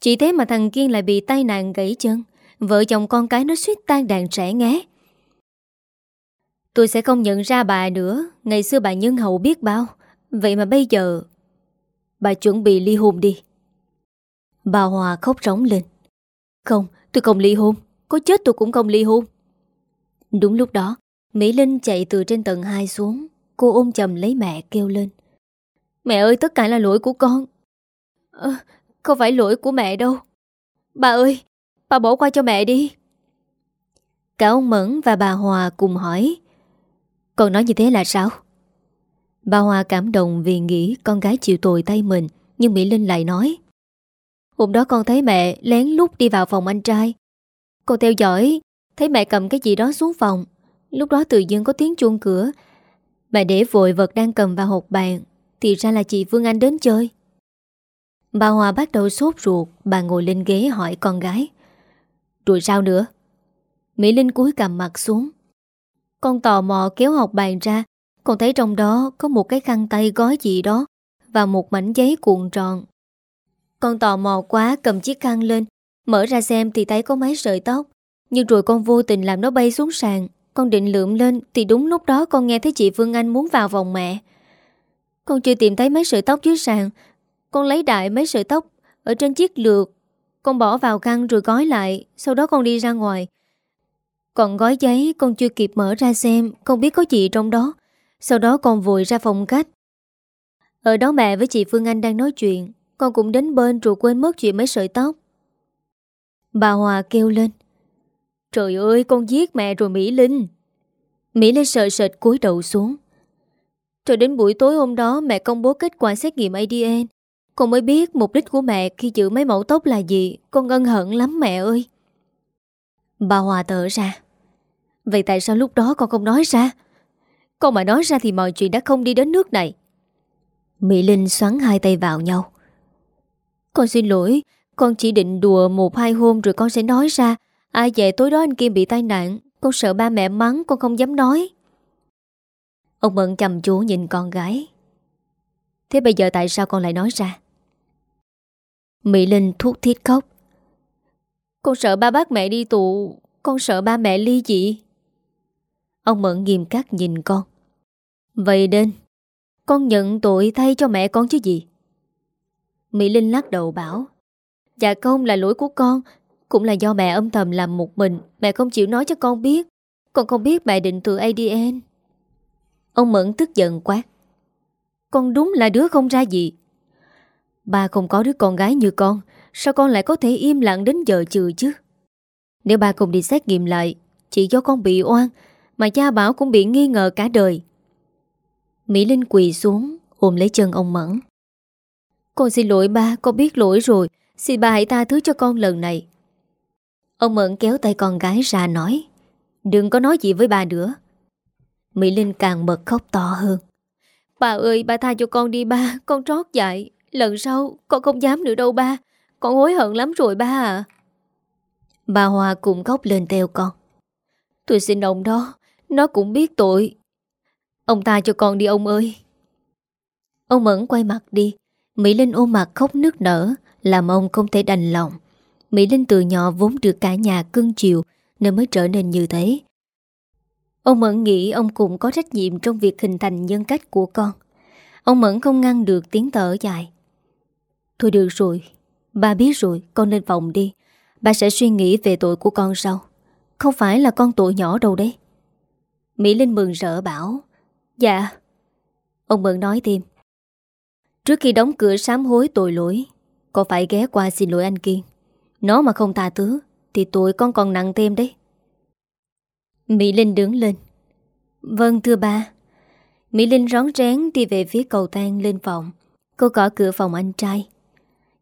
Chỉ thế mà thằng Kiên lại bị tai nạn gãy chân. Vợ chồng con cái nó suýt tan đàn trẻ ngé. Tôi sẽ không nhận ra bà nữa. Ngày xưa bà nhân hậu biết bao. Vậy mà bây giờ Bà chuẩn bị ly hôn đi. Bà Hòa khóc rống lên. Không, tôi không ly hôn. Có chết tôi cũng không ly hôn. Đúng lúc đó Mỹ Linh chạy từ trên tầng 2 xuống. Cô ôm chầm lấy mẹ kêu lên. Mẹ ơi tất cả là lỗi của con. À, Không phải lỗi của mẹ đâu. Bà ơi Bà bỏ qua cho mẹ đi. Cả ông Mẫn và bà Hòa cùng hỏi Con nói như thế là sao? Bà Hòa cảm động vì nghĩ con gái chịu tội tay mình, Nhưng Mỹ Linh lại nói, Hôm đó con thấy mẹ lén lút đi vào phòng anh trai. Con theo dõi, Thấy mẹ cầm cái gì đó xuống phòng. Lúc đó tự dưng có tiếng chuông cửa. Mẹ để vội vật đang cầm vào hộp bàn, Thì ra là chị Phương Anh đến chơi. Bà Hòa bắt đầu sốt ruột, Bà ngồi lên ghế hỏi con gái, Rồi sao nữa? Mỹ Linh cúi cầm mặt xuống, Con tò mò kéo học bàn ra con thấy trong đó có một cái khăn tay gói gì đó Và một mảnh giấy cuộn tròn. Con tò mò quá, cầm chiếc khăn lên, Mở ra xem thì thấy có mấy sợi tóc. Nhưng rồi con vô tình làm nó bay xuống sàn. Con định lượm lên Thì đúng lúc đó con nghe thấy chị Phương Anh muốn vào vòng mẹ. Con chưa tìm thấy mấy sợi tóc dưới sàn. Con lấy đại mấy sợi tóc Ở trên chiếc lược. Con bỏ vào khăn rồi gói lại, Sau đó con đi ra ngoài. Còn gói giấy con chưa kịp mở ra xem, Con biết có gì trong đó. Sau đó con vội ra phòng khách. Ở đó mẹ với chị Phương Anh đang nói chuyện, Con cũng đến bên rồi quên mất chuyện mấy sợi tóc. Bà Hòa kêu lên, Trời ơi, con giết mẹ rồi Mỹ Linh. Mỹ Linh sợ sệt cúi đầu xuống. Cho đến buổi tối hôm đó mẹ công bố kết quả xét nghiệm ADN Con mới biết mục đích của mẹ khi giữ mấy mẫu tóc là gì, Con ân hận lắm mẹ ơi. Bà Hòa thở ra, Vậy tại sao lúc đó con không nói ra? Con mà nói ra thì mọi chuyện đã không đi đến nước này. Mỹ Linh xoắn hai tay vào nhau. Con xin lỗi, Con chỉ định đùa một hai hôm rồi con sẽ nói ra. Ai về tối đó anh Kim bị tai nạn, Con sợ ba mẹ mắng, con không dám nói. Ông Mận chầm chú nhìn con gái. Thế bây giờ tại sao con lại nói ra? Mỹ Linh thuốc thiết khóc. Con sợ ba bác mẹ đi tù Con Con sợ ba mẹ ly dị. Ông Mận nghiêm khắc nhìn con. Vậy đến Con nhận tội thay cho mẹ con chứ gì? Mỹ Linh lắc đầu bảo Dạ không là lỗi của con, Cũng là do mẹ âm thầm làm một mình, Mẹ không chịu nói cho con biết. Con không biết mẹ định từ ADN Ông Mẫn tức giận quát, Con đúng là đứa không ra gì. Ba không có đứa con gái như con, Sao con lại có thể im lặng đến giờ trừ chứ? Nếu ba không đi xét nghiệm lại, Chỉ do con bị oan mà cha bảo cũng bị nghi ngờ cả đời. Mỹ Linh quỳ xuống, Ôm lấy chân ông Mẫn. Con xin lỗi ba, Con biết lỗi rồi. Xin ba hãy tha thứ cho con lần này. Ông Mẫn kéo tay con gái ra nói, Đừng có nói gì với bà nữa. Mỹ Linh càng bật khóc to hơn. Bà ơi bà tha cho con đi ba, Con trót dại. Lần sau, con không dám nữa đâu ba. Con hối hận lắm rồi ba à. Bà Hòa cũng khóc lên theo con. Tôi xin ông đó nó cũng biết tội. Ông ta cho con đi ông ơi. Ông Mẫn quay mặt đi. Mỹ Linh ôm mặt khóc nước nở, Làm ông không thể đành lòng. Mỹ Linh từ nhỏ vốn được cả nhà cưng chiều Nên mới trở nên như thế. Ông Mẫn nghĩ ông cũng có trách nhiệm Trong việc hình thành nhân cách của con. Ông Mẫn không ngăn được tiếng thở dài. Thôi được rồi, Ba biết rồi, con lên phòng đi. Ba sẽ suy nghĩ về tội của con sau. Không phải là con tội nhỏ đâu đấy. Mỹ Linh mừng rỡ bảo Dạ. Ông Mẫn nói thêm, Trước khi đóng cửa sám hối tội lỗi Con phải ghé qua xin lỗi anh Kiên? Nó mà không tha thứ, Thì tội con còn nặng thêm đấy. Mỹ Linh đứng lên Vâng thưa ba. Mỹ Linh rón rén đi về phía cầu thang lên phòng. Cô gõ cửa phòng anh trai.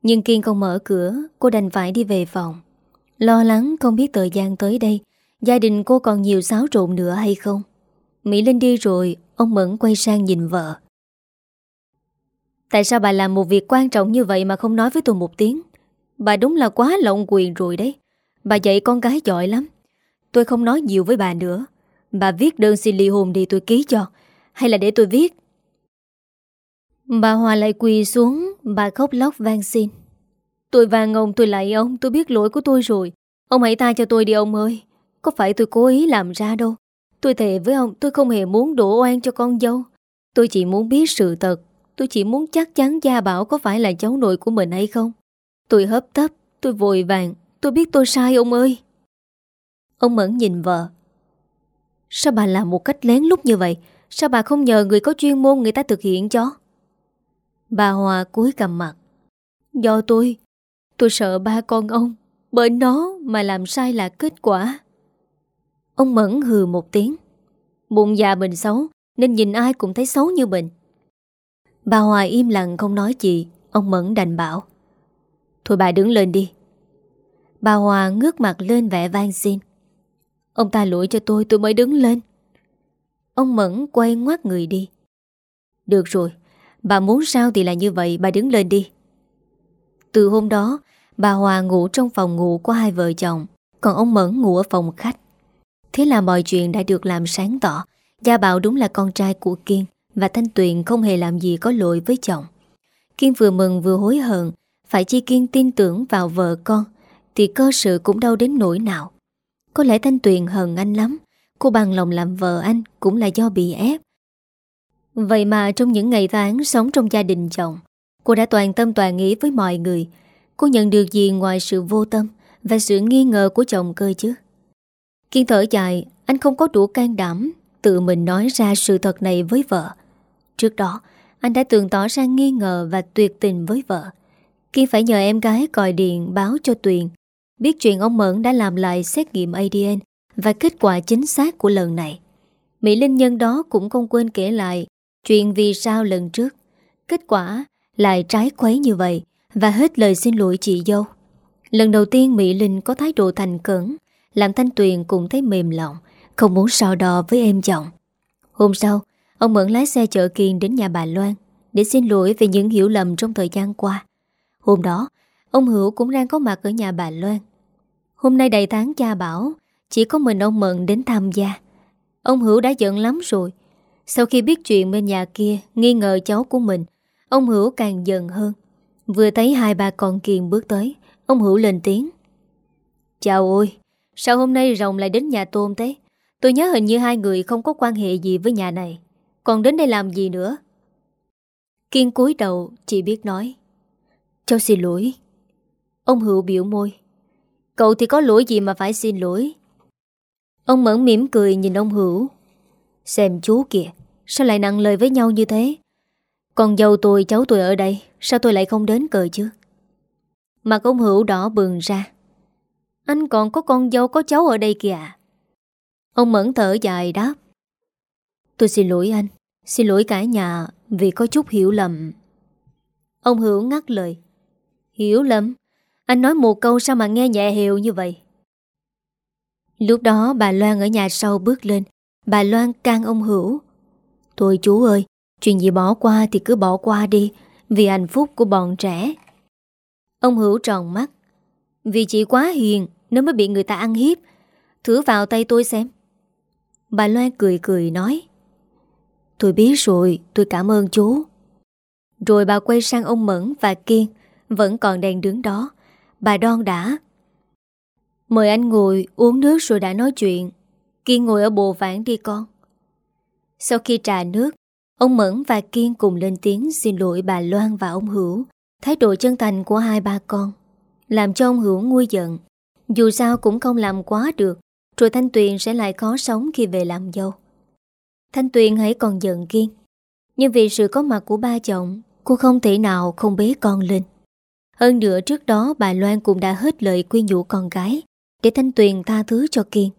Nhưng Kiên không mở cửa, Cô đành phải đi về phòng. Lo lắng không biết thời gian tới đây Gia đình cô còn nhiều xáo trộn nữa hay không? Mỹ Linh đi rồi, Ông Mẫn quay sang nhìn vợ. Tại sao bà làm một việc quan trọng như vậy Mà không nói với tôi một tiếng? Bà đúng là quá lộng quyền rồi đấy. Bà dạy con gái giỏi lắm. Tôi không nói nhiều với bà nữa. Bà viết đơn xin ly hôn đi tôi ký cho. Hay là để tôi viết? Bà Hòa lại quỳ xuống, Bà khóc lóc vang xin. Tôi vàng ông, tôi lại ông, Tôi biết lỗi của tôi rồi. Ông hãy tha cho tôi đi, ông ơi. Có phải tôi cố ý làm ra đâu. Tôi thề với ông, tôi không hề muốn đổ oan cho con dâu. Tôi chỉ muốn biết sự thật. Tôi chỉ muốn chắc chắn Gia Bảo có phải là cháu nội của mình hay không. Tôi hấp tấp, Tôi vội vàng. Tôi biết tôi sai, ông ơi. Ông Mẫn nhìn vợ. Sao bà làm một cách lén lút như vậy? Sao bà không nhờ người có chuyên môn người ta thực hiện cho? Bà Hòa cúi cầm mặt. Do tôi Tôi sợ ba con ông. Bởi nó mà làm sai là kết quả. Ông Mẫn hừ một tiếng. Bụng già mình xấu, Nên nhìn ai cũng thấy xấu như mình. Bà Hòa im lặng không nói gì, Ông Mẫn đành bảo. Thôi bà đứng lên đi. Bà Hòa ngước mặt lên vẻ van xin. Ông ta lỗi cho tôi tôi mới đứng lên. Ông Mẫn quay ngoắt người đi. Được rồi, Bà muốn sao thì là như vậy, Bà đứng lên đi. Từ hôm đó, Bà Hòa ngủ trong phòng ngủ của hai vợ chồng, Còn ông Mẫn ngủ ở phòng khách. Thế là mọi chuyện đã được làm sáng tỏ. Gia Bảo đúng là con trai của Kiên Và Thanh Tuyền không hề làm gì có lỗi với chồng. Kiên vừa mừng vừa hối hận, Phải chi Kiên tin tưởng vào vợ con, Thì cơ sự cũng đâu đến nỗi nào. Có lẽ Thanh Tuyền hận anh lắm, Cô bằng lòng làm vợ anh Cũng là do bị ép. Vậy mà trong những ngày tháng Sống trong gia đình chồng, Cô đã toàn tâm toàn ý với mọi người. Cô nhận được gì ngoài sự vô tâm Và sự nghi ngờ của chồng cơ chứ? Kiên thở dài, Anh không có đủ can đảm Tự mình nói ra sự thật này với vợ. Trước đó, Anh đã từng tỏ ra nghi ngờ và tuyệt tình với vợ. Kiên phải nhờ em gái còi điện báo cho Tuyền, Biết chuyện ông Mẫn đã làm lại xét nghiệm ADN Và kết quả chính xác của lần này. Mỹ Linh nhân đó cũng không quên kể lại Chuyện vì sao lần trước. Kết quả lại trái quấy như vậy Và hết lời xin lỗi chị dâu. Lần đầu tiên Mỹ Linh có thái độ thành cẩn làm Thanh Tuyền cũng thấy mềm lòng, Không muốn so đo với em chồng Hôm sau, Ông Mẫn lái xe chở Kiên đến nhà bà Loan Để xin lỗi về những hiểu lầm trong thời gian qua. Hôm đó, Ông Hữu cũng đang có mặt ở nhà bà Loan. Hôm nay đầy tháng cha bảo, Chỉ có mình ông Mận đến tham gia. Ông Hữu đã giận lắm rồi. Sau khi biết chuyện bên nhà kia Nghi ngờ cháu của mình, Ông Hữu càng giận hơn. Vừa thấy hai bà con kiền bước tới, Ông Hữu lên tiếng. Chào ôi Sao hôm nay Rồng lại đến nhà Tôn thế? Tôi nhớ hình như hai người không có quan hệ gì với nhà này. Còn đến đây làm gì nữa? Kiên cúi đầu, chỉ biết nói. Cháu xin lỗi. Ông Hữu biểu môi. Cậu thì có lỗi gì mà phải xin lỗi? Ông Mẫn mỉm cười nhìn ông Hữu. Xem chú kìa, Sao lại nặng lời với nhau như thế? Còn dâu tôi, cháu tôi ở đây, Sao tôi lại không đến cờ chứ? Mặt ông Hữu đỏ bừng ra. Anh còn có con dâu có cháu ở đây kìa. Ông Mẫn thở dài đáp. Tôi xin lỗi anh. Xin lỗi cả nhà Vì có chút hiểu lầm. Ông Hữu ngắt lời. Hiểu lầm? Anh nói một câu sao mà nghe nhẹ hiệu như vậy? Lúc đó bà Loan ở nhà sau bước lên. Bà Loan can ông Hữu. Thôi chú ơi, Chuyện gì bỏ qua thì cứ bỏ qua đi, Vì hạnh phúc của bọn trẻ. Ông Hữu tròn mắt. Vì chị quá hiền nó mới bị người ta ăn hiếp. Thử vào tay tôi xem. Bà Loan cười cười nói, Tôi biết rồi, tôi cảm ơn chú. Rồi bà quay sang ông Mẫn và Kiên, Vẫn còn đang đứng đó. Bà đon đã Mời anh ngồi, uống nước rồi đã nói chuyện. Kiên ngồi ở bộ vãn đi con. Sau khi trà nước, Ông Mẫn và Kiên cùng lên tiếng xin lỗi bà Loan và ông Hữu. Thái độ chân thành của hai ba con Làm cho ông Hữu nguôi giận. Dù sao cũng không làm quá được, Rồi Thanh Tuyền sẽ lại khó sống khi về làm dâu. Thanh Tuyền hãy còn giận Kiên Nhưng vì sự có mặt của ba chồng, Cô không thể nào không bế con lên. Hơn nữa trước đó bà Loan cũng đã hết lời quyên nhủ con gái Để Thanh Tuyền tha thứ cho Kiên.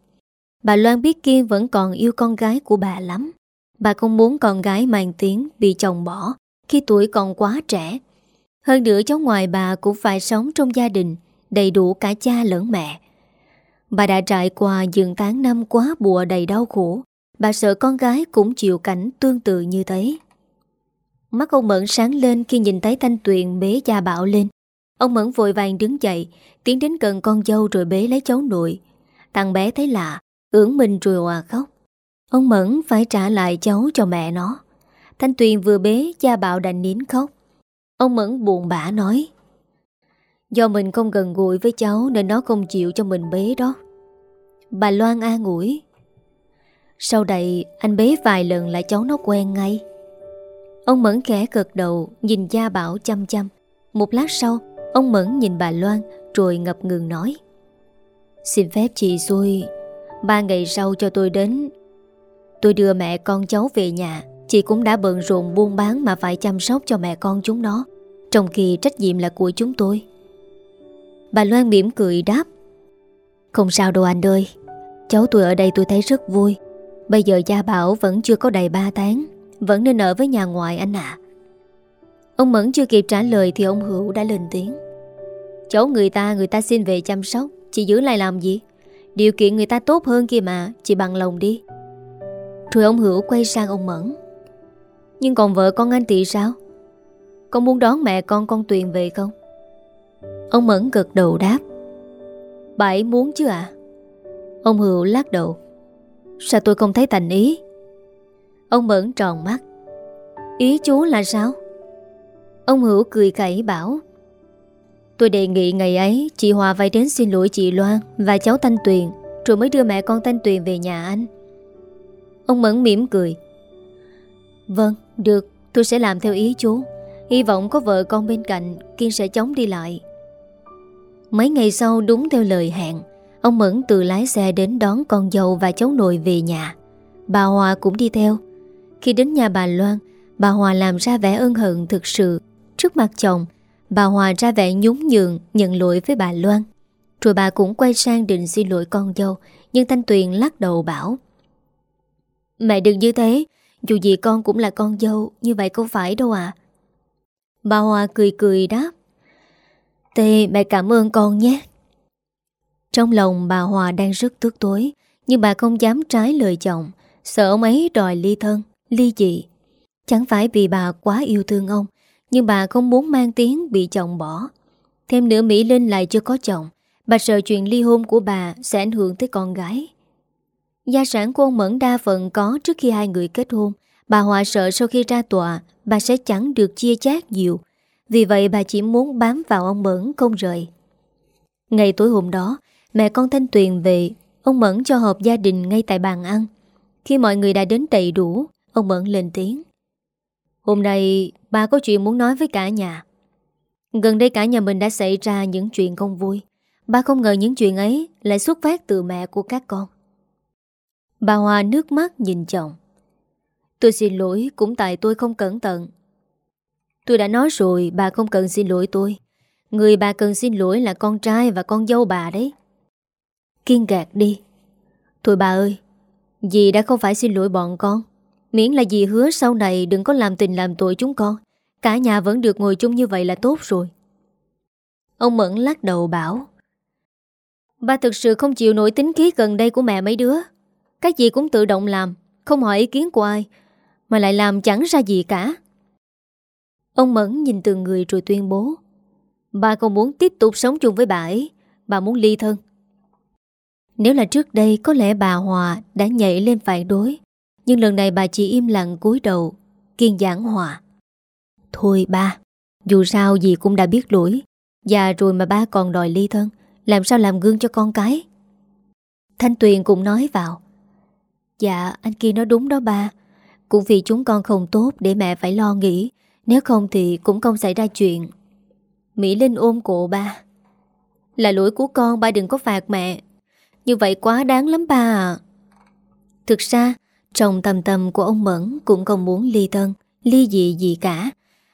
Bà Loan biết Kiên vẫn còn yêu con gái của bà lắm. Bà không muốn con gái mang tiếng bị chồng bỏ Khi tuổi còn quá trẻ. Hơn nữa cháu ngoài bà cũng phải sống trong gia đình Đầy đủ cả cha lẫn mẹ. Bà đã trải qua dường tháng năm quá bùa đầy đau khổ. Bà sợ con gái cũng chịu cảnh tương tự như thế. Mắt ông Mẫn sáng lên khi nhìn thấy Thanh Tuyền bế cha Bảo lên. Ông Mẫn vội vàng đứng dậy, Tiến đến gần con dâu rồi bế lấy cháu nội. Thằng bé thấy lạ, Ưỡng mình rồi hòa khóc. Ông Mẫn phải trả lại cháu cho mẹ nó. Thanh Tuyền vừa bế, Cha Bảo đành nín khóc. Ông Mẫn buồn bã nói Do mình không gần gũi với cháu Nên nó không chịu cho mình bế đó. Bà Loan an ủi, Sau đây, anh bế vài lần lại cháu nó quen ngay. Ông Mẫn khẽ cực đầu, Nhìn Gia Bảo chăm chăm. Một lát sau, Ông Mẫn nhìn bà Loan Rồi ngập ngừng nói, Xin phép chị xui Ba ngày sau cho tôi đến. Tôi đưa mẹ con cháu về nhà, Chị cũng đã bận rộn buôn bán Mà phải chăm sóc cho mẹ con chúng nó, Trong khi trách nhiệm là của chúng tôi. Bà Loan mỉm cười đáp, Không sao đâu anh ơi, Cháu tôi ở đây tôi thấy rất vui. Bây giờ Gia Bảo vẫn chưa có đầy 3 tháng, Vẫn nên ở với nhà ngoại anh ạ. Ông Mẫn chưa kịp trả lời Thì ông Hữu đã lên tiếng, Cháu người ta người ta xin về chăm sóc, Chị giữ lại làm gì? Điều kiện người ta tốt hơn kia mà, Chị bằng lòng đi. Rồi ông Hữu quay sang ông Mẫn, nhưng còn vợ con anh thì sao? Con muốn đón mẹ con con Tuyền về không? Ông Mẫn gật đầu đáp. Bà ấy muốn chứ à Ông Hữu lắc đầu. Sao tôi không thấy thành ý? Ông Mẫn tròn mắt. Ý chú là sao? Ông Hữu cười khẩy bảo. Tôi đề nghị ngày ấy Chị Hòa phải đến xin lỗi chị Loan Và cháu Thanh Tuyền Rồi mới đưa mẹ con Thanh Tuyền về nhà anh. Ông Mẫn mỉm cười. Vâng, được, tôi sẽ làm theo ý chú. Hy vọng có vợ con bên cạnh Kiên sẽ chống đi lại Mấy ngày sau đúng theo lời hẹn, Ông Mẫn tự lái xe đến đón con dâu và cháu nội về nhà. Bà Hòa cũng đi theo. Khi đến nhà bà Loan, Bà Hòa làm ra vẻ ân hận thực sự. Trước mặt chồng, Bà Hòa ra vẻ nhún nhường, Nhận lỗi với bà Loan. Rồi bà cũng quay sang định xin lỗi con dâu, Nhưng Thanh Tuyền lắc đầu bảo, Mẹ đừng như thế, dù gì con cũng là con dâu, Như vậy không phải đâu à Bà Hòa cười cười đáp Tê mẹ cảm ơn con nhé. Trong lòng bà Hòa đang rất tức tối Nhưng bà không dám trái lời chồng. Sợ ông ấy đòi ly thân Ly dị. Chẳng phải vì bà quá yêu thương ông Nhưng bà không muốn mang tiếng bị chồng bỏ. Thêm nữa Mỹ Linh lại chưa có chồng Bà sợ chuyện ly hôn của bà Sẽ ảnh hưởng tới con gái. Gia sản của ông Mẫn đa phần có trước khi hai người kết hôn. Bà Hòa sợ sau khi ra tòa, bà sẽ chẳng được chia chác nhiều. Vì vậy bà chỉ muốn bám vào ông Mẫn không rời. Ngày tối hôm đó, Mẹ con Thanh Tuyền về Ông Mẫn cho họp gia đình ngay tại bàn ăn. Khi mọi người đã đến đầy đủ Ông Mẫn lên tiếng. Hôm nay bà có chuyện muốn nói với cả nhà. Gần đây cả nhà mình đã xảy ra những chuyện không vui. Bà không ngờ những chuyện ấy Lại xuất phát từ mẹ của các con. Bà Hòa nước mắt nhìn chồng. Tôi xin lỗi cũng tại tôi không cẩn thận. Tôi đã nói rồi, bà không cần xin lỗi tôi. Người bà cần xin lỗi là con trai và con dâu bà đấy. Kiên gạt đi. Thôi bà ơi, Dì đã không phải xin lỗi bọn con. Miễn là dì hứa sau này đừng có làm tình làm tội chúng con. Cả nhà vẫn được ngồi chung như vậy là tốt rồi. Ông Mẫn lắc đầu bảo Ba thực sự không chịu nổi tính khí gần đây của mẹ mấy đứa. Cái gì cũng tự động làm, Không hỏi ý kiến của ai, Mà lại làm chẳng ra gì cả. Ông Mẫn nhìn từng người rồi tuyên bố. Bà không muốn tiếp tục sống chung với bà ấy. Bà muốn ly thân. Nếu là trước đây, có lẽ bà Hòa đã nhảy lên phản đối. Nhưng lần này bà chỉ im lặng cúi đầu, Kiên giảng hòa. Thôi ba, Dù sao gì cũng đã biết lỗi. Già rồi mà ba còn đòi ly thân, Làm sao làm gương cho con cái? Thanh Tuyền cũng nói vào. Dạ anh kia nói đúng đó ba. Cũng vì chúng con không tốt Để mẹ phải lo nghĩ. Nếu không thì cũng không xảy ra chuyện. Mỹ Linh ôm cổ ba. Là lỗi của con, ba đừng có phạt mẹ. Như vậy quá đáng lắm ba à. Thực ra, Trong tầm tầm của ông Mẫn Cũng không muốn ly thân, Ly dị gì cả.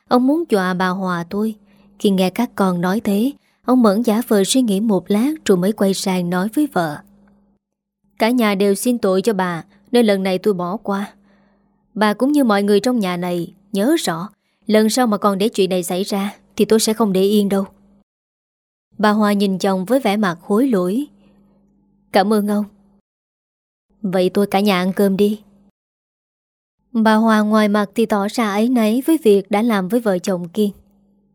Ông muốn dọa bà Hòa tôi Khi nghe các con nói thế, Ông Mẫn giả vờ suy nghĩ một lát Rồi mới quay sang nói với vợ. Cả nhà đều xin tội cho bà, Nên lần này tôi bỏ qua. Bà cũng như mọi người trong nhà này, Nhớ rõ Lần sau mà còn để chuyện này xảy ra Thì tôi sẽ không để yên đâu Bà Hoa nhìn chồng với vẻ mặt hối lỗi Cảm ơn ông Vậy tôi cả nhà ăn cơm đi Bà Hoa ngoài mặt thì tỏ ra ấy nấy với việc đã làm với vợ chồng Kiên.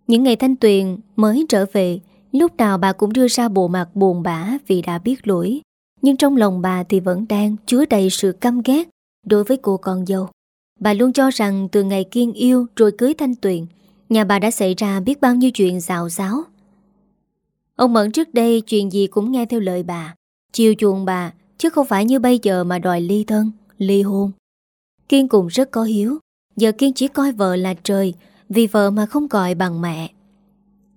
Những ngày Thanh Tuyền mới trở về, lúc nào bà cũng đưa ra bộ mặt buồn bã vì đã biết lỗi. Nhưng trong lòng bà thì vẫn đang chứa đầy sự căm ghét đối với cô con dâu. Bà luôn cho rằng từ ngày Kiên yêu rồi cưới Thanh Tuyền, nhà bà đã xảy ra biết bao nhiêu chuyện rào ráo. Ông Mẫn trước đây chuyện gì cũng nghe theo lời bà, chiều chuộng bà, chứ không phải như bây giờ mà đòi ly thân, ly hôn. Kiên cũng rất có hiếu Giờ Kiên chỉ coi vợ là trời Vì vợ mà không gọi bằng mẹ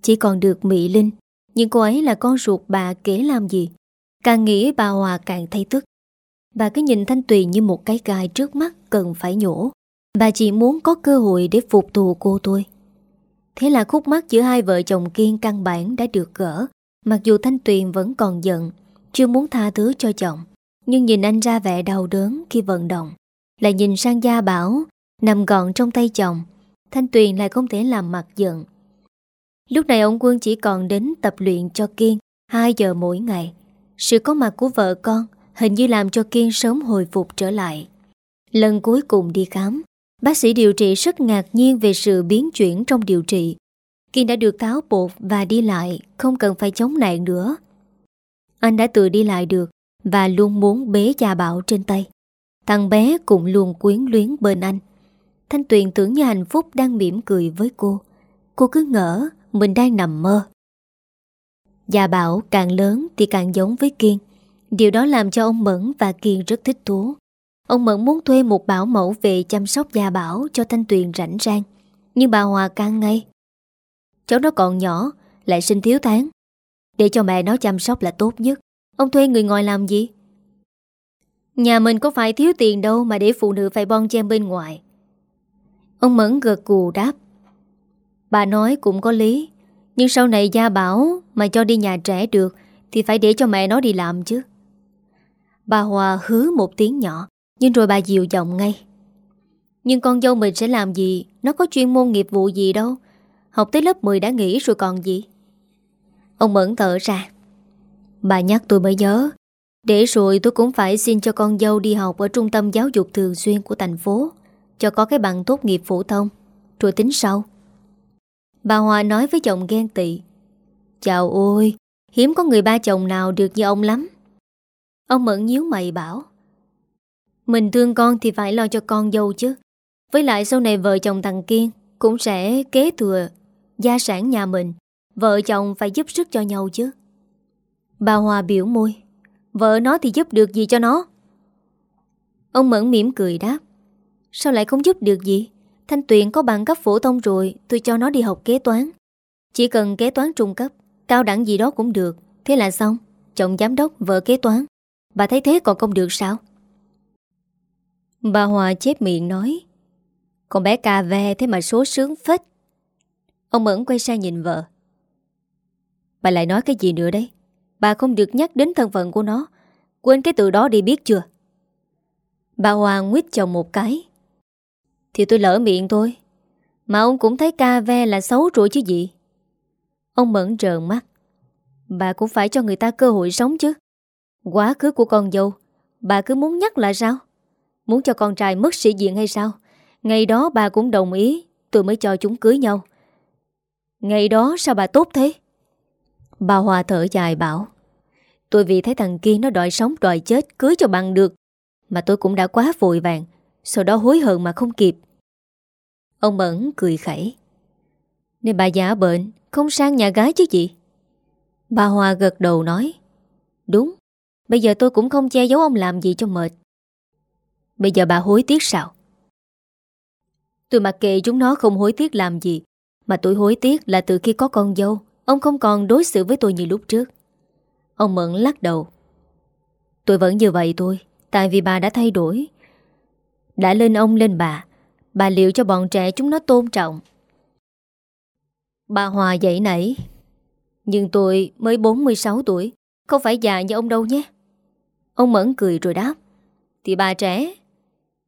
Chỉ còn được Mỹ Linh Nhưng cô ấy là con ruột bà kể làm gì Càng nghĩ bà Hòa càng thấy tức Bà cứ nhìn Thanh Tuyền như một cái gai trước mắt cần phải nhổ. Bà chỉ muốn có cơ hội để phục thù cô tôi Thế là khúc mắc giữa hai vợ chồng Kiên căn bản đã được gỡ. Mặc dù Thanh Tuyền vẫn còn giận, Chưa muốn tha thứ cho chồng, Nhưng nhìn anh ra vẻ đau đớn khi vận động. Lại nhìn sang Gia Bảo, Nằm gọn trong tay chồng, Thanh Tuyền lại không thể làm mặt giận. Lúc này ông Quân chỉ còn đến tập luyện cho Kiên 2 giờ mỗi ngày. Sự có mặt của vợ con Hình như làm cho Kiên sớm hồi phục trở lại. Lần cuối cùng đi khám, Bác sĩ điều trị rất ngạc nhiên Về sự biến chuyển trong điều trị. Kiên đã được tháo bột và đi lại, Không cần phải chống nạn nữa. Anh đã tự đi lại được Và luôn muốn bế cha Bảo trên tay. Thằng bé cũng luôn quyến luyến bên anh. Thanh Tuyền tưởng như hạnh phúc đang mỉm cười với cô. Cô cứ ngỡ mình đang nằm mơ. Gia Bảo càng lớn thì càng giống với Kiên. Điều đó làm cho ông Mẫn và Kiên rất thích thú. Ông Mẫn muốn thuê một bảo mẫu về chăm sóc Gia Bảo cho Thanh Tuyền rảnh rang. Nhưng bà Hòa can ngay. Cháu nó còn nhỏ Lại sinh thiếu tháng. Để cho mẹ nó chăm sóc là tốt nhất. Ông thuê người ngoài làm gì? Nhà mình có phải thiếu tiền đâu mà để phụ nữ phải bon chen bên ngoài. Ông Mẫn gật cù đáp. Bà nói cũng có lý, nhưng sau này gia bảo mà cho đi nhà trẻ được thì phải để cho mẹ nó đi làm chứ. Bà Hòa hứ một tiếng nhỏ, nhưng rồi bà dịu giọng ngay. Nhưng con dâu mình sẽ làm gì, nó có chuyên môn nghiệp vụ gì đâu. Học tới lớp 10 đã nghỉ rồi còn gì. Ông Mẫn thở ra. Bà nhắc tôi mới nhớ, để rồi tôi cũng phải xin cho con dâu đi học ở trung tâm giáo dục thường xuyên của thành phố, cho có cái bằng tốt nghiệp phổ thông, rồi tính sau. Bà Hòa nói với chồng ghen tị. Chào ôi, hiếm có người ba chồng nào được như ông lắm. Ông Mẫn nhíu mày bảo. Mình thương con thì phải lo cho con dâu chứ. Với lại sau này vợ chồng thằng Kiên cũng sẽ kế thừa gia sản nhà mình. Vợ chồng phải giúp sức cho nhau chứ. Bà Hòa biểu môi Vợ nó thì giúp được gì cho nó Ông Mẫn mỉm cười đáp Sao lại không giúp được gì Thanh Tuyền có bằng cấp phổ thông rồi Tôi cho nó đi học kế toán Chỉ cần kế toán trung cấp Cao đẳng gì đó cũng được Thế là xong Chồng giám đốc, vợ kế toán Bà thấy thế còn không được sao? Bà Hòa chép miệng nói, Con bé cà ve thế mà số sướng phết. Ông Mẫn quay sang nhìn vợ. Bà lại nói cái gì nữa đấy? Bà không được nhắc đến thân phận của nó. Quên cái từ đó đi biết chưa? Bà Hòa nguyết chồng một cái. Thì tôi lỡ miệng thôi. Mà ông cũng thấy ca ve là xấu rồi chứ gì. Ông Mẫn trợn mắt. Bà cũng phải cho người ta cơ hội sống chứ. Quá khứ của con dâu, Bà cứ muốn nhắc là sao? Muốn cho con trai mất sĩ diện hay sao? Ngày đó bà cũng đồng ý, Tôi mới cho chúng cưới nhau. Ngày đó sao bà tốt thế? Bà Hòa thở dài bảo, Tôi vì thấy thằng kia nó đòi sống, đòi chết, Cưới cho bằng được, Mà tôi cũng đã quá vội vàng, Sau đó hối hận mà không kịp. Ông Mẫn cười khẩy, Nên bà giả bệnh, Không sang nhà gái chứ gì? Bà Hòa gật đầu nói, Đúng Bây giờ tôi cũng không che giấu ông làm gì cho mệt. Bây giờ bà hối tiếc sao? Tôi mặc kệ chúng nó không hối tiếc làm gì, Mà tôi hối tiếc là từ khi có con dâu, Ông không còn đối xử với tôi như lúc trước. Ông Mận lắc đầu. Tôi vẫn như vậy thôi, Tại vì bà đã thay đổi. Đã lên ông lên bà Bà liệu cho bọn trẻ chúng nó tôn trọng. Bà Hòa dậy nảy Nhưng tôi mới 46 tuổi, Không phải già như ông đâu nhé. Ông Mẫn cười rồi đáp, Thì bà trẻ,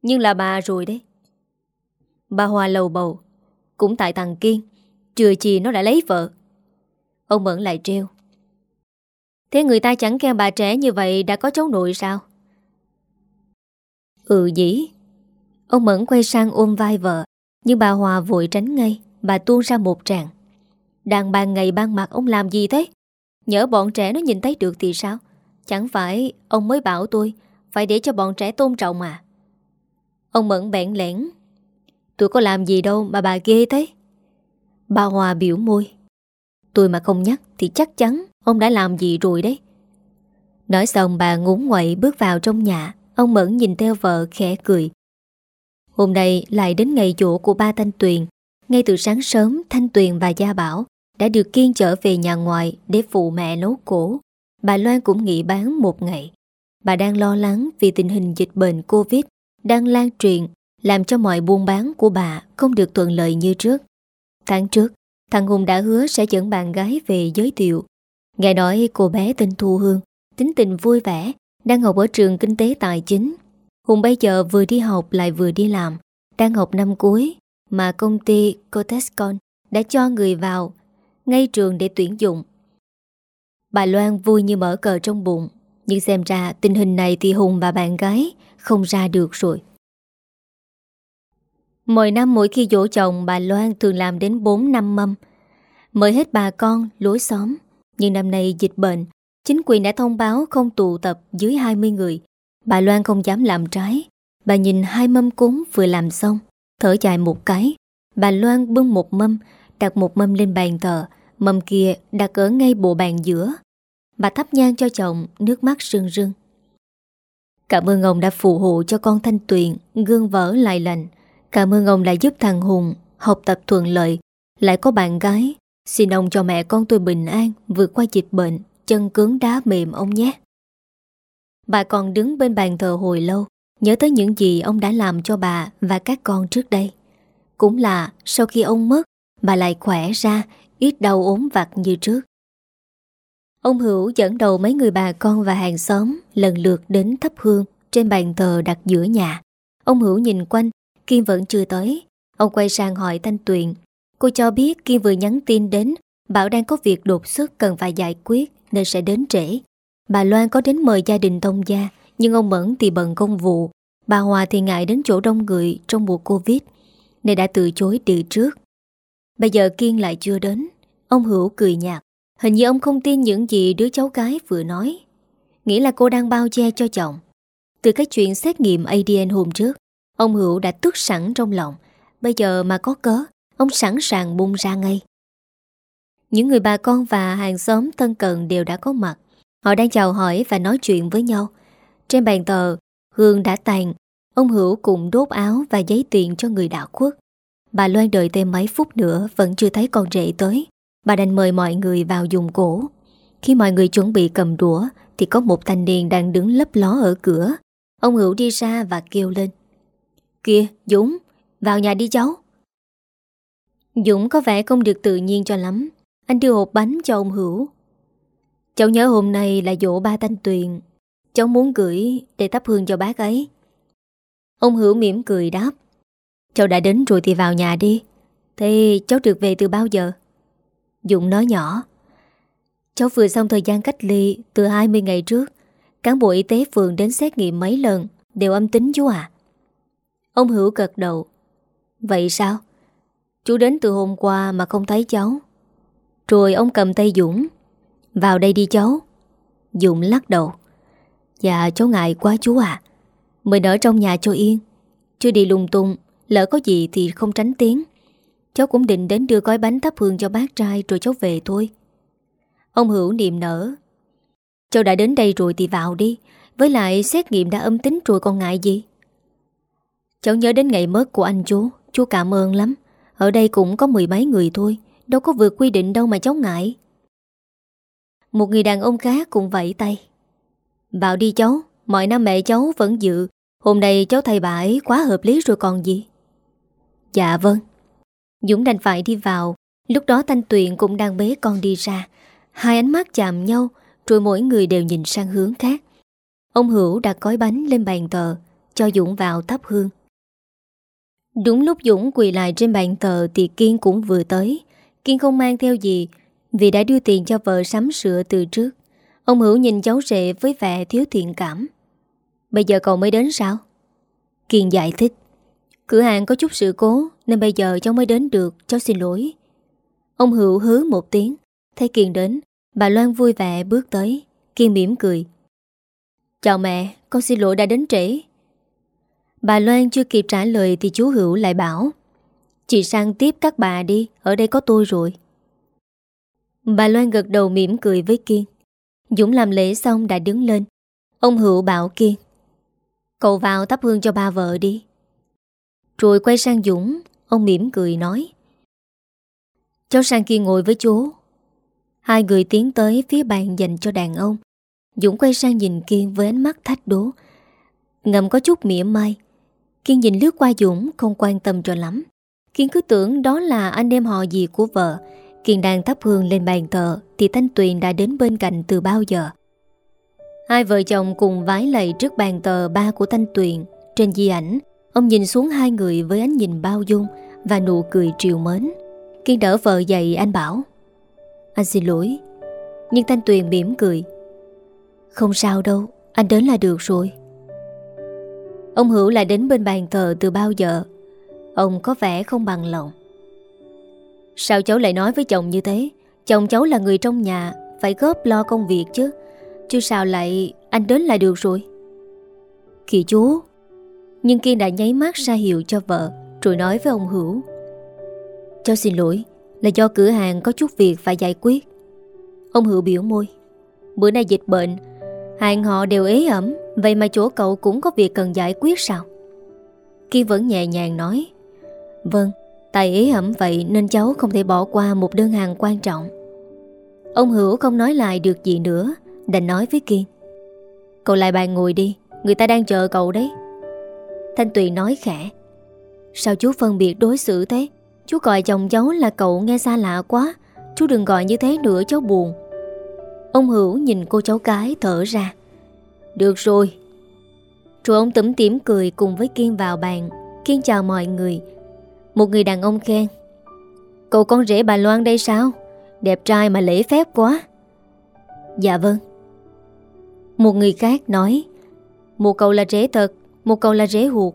Nhưng là bà rồi đấy. Bà Hòa lầu bầu, Cũng tại thằng Kiên Trừ chi nó đã lấy vợ. Ông Mẫn lại treo Thế người ta chẳng khen bà trẻ như vậy Đã có cháu nội sao? Ừ dĩ, Ông Mẫn quay sang ôm vai vợ, Nhưng bà Hòa vội tránh ngay, Bà tuôn ra một tràng. Đàn bà ngày ban mặt ông làm gì thế? Nhớ bọn trẻ nó nhìn thấy được thì sao? Chẳng phải ông mới bảo tôi Phải để cho bọn trẻ tôn trọng à Ông Mẫn bẹn lẽn, Tôi có làm gì đâu mà bà ghê thế? Bà Hòa biểu môi, Tôi mà không nhắc thì chắc chắn Ông đã làm gì rồi đấy. Nói xong bà ngúng ngoậy bước vào trong nhà, Ông Mẫn nhìn theo vợ khẽ cười. Hôm nay lại đến ngày chỗ của ba Thanh Tuyền. Ngay từ sáng sớm, Thanh Tuyền và Gia Bảo Đã được kiên trở về nhà ngoại Để phụ mẹ nấu cổ Bà Loan cũng nghỉ bán một ngày. Bà đang lo lắng vì tình hình dịch bệnh Covid Đang lan truyền, Làm cho mọi buôn bán của bà Không được thuận lợi như trước. Tháng trước, Thằng Hùng đã hứa sẽ dẫn bạn gái về giới thiệu. Nghe nói cô bé tên Thu Hương, Tính tình vui vẻ, Đang học ở trường kinh tế tài chính. Hùng bây giờ vừa đi học lại vừa đi làm, Đang học năm cuối Mà công ty Cotescon Đã cho người vào, Ngay trường để tuyển dụng. Bà Loan vui như mở cờ trong bụng. Nhưng xem ra tình hình này thì Hùng và bạn gái Không ra được rồi. Mỗi năm mỗi khi dỗ chồng bà Loan thường làm đến 4 năm mâm. Mời hết bà con, lối xóm. Nhưng năm nay dịch bệnh Chính quyền đã thông báo không tụ tập dưới 20 người. Bà Loan không dám làm trái. Bà nhìn hai mâm cúng vừa làm xong Thở dài một cái. Bà Loan bưng một mâm Đặt một mâm lên bàn thờ. Mâm kia đặt ở ngay bộ bàn giữa. Bà thắp nhang cho chồng, Nước mắt rưng rưng. Cảm ơn ông đã phù hộ cho con Thanh Tuyền, Gương vỡ lại lành. Cảm ơn ông đã giúp thằng Hùng Học tập thuận lợi. Lại có bạn gái, Xin ông cho mẹ con tôi bình an, Vượt qua dịch bệnh, Chân cứng đá mềm ông nhé. Bà còn đứng bên bàn thờ hồi lâu, Nhớ tới những gì ông đã làm cho bà Và các con trước đây. Cũng là sau khi ông mất, Bà lại khỏe ra, Ít đau ốm vặt như trước. Ông Hữu dẫn đầu mấy người bà con và hàng xóm lần lượt đến thắp hương trên bàn thờ đặt giữa nhà. Ông Hữu nhìn quanh, Kiên vẫn chưa tới. Ông quay sang hỏi Thanh Tuyền. Cô cho biết Kiên vừa nhắn tin đến, bảo đang có việc đột xuất cần phải giải quyết nên sẽ đến trễ. Bà Loan có đến mời gia đình thông gia, nhưng ông Mẫn thì bận công vụ. Bà Hòa thì ngại đến chỗ đông người trong mùa Covid, nên đã từ chối từ trước. Bây giờ Kiên lại chưa đến. Ông Hữu cười nhạt. Hình như ông không tin những gì đứa cháu gái vừa nói. Nghĩ là cô đang bao che cho chồng. Từ cái chuyện xét nghiệm ADN hôm trước, Ông Hữu đã tức sẵn trong lòng. Bây giờ mà có cớ, Ông sẵn sàng bung ra ngay. Những người bà con và hàng xóm thân cận đều đã có mặt. Họ đang chào hỏi và nói chuyện với nhau. Trên bàn tờ Hương đã tàn. Ông Hữu cùng đốt áo và giấy tiền cho người đã khuất Bà Loan đợi thêm mấy phút nữa, Vẫn chưa thấy con rể tới. Bà đành mời mọi người vào dùng cổ. Khi mọi người chuẩn bị cầm đũa, Thì có một thanh niên đang đứng lấp ló ở cửa. Ông Hữu đi ra và kêu lên. Kìa, Dũng, Vào nhà đi cháu. Dũng có vẻ không được tự nhiên cho lắm. Anh đưa hộp bánh cho ông Hữu. Cháu nhớ hôm nay là dỗ ba thanh tuyền. Cháu muốn gửi để thắp hương cho bác ấy. Ông Hữu mỉm cười đáp. Cháu đã đến rồi thì vào nhà đi. Thế cháu được về từ bao giờ? Dũng nói nhỏ. Cháu vừa xong thời gian cách ly từ 20 ngày trước. Cán bộ y tế phường đến xét nghiệm mấy lần, Đều âm tính chú à Ông Hữu gật đầu. Vậy sao? Chú đến từ hôm qua mà không thấy cháu. Rồi ông cầm tay Dũng. Vào đây đi cháu. Dũng lắc đầu. Dạ cháu ngại quá chú à Mình ở trong nhà cho yên. Chưa đi lung tung, Lỡ có gì thì không tránh tiếng. Cháu cũng định đến đưa gói bánh thắp hương cho bác trai Rồi cháu về thôi. Ông Hữu niềm nở. Cháu đã đến đây rồi thì vào đi. Với lại xét nghiệm đã âm tính rồi còn ngại gì? Cháu nhớ đến ngày mất của anh chú. Chú cảm ơn lắm. Ở đây cũng có mười mấy người thôi. Đâu có vượt quy định đâu mà cháu ngại. Một người đàn ông khác cũng vẫy tay. Vào đi cháu. Mọi năm mẹ cháu vẫn dự. Hôm nay cháu thầy bà ấy quá hợp lý rồi còn gì? Dạ vâng. Dũng đành phải đi vào. Lúc đó Thanh Tuyền cũng đang bế con đi ra. Hai ánh mắt chạm nhau, Rồi mỗi người đều nhìn sang hướng khác. Ông Hữu đặt gói bánh lên bàn tờ Cho Dũng vào thắp hương. Đúng lúc Dũng quỳ lại trên bàn tờ Thì Kiên cũng vừa tới. Kiên không mang theo gì, Vì đã đưa tiền cho vợ sắm sữa từ trước. Ông Hữu nhìn cháu rể với vẻ thiếu thiện cảm. Bây giờ cậu mới đến sao? Kiên giải thích. Cửa hàng có chút sự cố nên bây giờ cháu mới đến được, Cháu xin lỗi. Ông Hữu hứ một tiếng, Thấy Kiên đến, Bà Loan vui vẻ bước tới. Kiên mỉm cười. Chào mẹ, Con xin lỗi đã đến trễ. Bà Loan chưa kịp trả lời Thì chú Hữu lại bảo, Chị sang tiếp các bà đi, Ở đây có tôi rồi. Bà Loan gật đầu mỉm cười với Kiên. Dũng làm lễ xong đã đứng lên. Ông Hữu bảo Kiên, Cậu vào thắp hương cho ba vợ đi. Rồi quay sang Dũng Ông mỉm cười nói. Cháu sang kia ngồi với chú. Hai người tiến tới phía bàn dành cho đàn ông. Dũng quay sang nhìn Kiên với ánh mắt thách đố. Ngầm có chút mỉa mai. Kiên nhìn lướt qua Dũng, không quan tâm cho lắm. Kiên cứ tưởng đó là anh em họ gì của vợ. Kiên đang thắp hương lên bàn thờ, Thì Thanh Tuyền đã đến bên cạnh từ bao giờ. Hai vợ chồng cùng vái lạy trước bàn tờ ba của Thanh Tuyền, Trên di ảnh. Ông nhìn xuống hai người với ánh nhìn bao dung Và nụ cười triều mến. Kiên đỡ vợ dậy, anh bảo, Anh xin lỗi, Nhưng Thanh Tuyền mỉm cười, Không sao đâu, Anh đến là được rồi. Ông Hữu lại đến bên bàn thờ từ bao giờ, Ông có vẻ không bằng lòng. Sao cháu lại nói với chồng như thế? Chồng cháu là người trong nhà, Phải góp lo công việc chứ Chứ sao lại anh đến là được rồi? Kìa chú nhưng Kiên đã nháy mắt ra hiệu cho vợ, Rồi nói với ông Hữu. Cháu xin lỗi, Là do cửa hàng có chút việc phải giải quyết. Ông Hữu biểu môi. Bữa nay dịch bệnh, Hàng họ đều ế ẩm, Vậy mà chỗ cậu cũng có việc cần giải quyết sao? Kiên vẫn nhẹ nhàng nói. Vâng Tại ế ẩm vậy nên cháu không thể bỏ qua một đơn hàng quan trọng. Ông Hữu không nói lại được gì nữa, Đành nói với Kiên. Cậu lại bàn ngồi đi, Người ta đang chờ cậu đấy. Thanh Tuyền nói khẽ. Sao chú phân biệt đối xử thế? Chú gọi chồng cháu là cậu nghe xa lạ quá. Chú đừng gọi như thế nữa, cháu buồn. Ông Hữu nhìn cô cháu cái thở ra. Được rồi. Rồi ông tẩm tỉm cười cùng với Kiên vào bàn. Kiên chào mọi người. Một người đàn ông khen. Cậu con rể bà Loan đây sao? Đẹp trai mà lễ phép quá. Dạ vâng. Một người khác nói. Một cậu là rể thật. Một cậu là rể huột.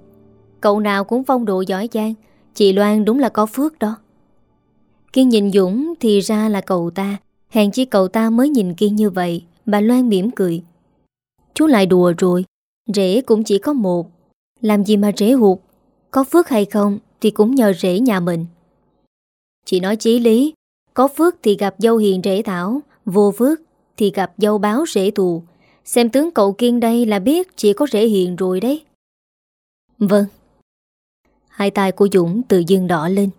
Cậu nào cũng phong độ giỏi giang. Chị Loan đúng là có phước đó. Kiên nhìn Dũng thì ra là cậu ta. Hèn chi cậu ta mới nhìn Kiên như vậy, Bà Loan mỉm cười. Chú lại đùa rồi. Rể cũng chỉ có một. Làm gì mà rể hụt Có phước hay không thì cũng nhờ rể nhà mình. Chị nói chí lý. Có phước thì gặp dâu hiền rể thảo, Vô phước Thì gặp dâu báo rễ thù Xem tướng cậu Kiên đây là biết Chỉ có rễ hiền rồi đấy. Vâng. Hai tay của Dũng tự dưng đỏ lên.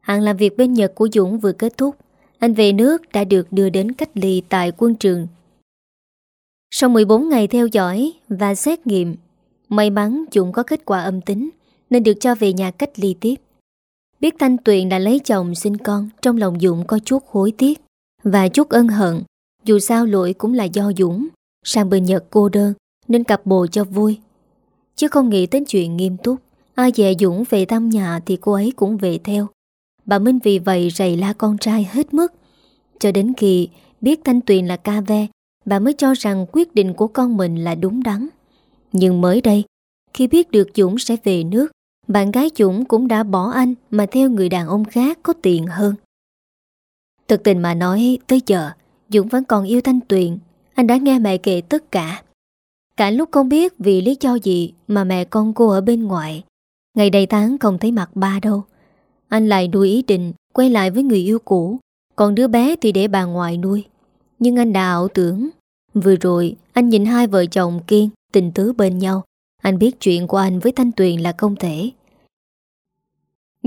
Hàng làm việc bên Nhật của Dũng vừa kết thúc, Anh về nước đã được đưa đến cách ly tại quân trường. Sau 14 ngày theo dõi và xét nghiệm, May mắn Dũng có kết quả âm tính, Nên được cho về nhà cách ly tiếp. Biết Thanh Tuyền đã lấy chồng sinh con, Trong lòng Dũng có chút hối tiếc Và chút ân hận. Dù sao lỗi cũng là do Dũng, Sang bên Nhật cô đơn, Nên cặp bồ cho vui. Chứ không nghĩ đến chuyện nghiêm túc. Ai dè Dũng về thăm nhà Thì cô ấy cũng về theo. Bà Minh vì vậy rầy la con trai hết mức. Cho đến khi biết Thanh Tuyền là ca ve, Bà mới cho rằng quyết định của con mình là đúng đắn. Nhưng mới đây, Khi biết được Dũng sẽ về nước, Bạn gái Dũng cũng đã bỏ anh Mà theo người đàn ông khác có tiền hơn. Thực tình mà nói, Tới giờ, Dũng vẫn còn yêu Thanh Tuyền. Anh đã nghe mẹ kể tất cả. Cả lúc không biết vì lý do gì Mà mẹ con cô ở bên ngoài. Ngày đầy tháng không thấy mặt ba đâu. Anh lại đuổi ý định Quay lại với người yêu cũ. Còn đứa bé thì để bà ngoại nuôi. Nhưng anh đã ảo tưởng. Vừa rồi, anh nhìn hai vợ chồng Kiên Tình tứ bên nhau. Anh biết chuyện của anh với Thanh Tuyền là không thể.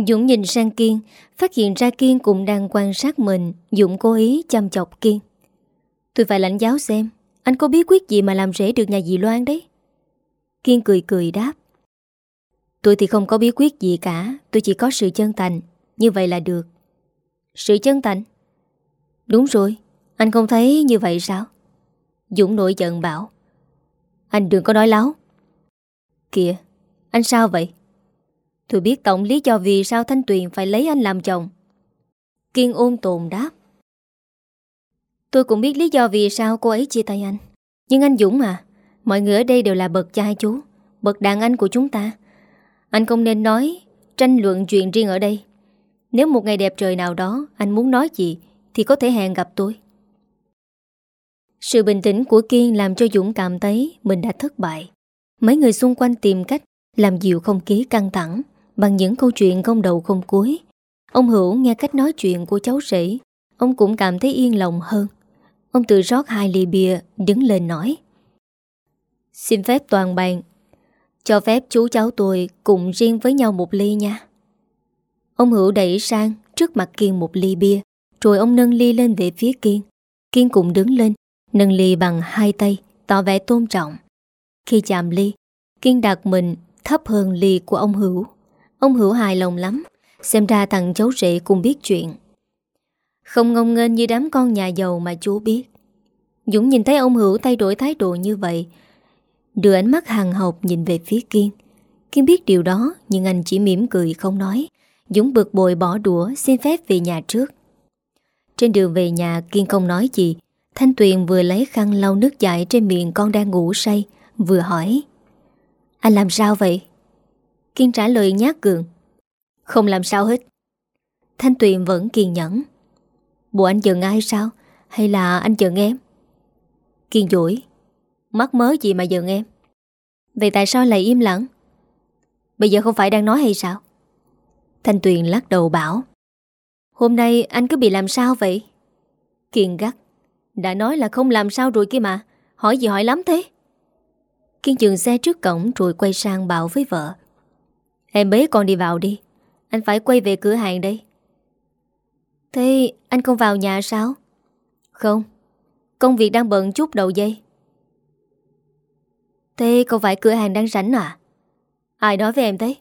Dũng nhìn sang Kiên, Phát hiện ra Kiên cũng đang quan sát mình Dũng cố ý chăm chọc Kiên. Tôi phải lãnh giáo xem. Anh có bí quyết gì mà làm rễ được nhà dì Loan đấy? Kiên cười cười đáp. Tôi thì không có bí quyết gì cả, Tôi chỉ có sự chân thành. Như vậy là được. Sự chân thành? Đúng rồi, Anh không thấy như vậy sao? Dũng nổi giận bảo. Anh đừng có nói láo. Kìa, Anh sao vậy? Tôi biết tổng lý do vì sao Thanh Tuyền phải lấy anh làm chồng. Kiên ôn tồn đáp. Tôi cũng biết lý do vì sao cô ấy chia tay anh. Nhưng anh Dũng à Mọi người ở đây đều là bậc trai chú, Bậc đàn anh của chúng ta. Anh không nên nói Tranh luận chuyện riêng ở đây. Nếu một ngày đẹp trời nào đó Anh muốn nói gì Thì có thể hẹn gặp tôi. Sự bình tĩnh của Kiên làm cho Dũng cảm thấy Mình đã thất bại. Mấy người xung quanh tìm cách Làm dịu không khí căng thẳng Bằng những câu chuyện không đầu không cuối. Ông Hữu nghe cách nói chuyện của cháu sĩ Ông cũng cảm thấy yên lòng hơn. Ông tự rót hai ly bia, Đứng lên nói. Xin phép toàn bàn. Cho phép chú cháu tôi cùng riêng với nhau một ly nha. Ông Hữu đẩy sang Trước mặt Kiên một ly bia, Rồi ông nâng ly lên về phía Kiên. Kiên cũng đứng lên, Nâng ly bằng hai tay, Tỏ vẻ tôn trọng. Khi chạm ly, Kiên đặt mình thấp hơn ly của ông Hữu. Ông Hữu hài lòng lắm, Xem ra thằng cháu rể cũng biết chuyện. Không ngông nghênh như đám con nhà giàu mà chú biết. Dũng nhìn thấy ông Hữu thay đổi thái độ như vậy, Đưa ánh mắt hàng học nhìn về phía Kiên. Kiên biết điều đó, Nhưng anh chỉ mỉm cười không nói. Dũng bực bội bỏ đũa, xin phép về nhà trước. Trên đường về nhà, Kiên không nói gì. Thanh Tuyền vừa lấy khăn lau nước dại trên miệng con đang ngủ say, Vừa hỏi, Anh làm sao vậy? Kiên trả lời nhát cường, Không làm sao hết. Thanh Tuyền vẫn kiên nhẫn. Bộ anh giận ai sao? Hay là anh giận em? Kiên dỗi Mắc mớ gì mà giận em? Vậy tại sao lại im lặng? Bây giờ không phải đang nói hay sao? Thanh Tuyền lắc đầu bảo, Hôm nay anh cứ bị làm sao vậy? Kiên gắt, Đã nói là không làm sao rồi kia mà, Hỏi gì hỏi lắm thế? Kiên dừng xe trước cổng rồi quay sang bảo với vợ, Em bế con đi vào đi, Anh phải quay về cửa hàng đây. Thế anh không vào nhà sao? Không. Công việc đang bận chút đầu dây. Thế không phải cửa hàng đang rảnh à? Ai nói với em thế?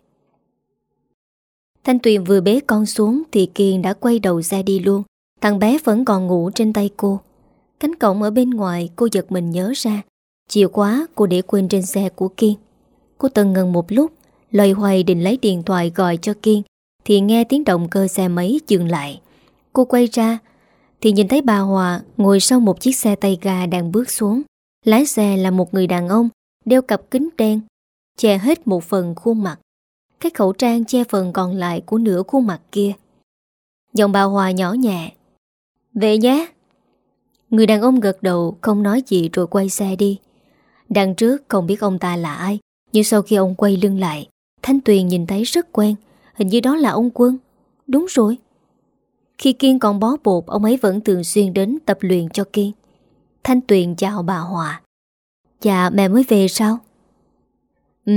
Thanh Tuyền vừa bế con xuống Thì Kiên đã quay đầu xe đi luôn. Thằng bé vẫn còn ngủ trên tay cô. Cánh cổng ở bên ngoài, cô giật mình nhớ ra. Chìa khóa cô để quên trên xe của Kiên. Cô từng ngần một lúc Lời hoài định lấy điện thoại gọi cho Kiên, Thì nghe tiếng động cơ xe máy dừng lại. Cô quay ra, Thì nhìn thấy bà Hòa ngồi sau một chiếc xe tay ga đang bước xuống. Lái xe là một người đàn ông, Đeo cặp kính đen, Che hết một phần khuôn mặt. Cái khẩu trang che phần còn lại của nửa khuôn mặt kia. Giọng bà Hòa nhỏ nhẹ. Về nhé. Người đàn ông gật đầu, không nói gì rồi quay xe đi. Đằng trước không biết ông ta là ai, Nhưng sau khi ông quay lưng lại, Thanh Tuyền nhìn thấy rất quen, Hình như đó là ông Quân. Đúng rồi khi Kiên còn bó bột Ông ấy vẫn thường xuyên đến tập luyện cho Kiên. Thanh Tuyền chào bà Hòa. Dạ mẹ mới về sao? Ừ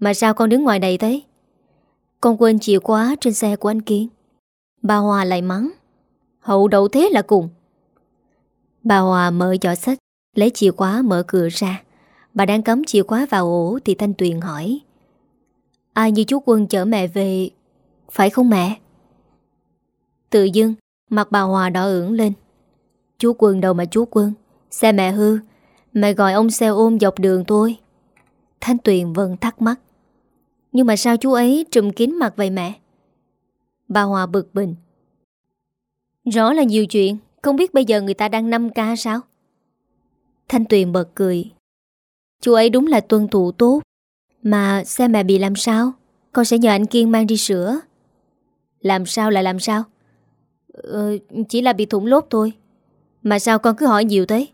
Mà sao con đứng ngoài đây thế? Con quên chìa khóa trên xe của anh Kiên. Bà Hòa lại mắng. Hậu đậu thế là cùng. Bà Hòa mở giỏ sách, Lấy chìa khóa mở cửa ra. Bà đang cấm chìa khóa vào ổ Thì Thanh Tuyền hỏi. Ai như chú Quân chở mẹ về, Phải không mẹ? Tự dưng, Mặt bà Hòa đỏ ửng lên. Chú Quân đâu mà chú Quân? Xe mẹ hư, Mẹ gọi ông xe ôm dọc đường tôi Thanh Tuyền vẫn thắc mắc. Nhưng mà sao chú ấy trùm kín mặt vậy mẹ? Bà Hòa bực bình Rõ là nhiều chuyện, Không biết bây giờ người ta đang 5 ca sao? Thanh Tuyền bật cười. Chú ấy đúng là tuân thủ tốt. Mà xe mẹ bị làm sao? Con sẽ nhờ anh Kiên mang đi sửa. Làm sao là làm sao? Ờ, Chỉ là bị thủng lốp thôi. Mà sao con cứ hỏi nhiều thế?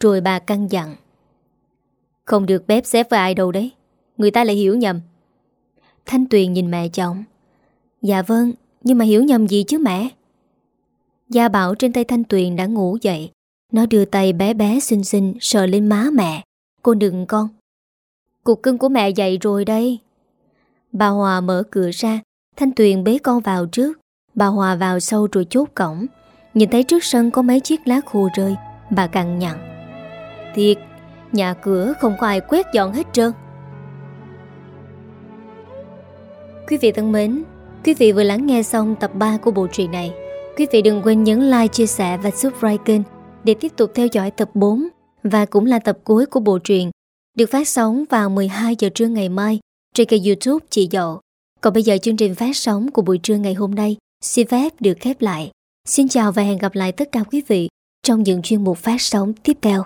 Rồi bà căng dặn. Không được bếp xếp với ai đâu đấy. Người ta lại hiểu nhầm. Thanh Tuyền nhìn mẹ chồng. Dạ vâng Nhưng mà hiểu nhầm gì chứ mẹ? Gia Bảo trên tay Thanh Tuyền đã ngủ dậy. Nó đưa tay bé bé xinh xinh Sờ lên má mẹ. Cô đừng con. Cục cưng của mẹ dậy rồi đây. Bà Hòa mở cửa ra. Thanh Tuyền bế con vào trước. Bà Hòa vào sâu rồi chốt cổng. Nhìn thấy trước sân có mấy chiếc lá khô rơi Bà cằn nhặn Thiệt Nhà cửa không có ai quét dọn hết trơn. Quý vị thân mến Quý vị vừa lắng nghe xong tập 3 của bộ truyện này. Quý vị đừng quên nhấn like, chia sẻ và subscribe kênh Để tiếp tục theo dõi tập 4 Và cũng là tập cuối của bộ truyện Được phát sóng vào 12 giờ trưa ngày mai Trên kênh youtube Chị Dậu. Còn bây giờ chương trình phát sóng của buổi trưa ngày hôm nay Xin phép được khép lại. Xin chào và hẹn gặp lại tất cả quý vị Trong những chuyên mục phát sóng tiếp theo.